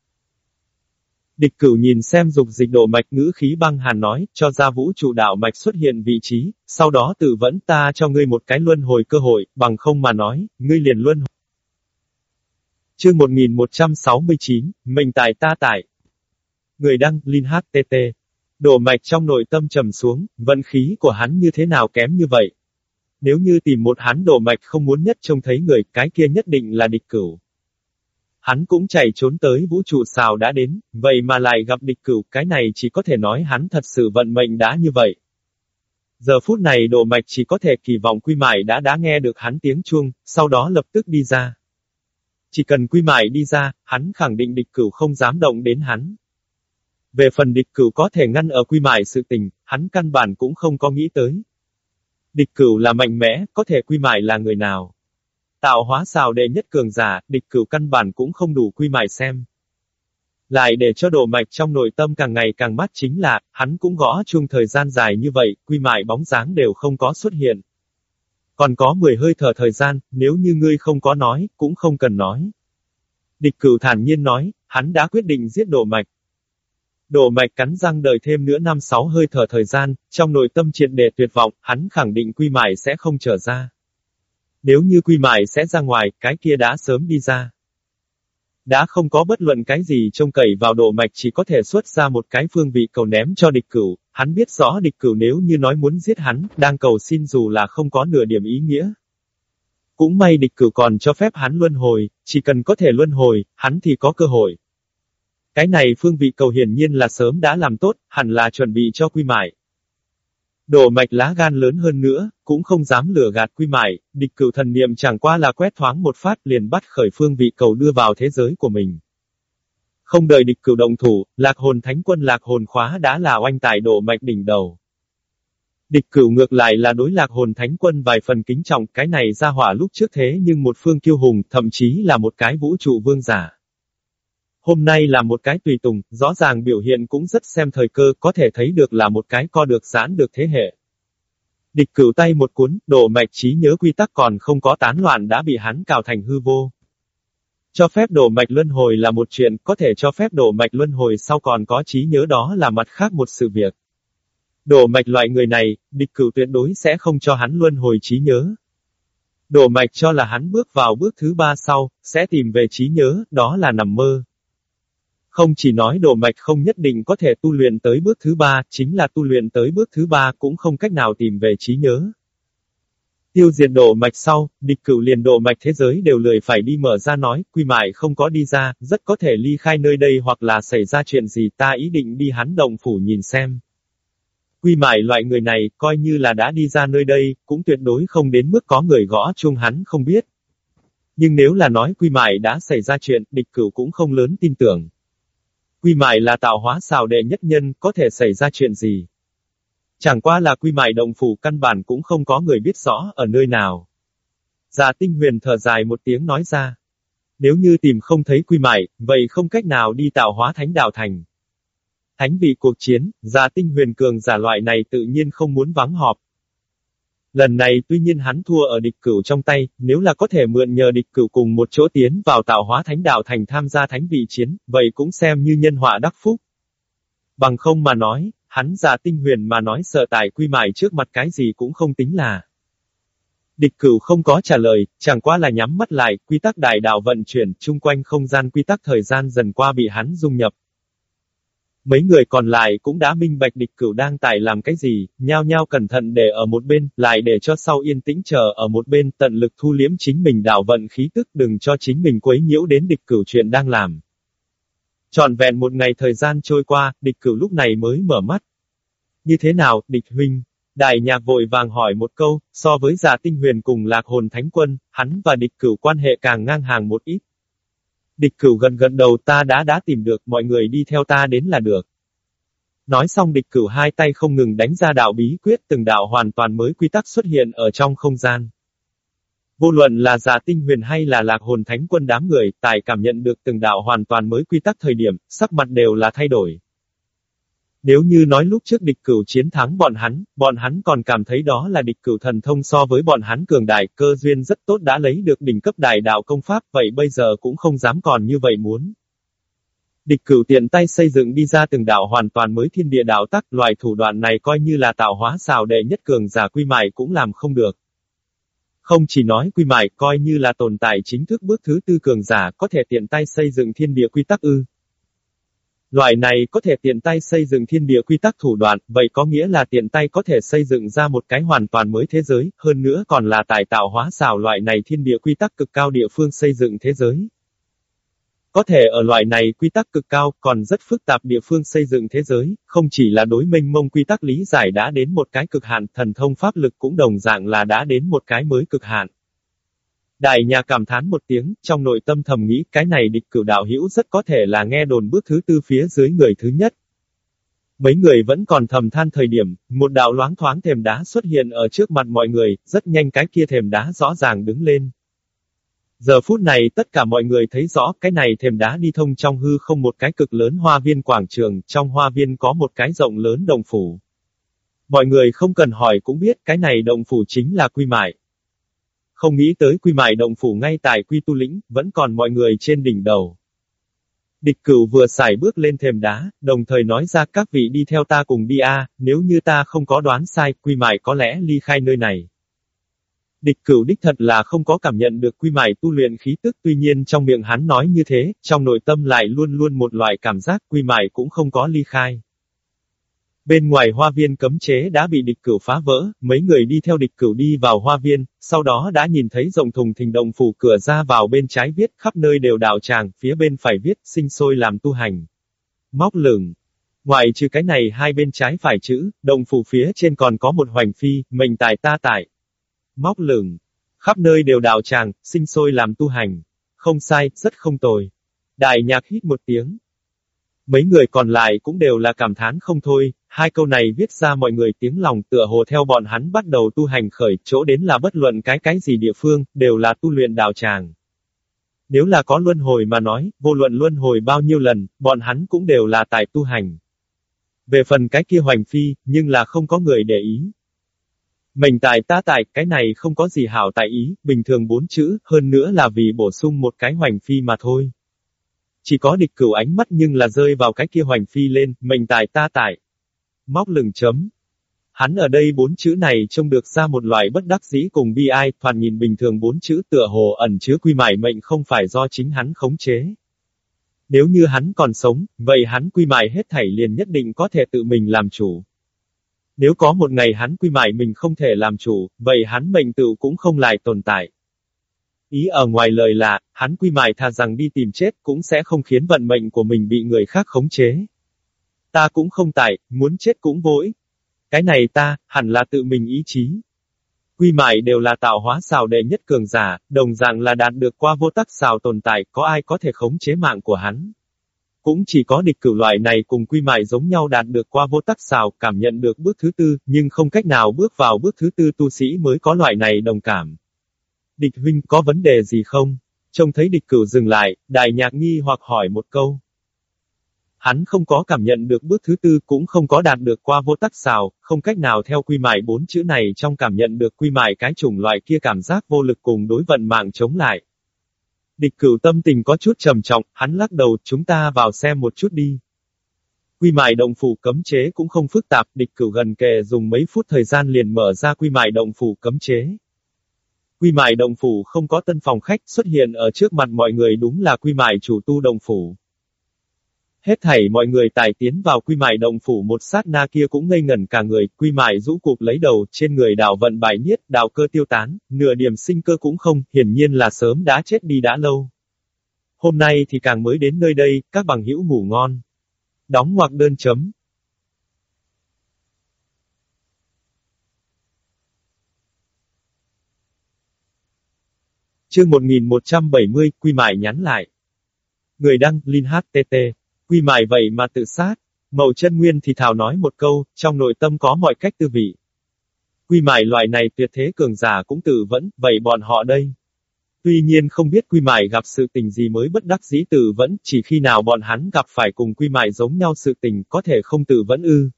Địch cửu nhìn xem dục dịch đổ mạch ngữ khí băng hàn nói, cho ra vũ trụ đạo mạch xuất hiện vị trí, sau đó tự vẫn ta cho ngươi một cái luân hồi cơ hội, bằng không mà nói, ngươi liền luân hồi. Chương 1169, mình tải ta tải Người đăng, Linh HTT. Đổ mạch trong nội tâm trầm xuống, vận khí của hắn như thế nào kém như vậy. Nếu như tìm một hắn đổ mạch không muốn nhất trông thấy người, cái kia nhất định là địch cửu. Hắn cũng chạy trốn tới vũ trụ xào đã đến, vậy mà lại gặp địch cửu, cái này chỉ có thể nói hắn thật sự vận mệnh đã như vậy. Giờ phút này đổ mạch chỉ có thể kỳ vọng quy mại đã đã nghe được hắn tiếng chuông, sau đó lập tức đi ra. Chỉ cần quy mại đi ra, hắn khẳng định địch cửu không dám động đến hắn. Về phần địch cửu có thể ngăn ở quy mại sự tình, hắn căn bản cũng không có nghĩ tới. Địch cửu là mạnh mẽ, có thể quy mại là người nào. Tạo hóa xào đệ nhất cường giả, địch cửu căn bản cũng không đủ quy mại xem. Lại để cho độ mạch trong nội tâm càng ngày càng mát chính là, hắn cũng gõ chung thời gian dài như vậy, quy mại bóng dáng đều không có xuất hiện. Còn có 10 hơi thở thời gian, nếu như ngươi không có nói, cũng không cần nói. Địch cửu thản nhiên nói, hắn đã quyết định giết đổ mạch. đổ mạch cắn răng đợi thêm nữa năm sáu hơi thở thời gian, trong nội tâm triệt đề tuyệt vọng, hắn khẳng định quy mại sẽ không trở ra. Nếu như quy mại sẽ ra ngoài, cái kia đã sớm đi ra. Đã không có bất luận cái gì trông cậy vào độ mạch chỉ có thể xuất ra một cái phương vị cầu ném cho địch cửu, hắn biết rõ địch cửu nếu như nói muốn giết hắn, đang cầu xin dù là không có nửa điểm ý nghĩa. Cũng may địch cửu còn cho phép hắn luân hồi, chỉ cần có thể luân hồi, hắn thì có cơ hội. Cái này phương vị cầu hiển nhiên là sớm đã làm tốt, hẳn là chuẩn bị cho quy mại. Đổ mạch lá gan lớn hơn nữa, cũng không dám lừa gạt quy mại, địch cửu thần niệm chẳng qua là quét thoáng một phát liền bắt khởi phương vị cầu đưa vào thế giới của mình. Không đợi địch cửu động thủ, lạc hồn thánh quân lạc hồn khóa đã là oanh tải đổ mạch đỉnh đầu. Địch cửu ngược lại là đối lạc hồn thánh quân vài phần kính trọng, cái này ra hỏa lúc trước thế nhưng một phương kiêu hùng, thậm chí là một cái vũ trụ vương giả. Hôm nay là một cái tùy tùng, rõ ràng biểu hiện cũng rất xem thời cơ, có thể thấy được là một cái co được giãn được thế hệ. Địch cửu tay một cuốn, đổ mạch trí nhớ quy tắc còn không có tán loạn đã bị hắn cào thành hư vô. Cho phép đổ mạch luân hồi là một chuyện, có thể cho phép đổ mạch luân hồi sau còn có trí nhớ đó là mặt khác một sự việc. Đổ mạch loại người này, địch cửu tuyệt đối sẽ không cho hắn luân hồi trí nhớ. Đổ mạch cho là hắn bước vào bước thứ ba sau, sẽ tìm về trí nhớ, đó là nằm mơ. Không chỉ nói đồ mạch không nhất định có thể tu luyện tới bước thứ ba, chính là tu luyện tới bước thứ ba cũng không cách nào tìm về trí nhớ. Tiêu diệt đồ mạch sau, địch cửu liền đồ mạch thế giới đều lười phải đi mở ra nói, quy mại không có đi ra, rất có thể ly khai nơi đây hoặc là xảy ra chuyện gì ta ý định đi hắn đồng phủ nhìn xem. Quy mại loại người này, coi như là đã đi ra nơi đây, cũng tuyệt đối không đến mức có người gõ chuông hắn không biết. Nhưng nếu là nói quy mại đã xảy ra chuyện, địch cửu cũng không lớn tin tưởng. Quy mại là tạo hóa xào đệ nhất nhân, có thể xảy ra chuyện gì? Chẳng qua là quy mại động phủ căn bản cũng không có người biết rõ ở nơi nào. Già tinh huyền thở dài một tiếng nói ra. Nếu như tìm không thấy quy mại, vậy không cách nào đi tạo hóa thánh đạo thành. Thánh vị cuộc chiến, già tinh huyền cường giả loại này tự nhiên không muốn vắng họp. Lần này tuy nhiên hắn thua ở địch cửu trong tay, nếu là có thể mượn nhờ địch cửu cùng một chỗ tiến vào tạo hóa thánh đạo thành tham gia thánh vị chiến, vậy cũng xem như nhân họa đắc phúc. Bằng không mà nói, hắn già tinh huyền mà nói sợ tài quy mại trước mặt cái gì cũng không tính là. Địch cửu không có trả lời, chẳng qua là nhắm mắt lại, quy tắc đại đạo vận chuyển, chung quanh không gian quy tắc thời gian dần qua bị hắn dung nhập. Mấy người còn lại cũng đã minh bạch địch cửu đang tại làm cái gì, nhao nhao cẩn thận để ở một bên, lại để cho sau yên tĩnh chờ ở một bên tận lực thu liếm chính mình đảo vận khí tức đừng cho chính mình quấy nhiễu đến địch cửu chuyện đang làm. Trọn vẹn một ngày thời gian trôi qua, địch cửu lúc này mới mở mắt. Như thế nào, địch huynh? Đại nhạc vội vàng hỏi một câu, so với giả tinh huyền cùng lạc hồn thánh quân, hắn và địch cửu quan hệ càng ngang hàng một ít. Địch cửu gần gần đầu ta đã đã tìm được, mọi người đi theo ta đến là được. Nói xong địch cửu hai tay không ngừng đánh ra đạo bí quyết từng đạo hoàn toàn mới quy tắc xuất hiện ở trong không gian. Vô luận là giả tinh huyền hay là lạc hồn thánh quân đám người, tài cảm nhận được từng đạo hoàn toàn mới quy tắc thời điểm, sắc mặt đều là thay đổi. Nếu như nói lúc trước địch cửu chiến thắng bọn hắn, bọn hắn còn cảm thấy đó là địch cửu thần thông so với bọn hắn cường đại, cơ duyên rất tốt đã lấy được đỉnh cấp đại đạo công pháp, vậy bây giờ cũng không dám còn như vậy muốn. Địch cửu tiện tay xây dựng đi ra từng đạo hoàn toàn mới thiên địa đạo tắc, loại thủ đoạn này coi như là tạo hóa xào đệ nhất cường giả quy mại cũng làm không được. Không chỉ nói quy mại, coi như là tồn tại chính thức bước thứ tư cường giả có thể tiện tay xây dựng thiên địa quy tắc ư. Loại này có thể tiện tay xây dựng thiên địa quy tắc thủ đoạn, vậy có nghĩa là tiện tay có thể xây dựng ra một cái hoàn toàn mới thế giới, hơn nữa còn là tài tạo hóa xào loại này thiên địa quy tắc cực cao địa phương xây dựng thế giới. Có thể ở loại này quy tắc cực cao, còn rất phức tạp địa phương xây dựng thế giới, không chỉ là đối minh mông quy tắc lý giải đã đến một cái cực hạn, thần thông pháp lực cũng đồng dạng là đã đến một cái mới cực hạn. Đại nhà cảm thán một tiếng, trong nội tâm thầm nghĩ cái này địch cửu đạo hữu rất có thể là nghe đồn bước thứ tư phía dưới người thứ nhất. Mấy người vẫn còn thầm than thời điểm, một đạo loáng thoáng thềm đá xuất hiện ở trước mặt mọi người, rất nhanh cái kia thềm đá rõ ràng đứng lên. Giờ phút này tất cả mọi người thấy rõ cái này thềm đá đi thông trong hư không một cái cực lớn hoa viên quảng trường, trong hoa viên có một cái rộng lớn đồng phủ. Mọi người không cần hỏi cũng biết cái này đồng phủ chính là quy mại. Không nghĩ tới quy mại động phủ ngay tại quy tu lĩnh, vẫn còn mọi người trên đỉnh đầu. Địch cửu vừa xài bước lên thềm đá, đồng thời nói ra các vị đi theo ta cùng đi a, nếu như ta không có đoán sai, quy mại có lẽ ly khai nơi này. Địch cửu đích thật là không có cảm nhận được quy mại tu luyện khí tức tuy nhiên trong miệng hắn nói như thế, trong nội tâm lại luôn luôn một loại cảm giác quy mại cũng không có ly khai. Bên ngoài hoa viên cấm chế đã bị địch cửu phá vỡ, mấy người đi theo địch cửu đi vào hoa viên, sau đó đã nhìn thấy rộng thùng thình động phủ cửa ra vào bên trái viết khắp nơi đều đạo tràng, phía bên phải viết sinh sôi làm tu hành. Móc lửng. Ngoài trừ cái này hai bên trái phải chữ, động phủ phía trên còn có một hoành phi, mình tài ta tại. Móc lửng. Khắp nơi đều đạo tràng, sinh sôi làm tu hành. Không sai, rất không tồi. Đại nhạc hít một tiếng, Mấy người còn lại cũng đều là cảm thán không thôi, hai câu này viết ra mọi người tiếng lòng tựa hồ theo bọn hắn bắt đầu tu hành khởi, chỗ đến là bất luận cái cái gì địa phương, đều là tu luyện đạo tràng. Nếu là có luân hồi mà nói, vô luận luân hồi bao nhiêu lần, bọn hắn cũng đều là tại tu hành. Về phần cái kia hoành phi, nhưng là không có người để ý. Mình tài ta tài, cái này không có gì hảo tại ý, bình thường bốn chữ, hơn nữa là vì bổ sung một cái hoành phi mà thôi. Chỉ có địch cửu ánh mắt nhưng là rơi vào cái kia hoành phi lên, mình tài ta tài. Móc lừng chấm. Hắn ở đây bốn chữ này trông được ra một loại bất đắc dĩ cùng bi ai, thoạt nhìn bình thường bốn chữ tựa hồ ẩn chứa quy mải mệnh không phải do chính hắn khống chế. Nếu như hắn còn sống, vậy hắn quy mải hết thảy liền nhất định có thể tự mình làm chủ. Nếu có một ngày hắn quy mải mình không thể làm chủ, vậy hắn mệnh tự cũng không lại tồn tại. Ý ở ngoài lời là, hắn quy mài thà rằng đi tìm chết cũng sẽ không khiến vận mệnh của mình bị người khác khống chế. Ta cũng không tại, muốn chết cũng vô ích. Cái này ta, hẳn là tự mình ý chí. Quy mại đều là tạo hóa xào đệ nhất cường giả, đồng dạng là đạt được qua vô tắc xào tồn tại, có ai có thể khống chế mạng của hắn. Cũng chỉ có địch cửu loại này cùng quy mại giống nhau đạt được qua vô tắc xào, cảm nhận được bước thứ tư, nhưng không cách nào bước vào bước thứ tư tu sĩ mới có loại này đồng cảm. Địch huynh có vấn đề gì không? Trông thấy địch cửu dừng lại, đại nhạc nghi hoặc hỏi một câu. Hắn không có cảm nhận được bước thứ tư cũng không có đạt được qua vô tắc xào, không cách nào theo quy mại bốn chữ này trong cảm nhận được quy mại cái chủng loại kia cảm giác vô lực cùng đối vận mạng chống lại. Địch cửu tâm tình có chút trầm trọng, hắn lắc đầu, chúng ta vào xem một chút đi. Quy mại động phủ cấm chế cũng không phức tạp, địch cửu gần kề dùng mấy phút thời gian liền mở ra quy mại động phủ cấm chế. Quy mại đồng phủ không có tân phòng khách xuất hiện ở trước mặt mọi người đúng là quy mại chủ tu đồng phủ. Hết thảy mọi người tài tiến vào quy mại đồng phủ một sát na kia cũng ngây ngẩn cả người, quy mại rũ cục lấy đầu, trên người đảo vận bài niết, đào cơ tiêu tán, nửa điểm sinh cơ cũng không, hiển nhiên là sớm đã chết đi đã lâu. Hôm nay thì càng mới đến nơi đây, các bằng hữu ngủ ngon. Đóng ngoặc đơn chấm. Chương 1170, Quy Mại nhắn lại. Người đăng, Linh HTT. Quy mại vậy mà tự sát. Mậu chân nguyên thì thảo nói một câu, trong nội tâm có mọi cách tư vị. Quy mại loại này tuyệt thế cường giả cũng tự vẫn, vậy bọn họ đây. Tuy nhiên không biết quy mại gặp sự tình gì mới bất đắc dĩ tự vẫn, chỉ khi nào bọn hắn gặp phải cùng quy mại giống nhau sự tình có thể không tự vẫn ư.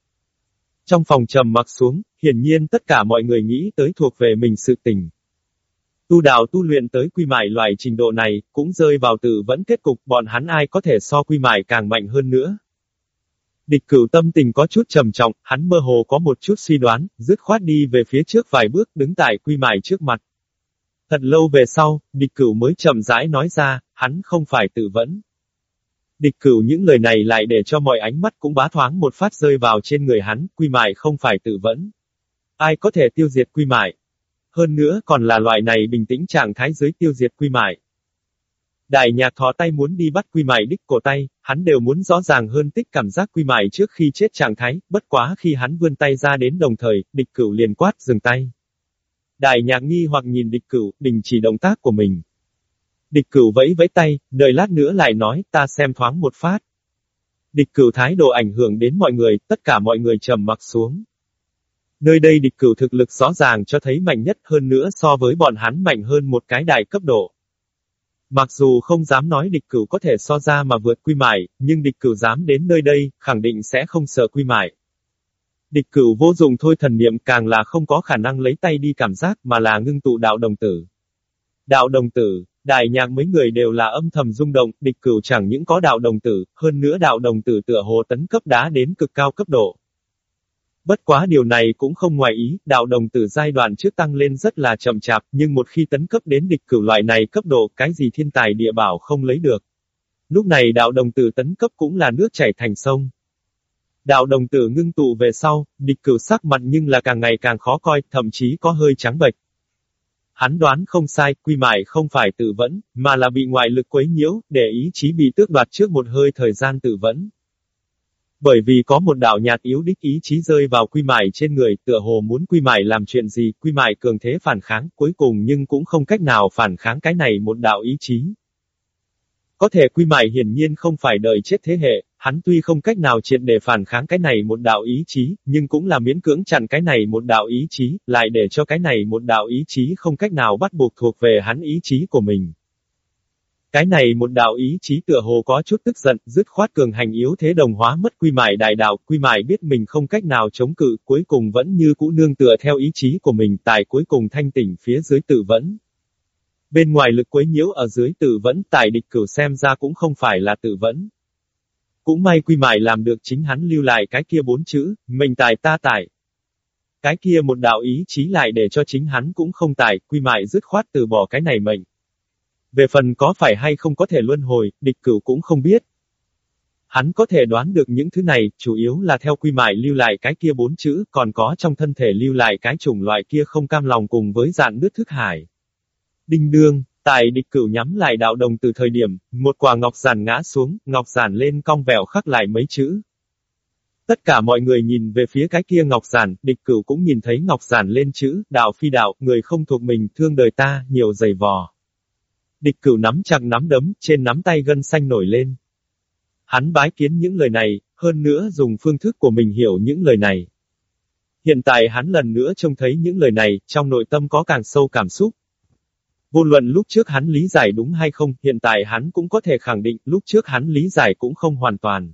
Trong phòng trầm mặc xuống, hiển nhiên tất cả mọi người nghĩ tới thuộc về mình sự tình. Tu đạo tu luyện tới quy mại loại trình độ này, cũng rơi vào tự vẫn kết cục, bọn hắn ai có thể so quy mại càng mạnh hơn nữa. Địch cửu tâm tình có chút trầm trọng, hắn mơ hồ có một chút suy đoán, dứt khoát đi về phía trước vài bước, đứng tại quy mại trước mặt. Thật lâu về sau, địch cửu mới chậm rãi nói ra, hắn không phải tự vẫn. Địch cửu những lời này lại để cho mọi ánh mắt cũng bá thoáng một phát rơi vào trên người hắn, quy mại không phải tự vẫn. Ai có thể tiêu diệt quy mại? Hơn nữa còn là loại này bình tĩnh trạng thái dưới tiêu diệt quy mại. Đại nhạc thò tay muốn đi bắt quy mại đích cổ tay, hắn đều muốn rõ ràng hơn tích cảm giác quy mại trước khi chết trạng thái, bất quá khi hắn vươn tay ra đến đồng thời, địch cửu liền quát dừng tay. Đại nhạc nghi hoặc nhìn địch cửu, đình chỉ động tác của mình. Địch cửu vẫy vẫy tay, đợi lát nữa lại nói, ta xem thoáng một phát. Địch cửu thái độ ảnh hưởng đến mọi người, tất cả mọi người trầm mặc xuống. Nơi đây địch cửu thực lực rõ ràng cho thấy mạnh nhất hơn nữa so với bọn hắn mạnh hơn một cái đại cấp độ. Mặc dù không dám nói địch cửu có thể so ra mà vượt quy mại, nhưng địch cửu dám đến nơi đây, khẳng định sẽ không sợ quy mại. Địch cửu vô dụng thôi thần niệm càng là không có khả năng lấy tay đi cảm giác mà là ngưng tụ đạo đồng tử. Đạo đồng tử, đại nhạc mấy người đều là âm thầm rung động, địch cửu chẳng những có đạo đồng tử, hơn nữa đạo đồng tử tựa hồ tấn cấp đá đến cực cao cấp độ. Bất quá điều này cũng không ngoài ý, đạo đồng từ giai đoạn trước tăng lên rất là chậm chạp, nhưng một khi tấn cấp đến địch cửu loại này cấp độ, cái gì thiên tài địa bảo không lấy được. Lúc này đạo đồng tử tấn cấp cũng là nước chảy thành sông. Đạo đồng tử ngưng tụ về sau, địch cửu sắc mặt nhưng là càng ngày càng khó coi, thậm chí có hơi trắng bệch. Hắn đoán không sai, quy mại không phải tự vẫn, mà là bị ngoại lực quấy nhiễu, để ý chí bị tước đoạt trước một hơi thời gian tự vẫn. Bởi vì có một đạo nhạt yếu đích ý chí rơi vào quy mải trên người, tựa hồ muốn quy mải làm chuyện gì, quy mải cường thế phản kháng, cuối cùng nhưng cũng không cách nào phản kháng cái này một đạo ý chí. Có thể quy mải hiển nhiên không phải đợi chết thế hệ, hắn tuy không cách nào triệt để phản kháng cái này một đạo ý chí, nhưng cũng là miễn cưỡng chặn cái này một đạo ý chí, lại để cho cái này một đạo ý chí không cách nào bắt buộc thuộc về hắn ý chí của mình. Cái này một đạo ý chí tựa hồ có chút tức giận, dứt khoát cường hành yếu thế đồng hóa mất quy mại đại đạo, quy mại biết mình không cách nào chống cự, cuối cùng vẫn như cũ nương tựa theo ý chí của mình, tại cuối cùng thanh tỉnh phía dưới tự vẫn. Bên ngoài lực quấy nhiễu ở dưới tự vẫn, tại địch cửu xem ra cũng không phải là tự vẫn. Cũng may quy mại làm được chính hắn lưu lại cái kia bốn chữ, mình tài ta tài. Cái kia một đạo ý chí lại để cho chính hắn cũng không tài, quy mại dứt khoát từ bỏ cái này mệnh. Về phần có phải hay không có thể luân hồi, địch cửu cũng không biết. Hắn có thể đoán được những thứ này, chủ yếu là theo quy mại lưu lại cái kia bốn chữ, còn có trong thân thể lưu lại cái chủng loại kia không cam lòng cùng với dạng nước thức hải. Đinh đương, tại địch cửu nhắm lại đạo đồng từ thời điểm, một quả ngọc giản ngã xuống, ngọc giản lên cong vẹo khắc lại mấy chữ. Tất cả mọi người nhìn về phía cái kia Ngọc Giản, địch cửu cũng nhìn thấy Ngọc Giản lên chữ, đạo phi đạo, người không thuộc mình, thương đời ta, nhiều dày vò. Địch cửu nắm chặt nắm đấm, trên nắm tay gân xanh nổi lên. Hắn bái kiến những lời này, hơn nữa dùng phương thức của mình hiểu những lời này. Hiện tại hắn lần nữa trông thấy những lời này, trong nội tâm có càng sâu cảm xúc. Vô luận lúc trước hắn lý giải đúng hay không, hiện tại hắn cũng có thể khẳng định, lúc trước hắn lý giải cũng không hoàn toàn.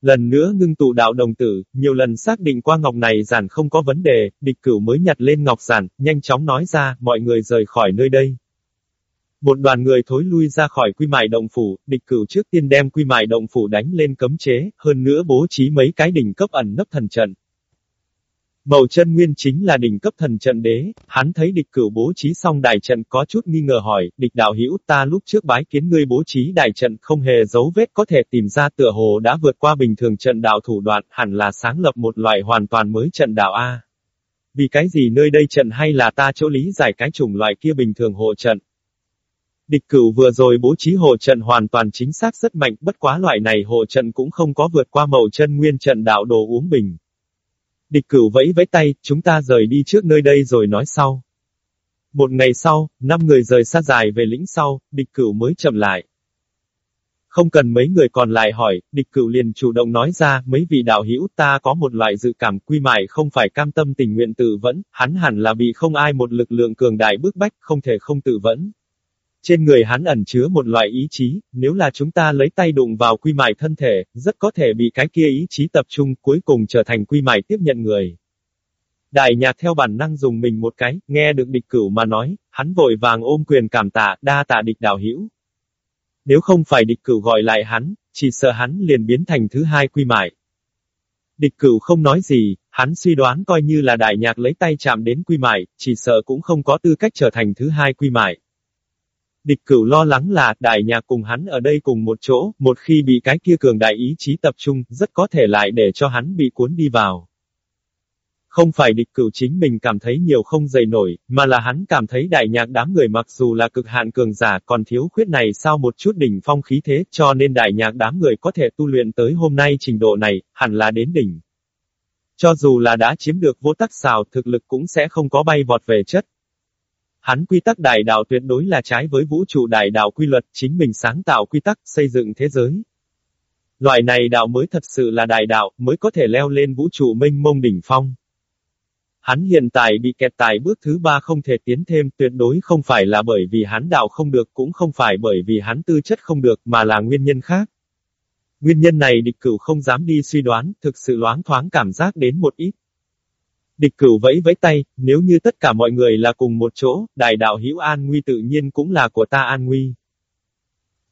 Lần nữa ngưng tụ đạo đồng tử, nhiều lần xác định qua ngọc này giản không có vấn đề, địch cửu mới nhặt lên ngọc giản, nhanh chóng nói ra, mọi người rời khỏi nơi đây. Một đoàn người thối lui ra khỏi quy mại động phủ, địch cửu trước tiên đem quy mại động phủ đánh lên cấm chế, hơn nữa bố trí mấy cái đỉnh cấp ẩn nấp thần trận. Mậu chân nguyên chính là đỉnh cấp thần trận đế, hắn thấy địch cửu bố trí xong đại trận có chút nghi ngờ hỏi, địch đạo hữu ta lúc trước bái kiến ngươi bố trí đại trận không hề dấu vết có thể tìm ra tựa hồ đã vượt qua bình thường trận đạo thủ đoạn, hẳn là sáng lập một loại hoàn toàn mới trận đạo A. Vì cái gì nơi đây trận hay là ta chỗ lý giải cái chủng loại kia bình thường hộ trận? Địch cửu vừa rồi bố trí hộ trận hoàn toàn chính xác rất mạnh, bất quá loại này hộ trận cũng không có vượt qua mậu chân nguyên trận đạo đồ uống bình. Địch cửu vẫy vẫy tay, chúng ta rời đi trước nơi đây rồi nói sau. Một ngày sau, năm người rời xa dài về lĩnh sau, địch cửu mới chậm lại. Không cần mấy người còn lại hỏi, địch cửu liền chủ động nói ra, mấy vị đạo hữu ta có một loại dự cảm quy mại không phải cam tâm tình nguyện tự vẫn, hắn hẳn là bị không ai một lực lượng cường đại bức bách, không thể không tự vẫn. Trên người hắn ẩn chứa một loại ý chí, nếu là chúng ta lấy tay đụng vào quy mại thân thể, rất có thể bị cái kia ý chí tập trung cuối cùng trở thành quy mại tiếp nhận người. Đại nhạc theo bản năng dùng mình một cái, nghe được địch cửu mà nói, hắn vội vàng ôm quyền cảm tạ, đa tạ địch đảo hữu. Nếu không phải địch cửu gọi lại hắn, chỉ sợ hắn liền biến thành thứ hai quy mại. Địch cửu không nói gì, hắn suy đoán coi như là đại nhạc lấy tay chạm đến quy mại, chỉ sợ cũng không có tư cách trở thành thứ hai quy mại. Địch cửu lo lắng là, đại nhạc cùng hắn ở đây cùng một chỗ, một khi bị cái kia cường đại ý chí tập trung, rất có thể lại để cho hắn bị cuốn đi vào. Không phải địch cửu chính mình cảm thấy nhiều không dày nổi, mà là hắn cảm thấy đại nhạc đám người mặc dù là cực hạn cường giả còn thiếu khuyết này sao một chút đỉnh phong khí thế cho nên đại nhạc đám người có thể tu luyện tới hôm nay trình độ này, hẳn là đến đỉnh. Cho dù là đã chiếm được vô tắc xào thực lực cũng sẽ không có bay vọt về chất. Hắn quy tắc đại đạo tuyệt đối là trái với vũ trụ đại đạo quy luật, chính mình sáng tạo quy tắc, xây dựng thế giới. Loại này đạo mới thật sự là đại đạo, mới có thể leo lên vũ trụ minh mông đỉnh phong. Hắn hiện tại bị kẹt tại bước thứ ba không thể tiến thêm, tuyệt đối không phải là bởi vì hắn đạo không được, cũng không phải bởi vì hắn tư chất không được, mà là nguyên nhân khác. Nguyên nhân này địch cửu không dám đi suy đoán, thực sự loáng thoáng cảm giác đến một ít. Địch cửu vẫy vẫy tay, nếu như tất cả mọi người là cùng một chỗ, đại đạo hữu an nguy tự nhiên cũng là của ta an nguy.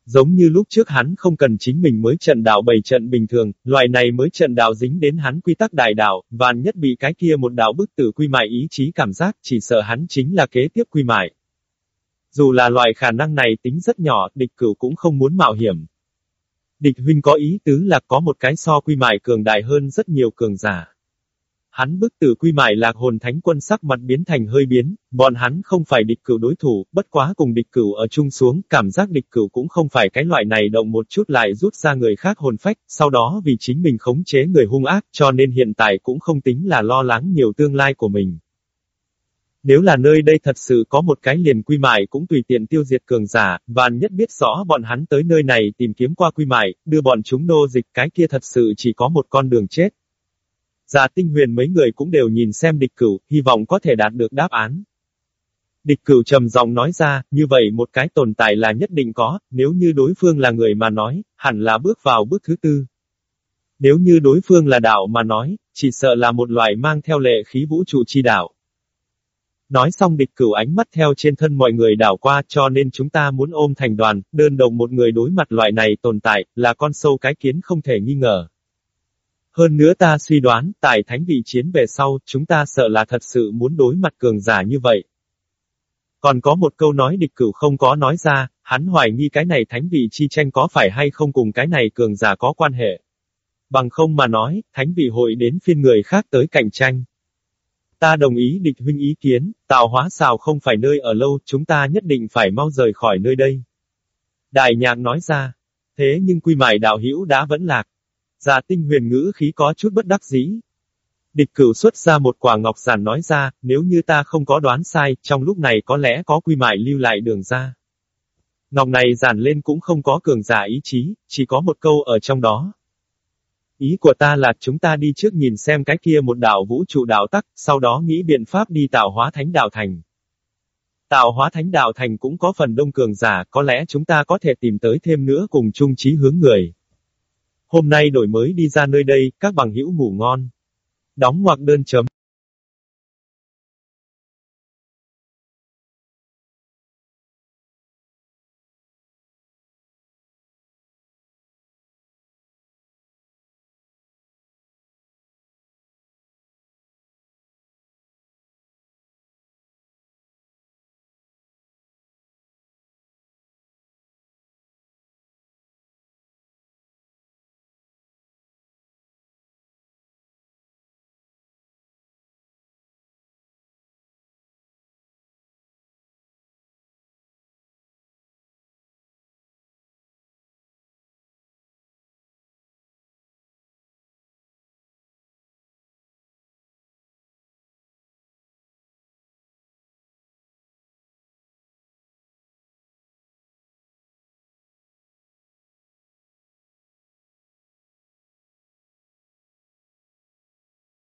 Giống như lúc trước hắn không cần chính mình mới trận đạo bảy trận bình thường, loại này mới trận đạo dính đến hắn quy tắc đại đạo, vạn nhất bị cái kia một đạo bức tử quy mại ý chí cảm giác, chỉ sợ hắn chính là kế tiếp quy mại. Dù là loại khả năng này tính rất nhỏ, địch cửu cũng không muốn mạo hiểm. Địch huynh có ý tứ là có một cái so quy mại cường đại hơn rất nhiều cường giả. Hắn bức tử quy mại lạc hồn thánh quân sắc mặt biến thành hơi biến, bọn hắn không phải địch cửu đối thủ, bất quá cùng địch cửu ở chung xuống, cảm giác địch cửu cũng không phải cái loại này động một chút lại rút ra người khác hồn phách, sau đó vì chính mình khống chế người hung ác, cho nên hiện tại cũng không tính là lo lắng nhiều tương lai của mình. Nếu là nơi đây thật sự có một cái liền quy mại cũng tùy tiện tiêu diệt cường giả, vạn nhất biết rõ bọn hắn tới nơi này tìm kiếm qua quy mại, đưa bọn chúng nô dịch cái kia thật sự chỉ có một con đường chết. Già tinh huyền mấy người cũng đều nhìn xem địch cửu, hy vọng có thể đạt được đáp án. Địch cửu trầm giọng nói ra, như vậy một cái tồn tại là nhất định có, nếu như đối phương là người mà nói, hẳn là bước vào bước thứ tư. Nếu như đối phương là đạo mà nói, chỉ sợ là một loại mang theo lệ khí vũ trụ chi đạo. Nói xong địch cửu ánh mắt theo trên thân mọi người đảo qua cho nên chúng ta muốn ôm thành đoàn, đơn đồng một người đối mặt loại này tồn tại, là con sâu cái kiến không thể nghi ngờ. Hơn nữa ta suy đoán, tại thánh vị chiến về sau, chúng ta sợ là thật sự muốn đối mặt cường giả như vậy. Còn có một câu nói địch cửu không có nói ra, hắn hoài nghi cái này thánh vị chi tranh có phải hay không cùng cái này cường giả có quan hệ. Bằng không mà nói, thánh vị hội đến phiên người khác tới cạnh tranh. Ta đồng ý địch huynh ý kiến, tạo hóa xào không phải nơi ở lâu, chúng ta nhất định phải mau rời khỏi nơi đây. Đại nhạc nói ra, thế nhưng quy mại đạo hữu đã vẫn lạc. Già tinh huyền ngữ khí có chút bất đắc dĩ. Địch cửu xuất ra một quả ngọc giản nói ra, nếu như ta không có đoán sai, trong lúc này có lẽ có quy mại lưu lại đường ra. Ngọc này giản lên cũng không có cường giả ý chí, chỉ có một câu ở trong đó. Ý của ta là chúng ta đi trước nhìn xem cái kia một đạo vũ trụ đảo tắc, sau đó nghĩ biện pháp đi tạo hóa thánh đạo thành. Tạo hóa thánh đạo thành cũng có phần đông cường giả, có lẽ chúng ta có thể tìm tới thêm nữa cùng chung chí hướng người. Hôm nay đổi mới đi ra nơi đây, các bằng hữu ngủ ngon. Đóng ngoặc đơn chấm.